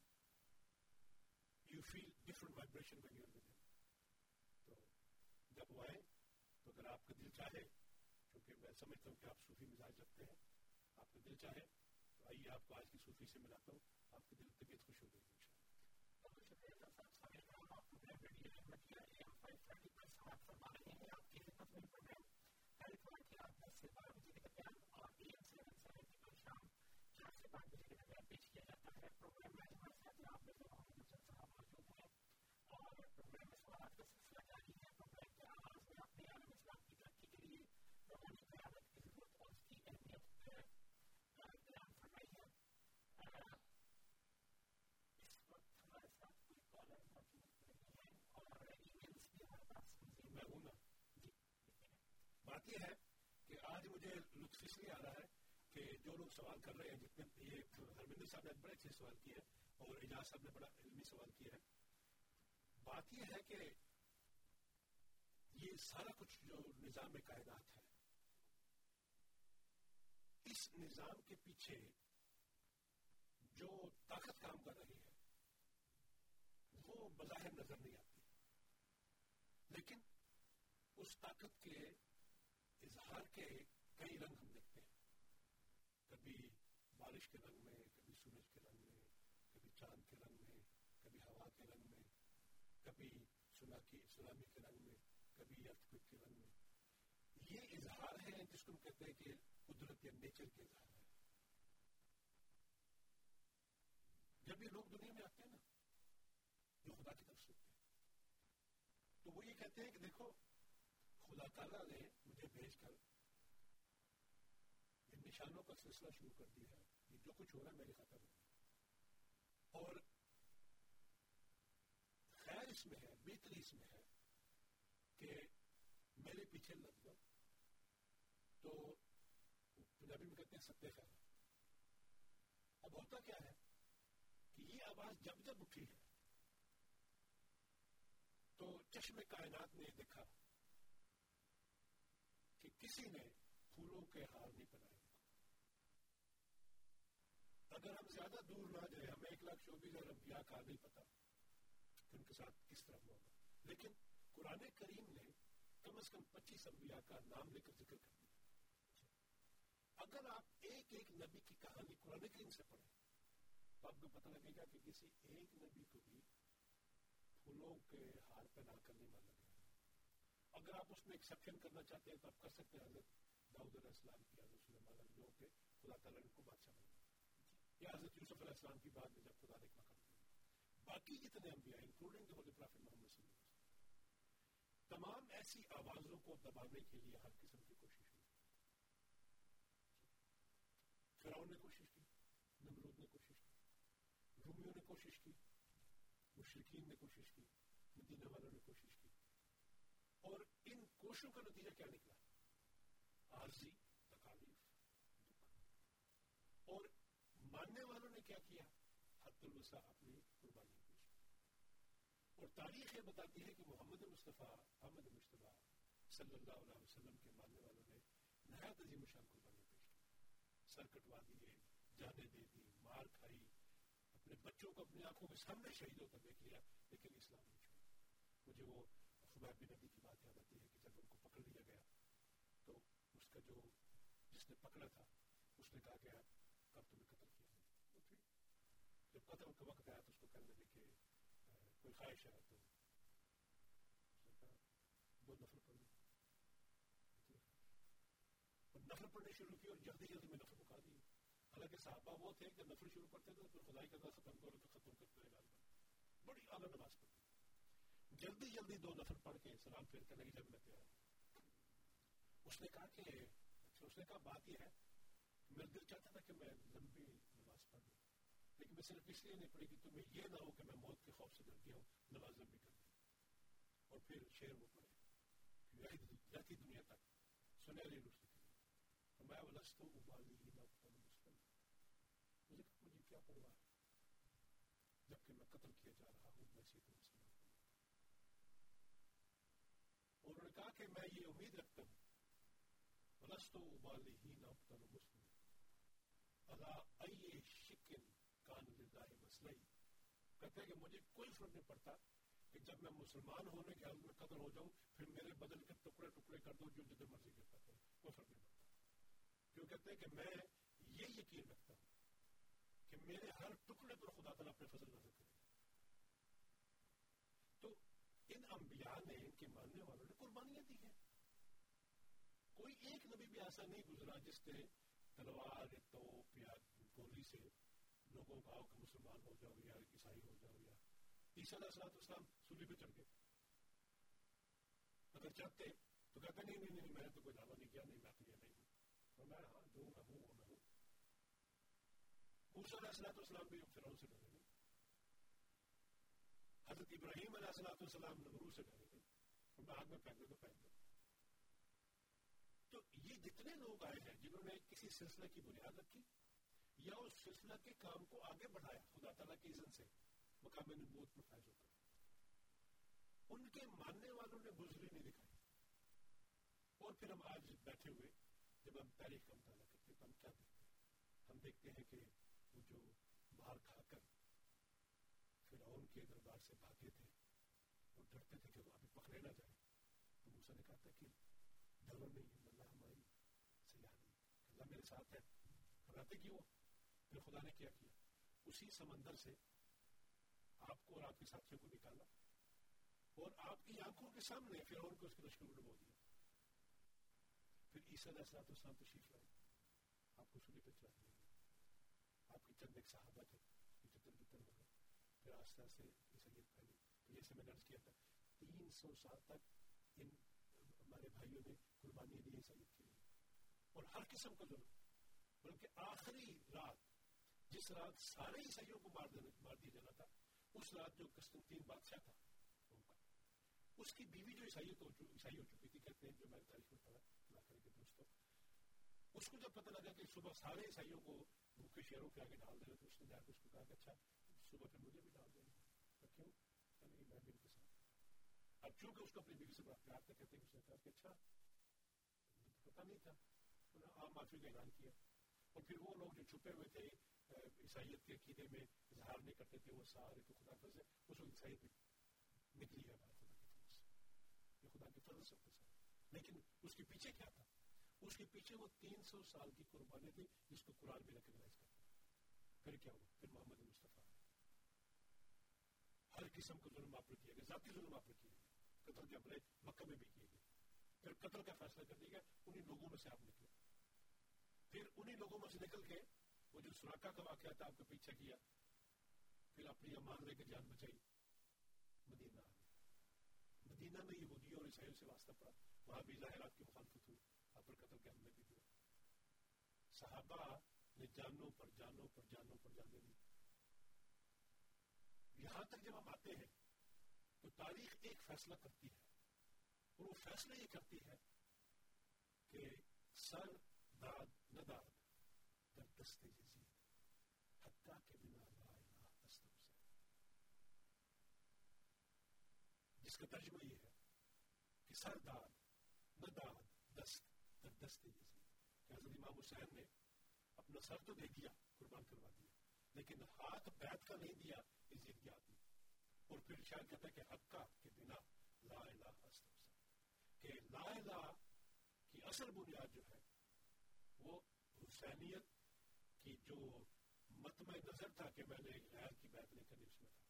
you feel different vibration when you with تو جب وہ آئے، تو اگر آپ کا دل چاہے، کیونکہ میں سمجھتا ہوں کہ آپ صوفی مزاج رکھتے ہیں، آپ کا دل چاہے، تو آئیے آپ کو آج کی صوفی سے ملاتا ہوں آپ کی دل طبیعت خوش ہو گئی۔ ان شاء اللہ پیش کیا جاتا ہے پروگرام میں ہمارے ساتھ آپ میں محمد صاحب موجود ہیں اور پروگرام میں سوالات کا سلسلہ جاری ہے پروگرام کے آغاز میں اپنے عالم اسلام کی ترقی کے لیے روحانی قیادت کی ضرورت اور اس کی اہمیت بیان فرمائی ہے اس وقت ہمارے ساتھ کوئی کالر موجود نہیں ہے اور ای میلس بھی ہمارے پاس میں ہوں نا جی بات یہ ہے کہ آج مجھے لطف اس لیے آ رہا ہے کہ جو لوگ سوال کر رہے ہیں جتنے یہ ہرمندر صاحب نے بڑے اچھے سوال کیے اور اجاز صاحب نے بڑا علمی سوال کیا ہے بات یہ ہے کہ یہ سارا کچھ جو نظام کائنات ہے، اس نظام کے پیچھے جو طاقت کام کر رہی ہے، وہ بظاہر نظر نہیں آتی۔ لیکن اس طاقت کے اظہار کے کئی رنگ ہم دیکھتے ہیں۔ کبھی بارش کے رنگ میں، کبھی سورج کے رنگ میں، کبھی چاند کے رنگ میں، کبھی ہوا کے رنگ میں، کبھی سونامی کے رنگ میں، کبھی ارتھ کے رنگ میں۔ یہ اظہار ہے جس کو ہم کہتے ہیں کہ قدرت یا نیچر کے اظہار ہے۔ جب یہ لوگ دنیا میں آتے ہیں نا، جو خدا کی طرف سنتے ہیں، تو وہ یہ کہتے ہیں کہ دیکھو خدا تعالیٰ نے مجھے بھیج کر ان نشانوں کا سلسلہ شروع کر دیا ہے۔ یہ جو کچھ ہو رہا ہے میرے خطر میں اور خیر اس میں ہے، بہتری اس میں ہے کہ میرے پیچھے لگ جاؤ۔ تو پنجابی میں کہتے ہیں ستیہ خیر۔ اب ہوتا کیا ہے کہ یہ آواز جب جب اٹھی ہے تو چشم کائنات نے دیکھا۔ کہ کسی نے پھولوں کے ہار نہیں بنائے اگر ہم زیادہ دور نہ جائیں، ہمیں ایک لاکھ چوبیس ہزار انبیاء کا نہیں پتا کہ ان کے ساتھ کس طرح ہوا۔ ہوگا لیکن قرآن کریم نے کم از کم پچیس انبیاء کا نام لے کر ذکر کر دیا۔ اگر آپ ایک ایک نبی کی کہانی قرآن کریم سے پڑھیں، تو آپ کو پتہ لگے گا کہ کسی ایک نبی کو بھی پھولوں کے ہار پہنا کر نہیں مانا۔ اگر آپ اس میں ایکسپشن کرنا چاہتے ہیں تو آپ کر سکتے ہیں، حضرت داؤد علیہ السلام کی حضرت سلیمان علیہ جو کہ خدا تعالیٰ نے کو بادشاہ بنا یا حضرت یوسف علیہ السلام کی بات میں جب خدا نے مقام دیا۔ باقی جتنے انبیاء including the holy prophet Muhammad صلی اللہ علیہ وسلم، تمام ایسی آوازوں کو دبانے کے لیے ہر قسم کی کوشش ہوئی۔ فرعون نے کوشش کی، نمرود نے کوشش کی، رومیوں نے کوشش کی مشرقین نے کوشش کی، مدینہ والوں نے کوشش کی۔ اور ان کوششوں کا نتیجہ کیا نکلا؟ عارضی، تکالیف اور ماننے والوں نے کیا کیا؟ حد الوسا اپنی قربانی پیش اور تاریخ یہ بتاتی ہے کہ محمد مصطفیٰ، احمد مشتبہ صلی اللہ علیہ وسلم کے ماننے والوں نے نہایت عظیم شان قربانی پیش کی۔ سر کٹوا دیے، جانے دے دی، مار کھائی۔ اپنے بچوں کو اپنی آنکھوں کے سامنے شہید ہوتا دیکھ لیا لیکن اسلام نہیں چھوڑا مجھے وہ خبیب بن نبی کی بات یاد آتی ہے کہ جب ان کو پکڑ لیا گیا تو اس کا جو جس نے پکڑا تھا اس نے کہا کہ کب تمہیں قتل کیا ہے جب قتل کا وقت آیا تو اس کو کہنے لگے کہ کوئی خواہش ہے تو دو نفر پڑھ اور نفر پڑھنے شروع کی اور جلدی جلدی میں نفر مکا دی حالانکہ صحابہ وہ تھے کہ نفر شروع کرتے تھے پھر خدائی کا ختم کرو تو ختم کرتے ہیں بڑی اعلیٰ نماز پڑھتی جلدی جلدی دو نفر پڑھ کے سلام پھیر کرنے کی جب میں تیار اس نے کہا کہ اچھا اس نے کہا بات یہ ہے، میرا دل چاہتا تھا کہ میں لمبی نماز پڑھ لوں، لیکن میں صرف اس لیے نہیں پڑھی کہ تمہیں یہ نہ ہو کہ میں موت کے خوف سے ڈرتی ہوں، نماز لمبی کر دی۔ اور پھر شعر وہ پڑھے رہتی دنیا تک سنہری رشتے کے میں ولست ابالی نہ مجھے مجھے کیا پرواہ جبکہ میں قتل کیا جا رہا ہوں میں سیدھ مسلمان انہوں نے کہا کہ میں یہ امید رکھتا ہوں۔ ولست ابالی ہی نہ مسلم اللہ ای شکن کان للہ مسلئی کہتے ہیں کہ مجھے کوئی فرق نہیں پڑتا کہ جب میں مسلمان ہونے کے حال میں قتل ہو جاؤں، پھر میرے بدل کے ٹکڑے ٹکڑے کر دو جو جتنے مرضی کرتا ہے کوئی فرق نہیں پڑتا۔ کیوں کہتے ہیں کہ میں یہ یقین رکھتا ہوں کہ میرے ہر ٹکڑے پر خدا تعالیٰ اپنے فضل نظر کرے۔ تو ان انبیاء نے ان کے ماننے والوں قربانیاں دی ہیں۔ کوئی ایک نبی بھی ایسا نہیں گزرا جس نے تلوار، توپ یا گولی سے لوگوں کا کہ مسلمان ہو جاؤ یا عیسائی ہو جاؤ یا عیسیٰ علیہ السلام اسلام سولی پہ چڑھ گئے۔ اگر چاہتے تو کہتے نہیں نہیں نہیں، میں نے تو کوئی دعویٰ نہیں کیا، نہیں، میں تو یہ نہیں ہوں۔ اور میں ہاں جو میں ہوں، وہ میں ہوں۔ موسیٰ علیہ السلام اسلام بھی فرعون سے ڈرے حضرت ابراہیم علیہ السلام نمرو سے ڈرے۔ گئے اور میں آگ میں تو پھینک دے تو یہ جتنے لوگ آئے ہیں جنہوں نے کسی سلسلے کی بنیاد رکھی یا اس سلسلہ کے کام کو آگے بڑھایا خدا تعالیٰ کی اذن سے مقام نبوت پر فائز ہو کر۔ ان کے ماننے والوں نے بزری نہیں دکھائی۔ اور پھر ہم آج بیٹھے ہوئے، جب ہم تاریخ کا مطالعہ کرتے تو ہم کیا دیکھتے ہیں؟ ہم دیکھتے ہیں کہ وہ جو باہر کھا کر فرعون کے دربار سے بھاگے تھے ڈرتے تھے کہ وہ ابھی پکڑے نہ جائے تو موسیٰ نے کہا تھا کہ ڈرو نہیں اللہ ہماری سیاح نہیں اللہ میرے ساتھ ہے گھبراتے کیوں پھر خدا نے کیا کیا اسی سمندر سے آپ کو اور آپ کے ساتھیوں کو نکالا اور آپ کی آنکھوں کے سامنے فرعون کو اس کے لشکر ڈبو دیا پھر عیسیٰ علیہ السلام السلام تشریف لائے آپ کو سلی پہ چلا دیا آپ کی چند ایک صحابہ تھے یہ جتن جتن ہو گئے پھر آستہ سے جیسے میں نرس کیا تھا، تین سو سال تک ان ہمارے بھائیوں نے قربانی دی عیسائیت کے لیے اور ہر قسم کا ظلم، بلکہ آخری رات، جس رات سارے عیسائیوں کو مار دینا، مار دیا جانا تھا، اس رات جو قسطنطین بادشاہ تھا اس کی بیوی جو عیسائی تو عیسائی ہو چکی تھی، کہتے ہیں، جو میں تاریخ میں پڑھا، اللہ کرے کہ دوستوں اس کو جب پتہ لگا کہ صبح سارے عیسائیوں کو بھوکے شہروں کے آگے ڈال دے رہے تو اس نے جا کے اس کو کہا کہ اچھا صبح پھر مجھے بھی ڈال دیں کیوں کہ نہیں میں بھی ان کے ساتھ اب چونکہ اس کو اپنی بیوی سے بڑا پیار تھا کہتے ہیں اس نے کہا کہ اچھا پتہ نہیں تھا انہوں نے عام معافی کا اعلان کیا اور پھر وہ لوگ جو چھپے ہوئے تھے عیسائیت کے عقیدے میں اظہار نہیں کرتے تھے وہ سارے تو خدا فضل اس وقت عیسائیت میں نکلی ہے بات خدا کے فضل سے یہ خدا کے فضل سے ہوتا لیکن اس کے پیچھے کیا تھا اس کے پیچھے وہ تین سو سال کی قربانی تھی جس کو قرآن بھی ریکگنائز کرتا پھر کیا ہوا پھر محمد مصطفیٰ ہر قسم کا ظلم آپ پر کیا گیا ذاتی ظلم آپ پر کیا گیا قتل کے اپنے مکہ میں بھی کیے گئے پھر قتل کا فیصلہ کر دیا گیا انہیں لوگوں میں سے آپ نکلے پھر انہیں لوگوں میں سے نکل کے وہ جو سراکا کا واقعہ تھا آپ کو پیچھے کیا پھر اپنی امان لے کے جان بچائی مدینہ آ مدینہ میں یہودیوں اور عیسائیوں سے واسطہ پڑا وہاں بھی ظاہرات کی مخالفت ہوئی آپ پر قتل کے حملے بھی ہوئے صحابہ نے جانوں پر جانوں پر جانوں پر جانے دی یہاں تک جب ہم آتے ہیں تو تاریخ ایک فیصلہ کرتی ہے اور وہ فیصلہ یہ کرتی ہے کہ سر داد نداد در دست یزید حتیٰ کے بنا لا الہ استم سے۔ جس کا ترجمہ یہ ہے کہ سر داد نداد دست، در دست یزید کہ حضرت امام حسین نے اپنا سر تو دے دیا، قربان کروا دیا، لیکن ہاتھ بیت کا نہیں دیا یزید کے ہاتھ میں اور پھر شاید کہتا ہے کہ حقہ کے بنا لا الہ استم کہ لا الہ کی اصل بنیاد جو ہے، وہ حسینیت کی جو متمع نظر تھا کہ میں نے غیر کی بیعت نہیں کرنی، اس میں تھا۔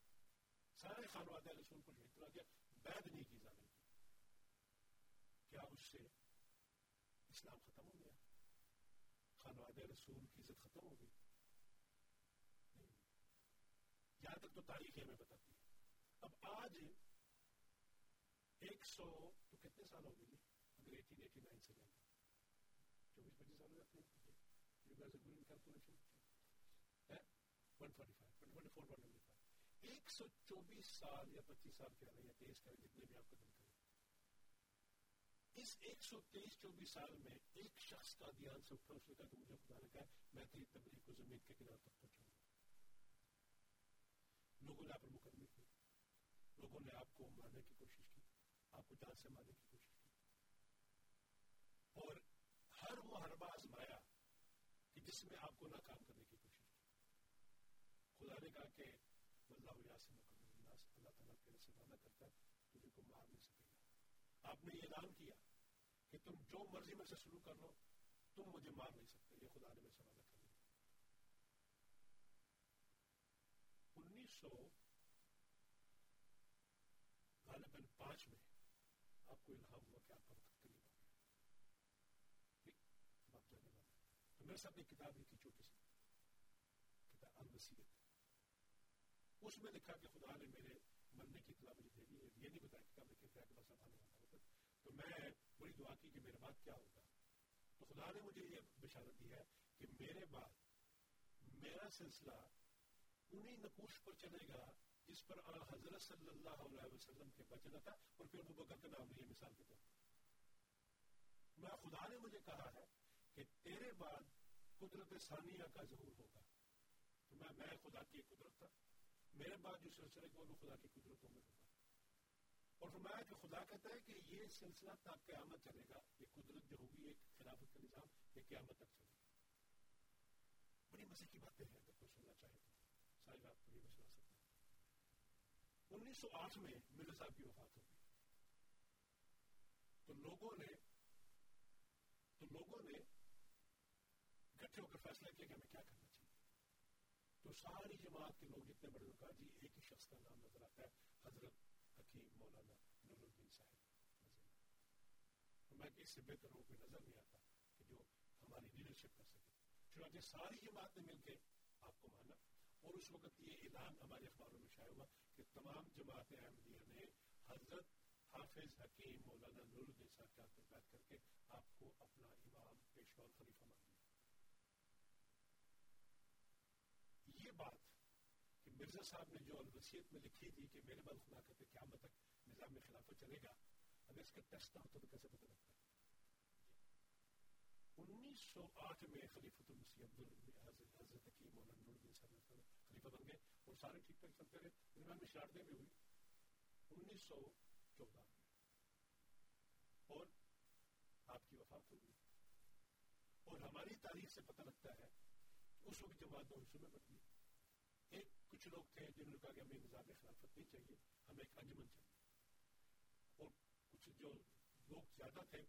سارے خانواد رسول کو شہید کرا دیا، بیعت نہیں کی جانے کی۔ کیا اس سے اسلام ختم ہو گیا؟ خانواد رسول کی عزت ختم ہو گئی؟ نہیں۔ یہاں تک تو تاریخ ہمیں بتاتی ہے۔ اب آج ایک سو تو کتنے سال ہو گئی اگر ایٹین ایٹی نائن سے لیں گے چوبیس پچیس سال ہو جاتے ہیں you guys again calculation one forty five one four one ایک سو چوبیس سال یا پچیس سال کہہ رہے ہیں تیز کریں جتنے بھی آپ کا دل کریں۔ اس ایک سو تیئیس چوبیس سال میں ایک شخص کا دھیان سے اٹھا اس نے کہا کہ مجھے خدا نے کہا میں تیری تبلیغ کو زمین کے کنارے تک پہنچاؤں گا۔ لوگوں نے آپ لوگوں نے آپ کو مارنے کی کوشش کی آپ کو جان سے مارنے کی کوشش کی اور ہر وہ حربہ آزمایا کہ جس میں آپ کو ناکام کرنے کی کوشش کی خدا نے کہا کہ اللہ یاسم اللہ تعالیٰ تیرے سے وعدہ کرتا ہے تجھے کو مار نہیں سکے گا آپ نے یہ اعلان کیا کہ تم جو مرضی میں سے شروع کر لو تم مجھے مار نہیں سکتے یہ خدا نے میں سے وعدہ کر دیا انیس سو غالباً پانچ میں آپ کو الہام ہوا کہ آپ کا وقت قریب ہو گیا اب آپ جانے والے تو میرے ساتھ ایک کتاب لکھی چھوٹی سی کتاب الوسیت اس میں لکھا کہ خدا نے میرے مرنے کی اطلاع مجھے دے دی ہے یہ نہیں بتایا کتاب لکھے تھے کہ بس اب آنے والا ہوتا تو میں بڑی دعا کی کہ میرے بعد کیا ہوگا تو خدا نے مجھے یہ بشارت دی ہے کہ میرے بعد میرا سلسلہ انہی نقوش پر چلے گا جس پر حضرت صلی اللہ علیہ وسلم کے بچنا تھا اور پھر ابو بکر کا نام نہیں مثال کے طور میں خدا نے مجھے کہا ہے کہ تیرے بعد قدرت ثانیہ کا ظہور ہوگا۔ تو میں میں خدا کی قدرت تھا۔ میرے بعد جو سلسلے کو وہ خدا کی قدرتوں میں ہوگا۔ اور فرمایا کہ خدا کہتا ہے کہ یہ سلسلہ تک قیامت چلے گا۔ یہ قدرت جو ہوگی، ایک خلافت کا نظام، یہ قیامت تک چلے گا۔ بڑی مزے کی باتیں ہیں، اگر کوئی سننا چاہے تو۔ ساری بات پوری میں انیس سو آٹھ میں مرزا صاحب کی وفات ہو گئی تو لوگوں نے تو لوگوں نے اکٹھے ہو کر فیصلہ کیا کہ ہمیں کیا کرنا چاہیے۔ تو ساری جماعت کے لوگ جتنے بڑے لوگ جی ایک ہی شخص کا نام نظر آتا ہے، حضرت حکیم مولانا نور الدین صاحب۔ میں کہ اس سے بہتر ہو کوئی نظر نہیں آتا کہ جو ہماری لیڈرشپ کر سکے۔ چنانچہ ساری جماعت نے مل کے آپ کو مانا۔ اور اس وقت یہ اعلان ہمارے اخباروں میں شائع ہوا کہ تمام جماعت احمدیہ نے حضرت حافظ حکیم مولانا نور الدین صاحب کے ہاتھ میں بیٹھ کر کے آپ کو اپنا امام پیشوا اور خلیفہ مان لیا یہ بات کہ مرزا صاحب نے جو الوسیت میں لکھی تھی کہ میرے بعد خدا کہتے قیامت تک نظام خلافت چلے گا اگر اس کا ٹیسٹ نہ ہوتا تو کیسے پتہ لگتا ہے؟ انیس سو آٹھ میں خلیفۃ المسیح عبد حضرت حکیم مولانا نور الدین صاحب خلیفہ بن گئے اور سارے ٹھیک ٹھاک چلتے رہے درمیان میں شرارتیں بھی ہوئی۔ انیس سو چودہ میں۔ اور آپ کی وفات ہوئی اور ہماری تاریخ سے پتہ لگتا ہے اس وقت جماعت دو حصوں میں بدلی ایک کچھ لوگ تھے جنہوں نے کہا کہ ہمیں نظام خلافت نہیں چاہیے، ہمیں ایک انجمن چاہیے۔ اور کچھ جو لوگ زیادہ تھے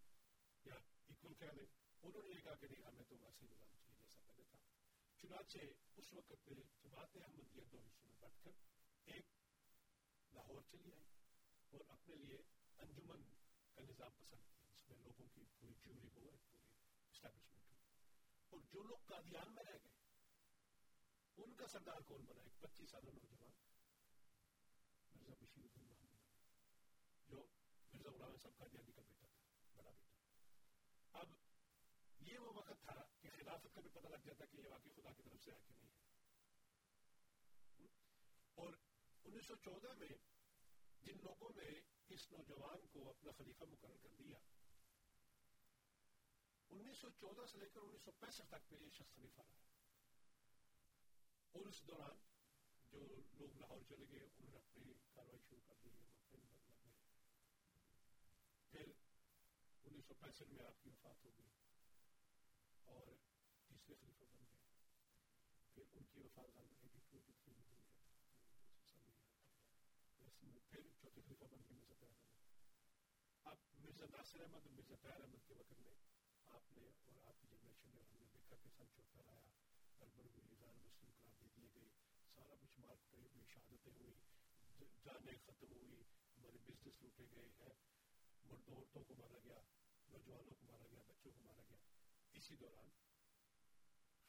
یا اکول کہہ لیں انہوں نے یہ کہا کہ نہیں، ہمیں تو ویسے نظام چاہیے۔ چنانچہ اس وقت جماعت احمدیہ دو حصوں میں بٹ کر ایک لاہور چلی آئی اور اپنے لیے انجمن کا نظام پسند کیا، جس میں لوگوں کی پوری چوری ہو، ایک پوری اسٹیبلشمنٹ ہوئی اور جو لوگ قادیان میں رہ گئے، ان کا سردار کون بنا؟ ایک پچیس سالہ نوجوان، مرزا بشیر الدین محمد جو مرزا غلام صاحب قادیانی کا بیٹا تھا، بڑا بیٹا۔ اب یہ وہ وقت تھا خلافت کا بھی پتہ لگ جاتا کہ یہ واقعی خدا کی طرف سے ہے کہ نہیں اور انیس سو چودہ میں جن لوگوں نے اس نوجوان کو اپنا خلیفہ مقرر کر دیا انیس سو چودہ سے لے کر انیس سو پینسٹھ تک پہ یہ شخص خلیفہ رہا اور اس دوران جو لوگ لاہور چلے گئے انہوں نے اپنی کاروائی شروع کر دی پھر انیس سو پینسٹھ میں آپ کی وفات ہو گئی اور تیسرے خلیفہ بن گئے پھر ان کی وفات غالب ہے ٹوئنٹی تھری میں ہوئی ہے پھر چوتھے خلیفہ بن کے مرزا طاہر احمد اب مرزا ناصر احمد اور مرزا طاہر احمد کے وقت میں آپ نے اور آپ کی جنریشن نے ہم نے دیکھا کہ سن چوتھا آیا گڑبڑ ہوئی غیر مسلم قرار دے دیے گئے سارا کچھ مار پڑے ہوئی شہادتیں ہوئی جانیں ختم ہوئی ہمارے بزنس لوٹے گئے ہیں مرد عورتوں کو مارا گیا نوجوانوں کو مارا گیا بچوں کو مارا گیا اسی دوران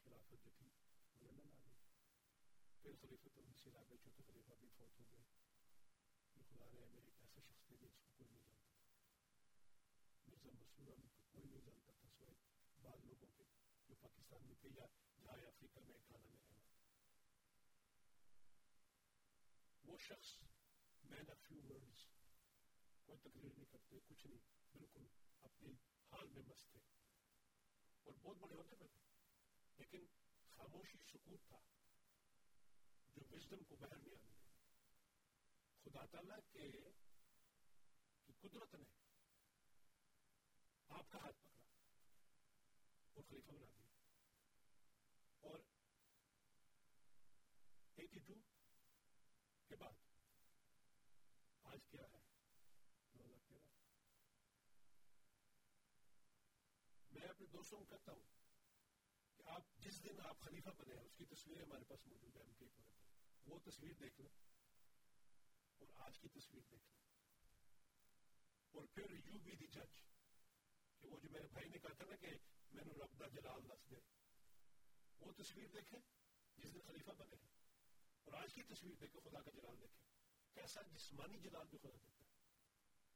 خلافت جو تھی وہ لندن آ گئی پھر خلیفت المسی میں چوتھے خلیفہ بھی فوت ہو گئے یہ خدا نے ہمیں ایک ایسا شخص دے دیا جس کو کوئی نہیں جانتا مرزا مسورہ میں کوئی نہیں جانتا تھا سوائے بعض لوگوں کے جو پاکستان میں تھے یا جہاں افریقہ میں کھانا میں رہنا وہ شخص مین آف فیو ورڈز کوئی تقریر نہیں کرتے کچھ نہیں بالکل اپنی حال میں مست تھے اور بہت بڑے ہوتے میں تھے لیکن خاموشی سکوت تھا جو وزڈم کو باہر نہیں آنے دے خدا تعالیٰ کے کی قدرت نے آپ کا ہاتھ پکڑا اور خلیفہ بنا دیا۔ اور ایٹی ٹو کے بعد آج کیا ہے؟ دو ہزار تیرہ میں اپنے دوستوں کو کہتا ہوں کہ آپ جس دن آپ خلیفہ بنے ہیں اس کی تصویریں ہمارے پاس موجود ہے کے پر وہ تصویر دیکھ لیں اور آج کی تصویر دیکھ لیں۔ اور پھر یو بی دی جج کہ وہ جو میرے بھائی نے کہا تھا نا کہ میں نے رب دا جلال دس دے۔ وہ تصویر دیکھیں جس دن خلیفہ بنے۔ ہیں اور آج کی تصویر دیکھیں خدا کا جلال دیکھیں۔ کیسا جسمانی جلال بھی خدا دیتا ہے۔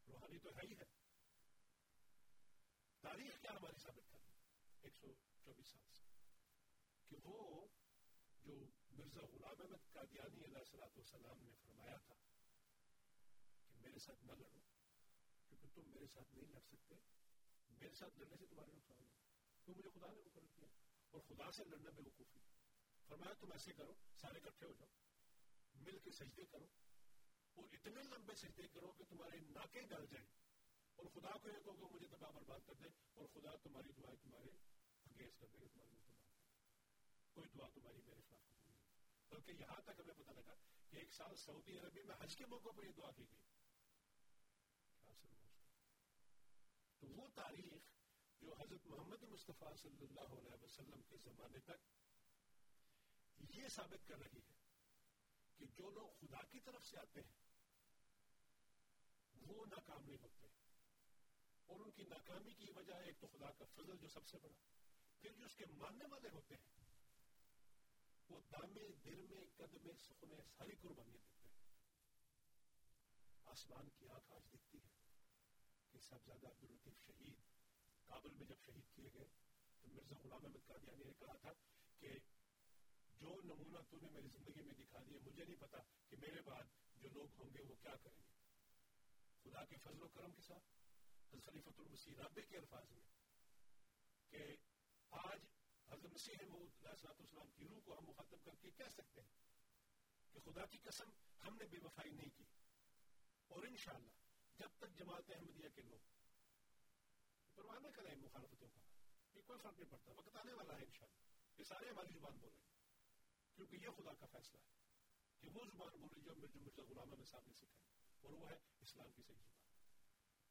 روحانی تو ہے ہی ہے۔ تاریخ کیا ہماری ثابت کر ایک سو چوبیس سال سے۔ کہ وہ جو مرزا غلام احمد قادیانی علیہ السلام والسلام نے فرمایا تھا کہ میرے ساتھ نہ لڑو کیونکہ تم میرے ساتھ نہیں لڑ سکتے میرے ساتھ لڑنے سے تمہارے نقصان ہے تو مجھے خدا نے مقرر کیا اور خدا سے لڑنا بے وقوفی فرمایا تم ایسے کرو سارے اکٹھے ہو جاؤ مل کے سجدے کرو اور اتنے لمبے سجدے کرو کہ تمہارے ناکے گل جائیں اور خدا کو یہ کہو کہ مجھے تباہ برباد کر دے اور خدا تمہاری دعائیں تمہارے اگینسٹ کر دے گا تمہارے کوئی دعا تمہاری میرے خلاف بلکہ یہاں تک ہمیں پتہ لگا کہ ایک سال سعودی عربی میں حج کے موقع پر یہ دعا کی گئی۔ تو وہ تاریخ جو حضرت محمد مصطفیٰ صلی اللہ علیہ وسلم کے زمانے تک یہ ثابت کر رہی ہے کہ جو لوگ خدا کی طرف سے آتے ہیں، وہ ناکام نہیں ہوتے۔ اور ان کی ناکامی کی وجہ ایک تو خدا کا فضل جو سب سے بڑا، پھر جو اس کے ماننے والے ہوتے ہیں وہ دامے دل میں قدمے سخنے ساری قربانیاں دیتے ہیں۔ آسمان کی آنکھ آج دکھتی ہے کہ صاحبزادہ عبداللطیف شہید کابل میں جب شہید کیے گئے تو مرزا غلام احمد قادیانی نے کہا تھا کہ جو نمونہ تو نے میری زندگی میں دکھا دیا، مجھے نہیں پتا کہ میرے بعد جو لوگ ہوں گے وہ کیا کریں گے۔ خدا کے فضل و کرم کے ساتھ خلیفۃ المسیح رابع کے الفاظ میں کہ آج حضرت مسیح محمود علیہ السلام کی روح کو ہم مخاطب کر کے کہہ سکتے ہیں کہ خدا کی قسم ہم نے بے وفائی نہیں کی اور انشاءاللہ جب تک جماعت احمدیہ کے لوگ پرواہ نہ کریں مخالفتوں کا یہ کوئی فرق نہیں پڑتا وقت آنے والا ہے انشاءاللہ یہ سارے ہماری زبان بولیں کیونکہ یہ خدا کا فیصلہ ہے کہ وہ زبان بولے جو مرزا غلامہ میں صاحب نے سکھائی اور وہ ہے اسلام کی صحیح زبان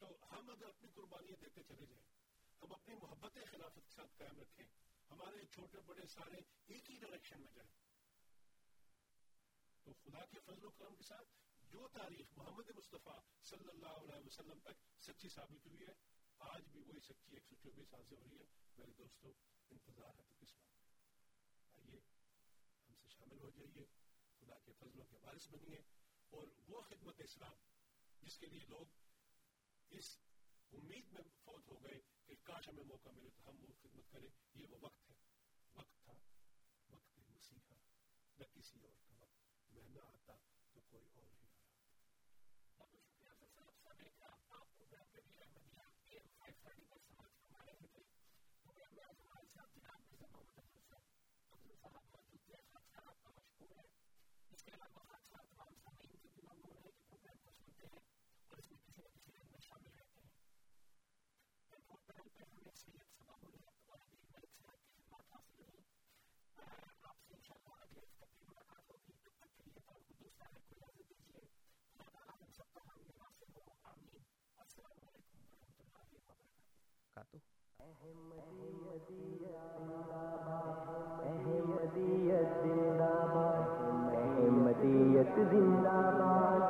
تو ہم اگر اپنی قربانیاں دیتے چلے جائیں ہم اپنی محبت خلافت کے ساتھ قائم رکھیں ہمارے چھوٹے بڑے سارے ایک ہی ڈائریکشن میں جائیں۔ تو خدا کے فضل و کرم کے ساتھ جو تاریخ محمد مصطفیٰ صلی اللہ علیہ وسلم تک سچی ثابت ہوئی ہے، آج بھی وہی سچی ایک سو چوبیس سال سے ہو رہی ہے۔ میرے دوستوں انتظار ہے تو کس بات آئیے، ہم سے شامل ہو جائیے۔ خدا کے فضلوں کے وارث بنیے۔ اور وہ خدمت اسلام جس کے لیے لوگ اس امید میں فوت ہو گئے کہ کاش ہمیں موقع ملے تو ہم وہ خدمت کریں۔ یہ وہ وقت ہے۔ وقت تھا۔ وقت مسیحا نہ کسی اور کا وقت۔ میں نہ آتا تو کوئی اور ہی آتا۔ وبرکاتہ۔ احمدیت زندہ باد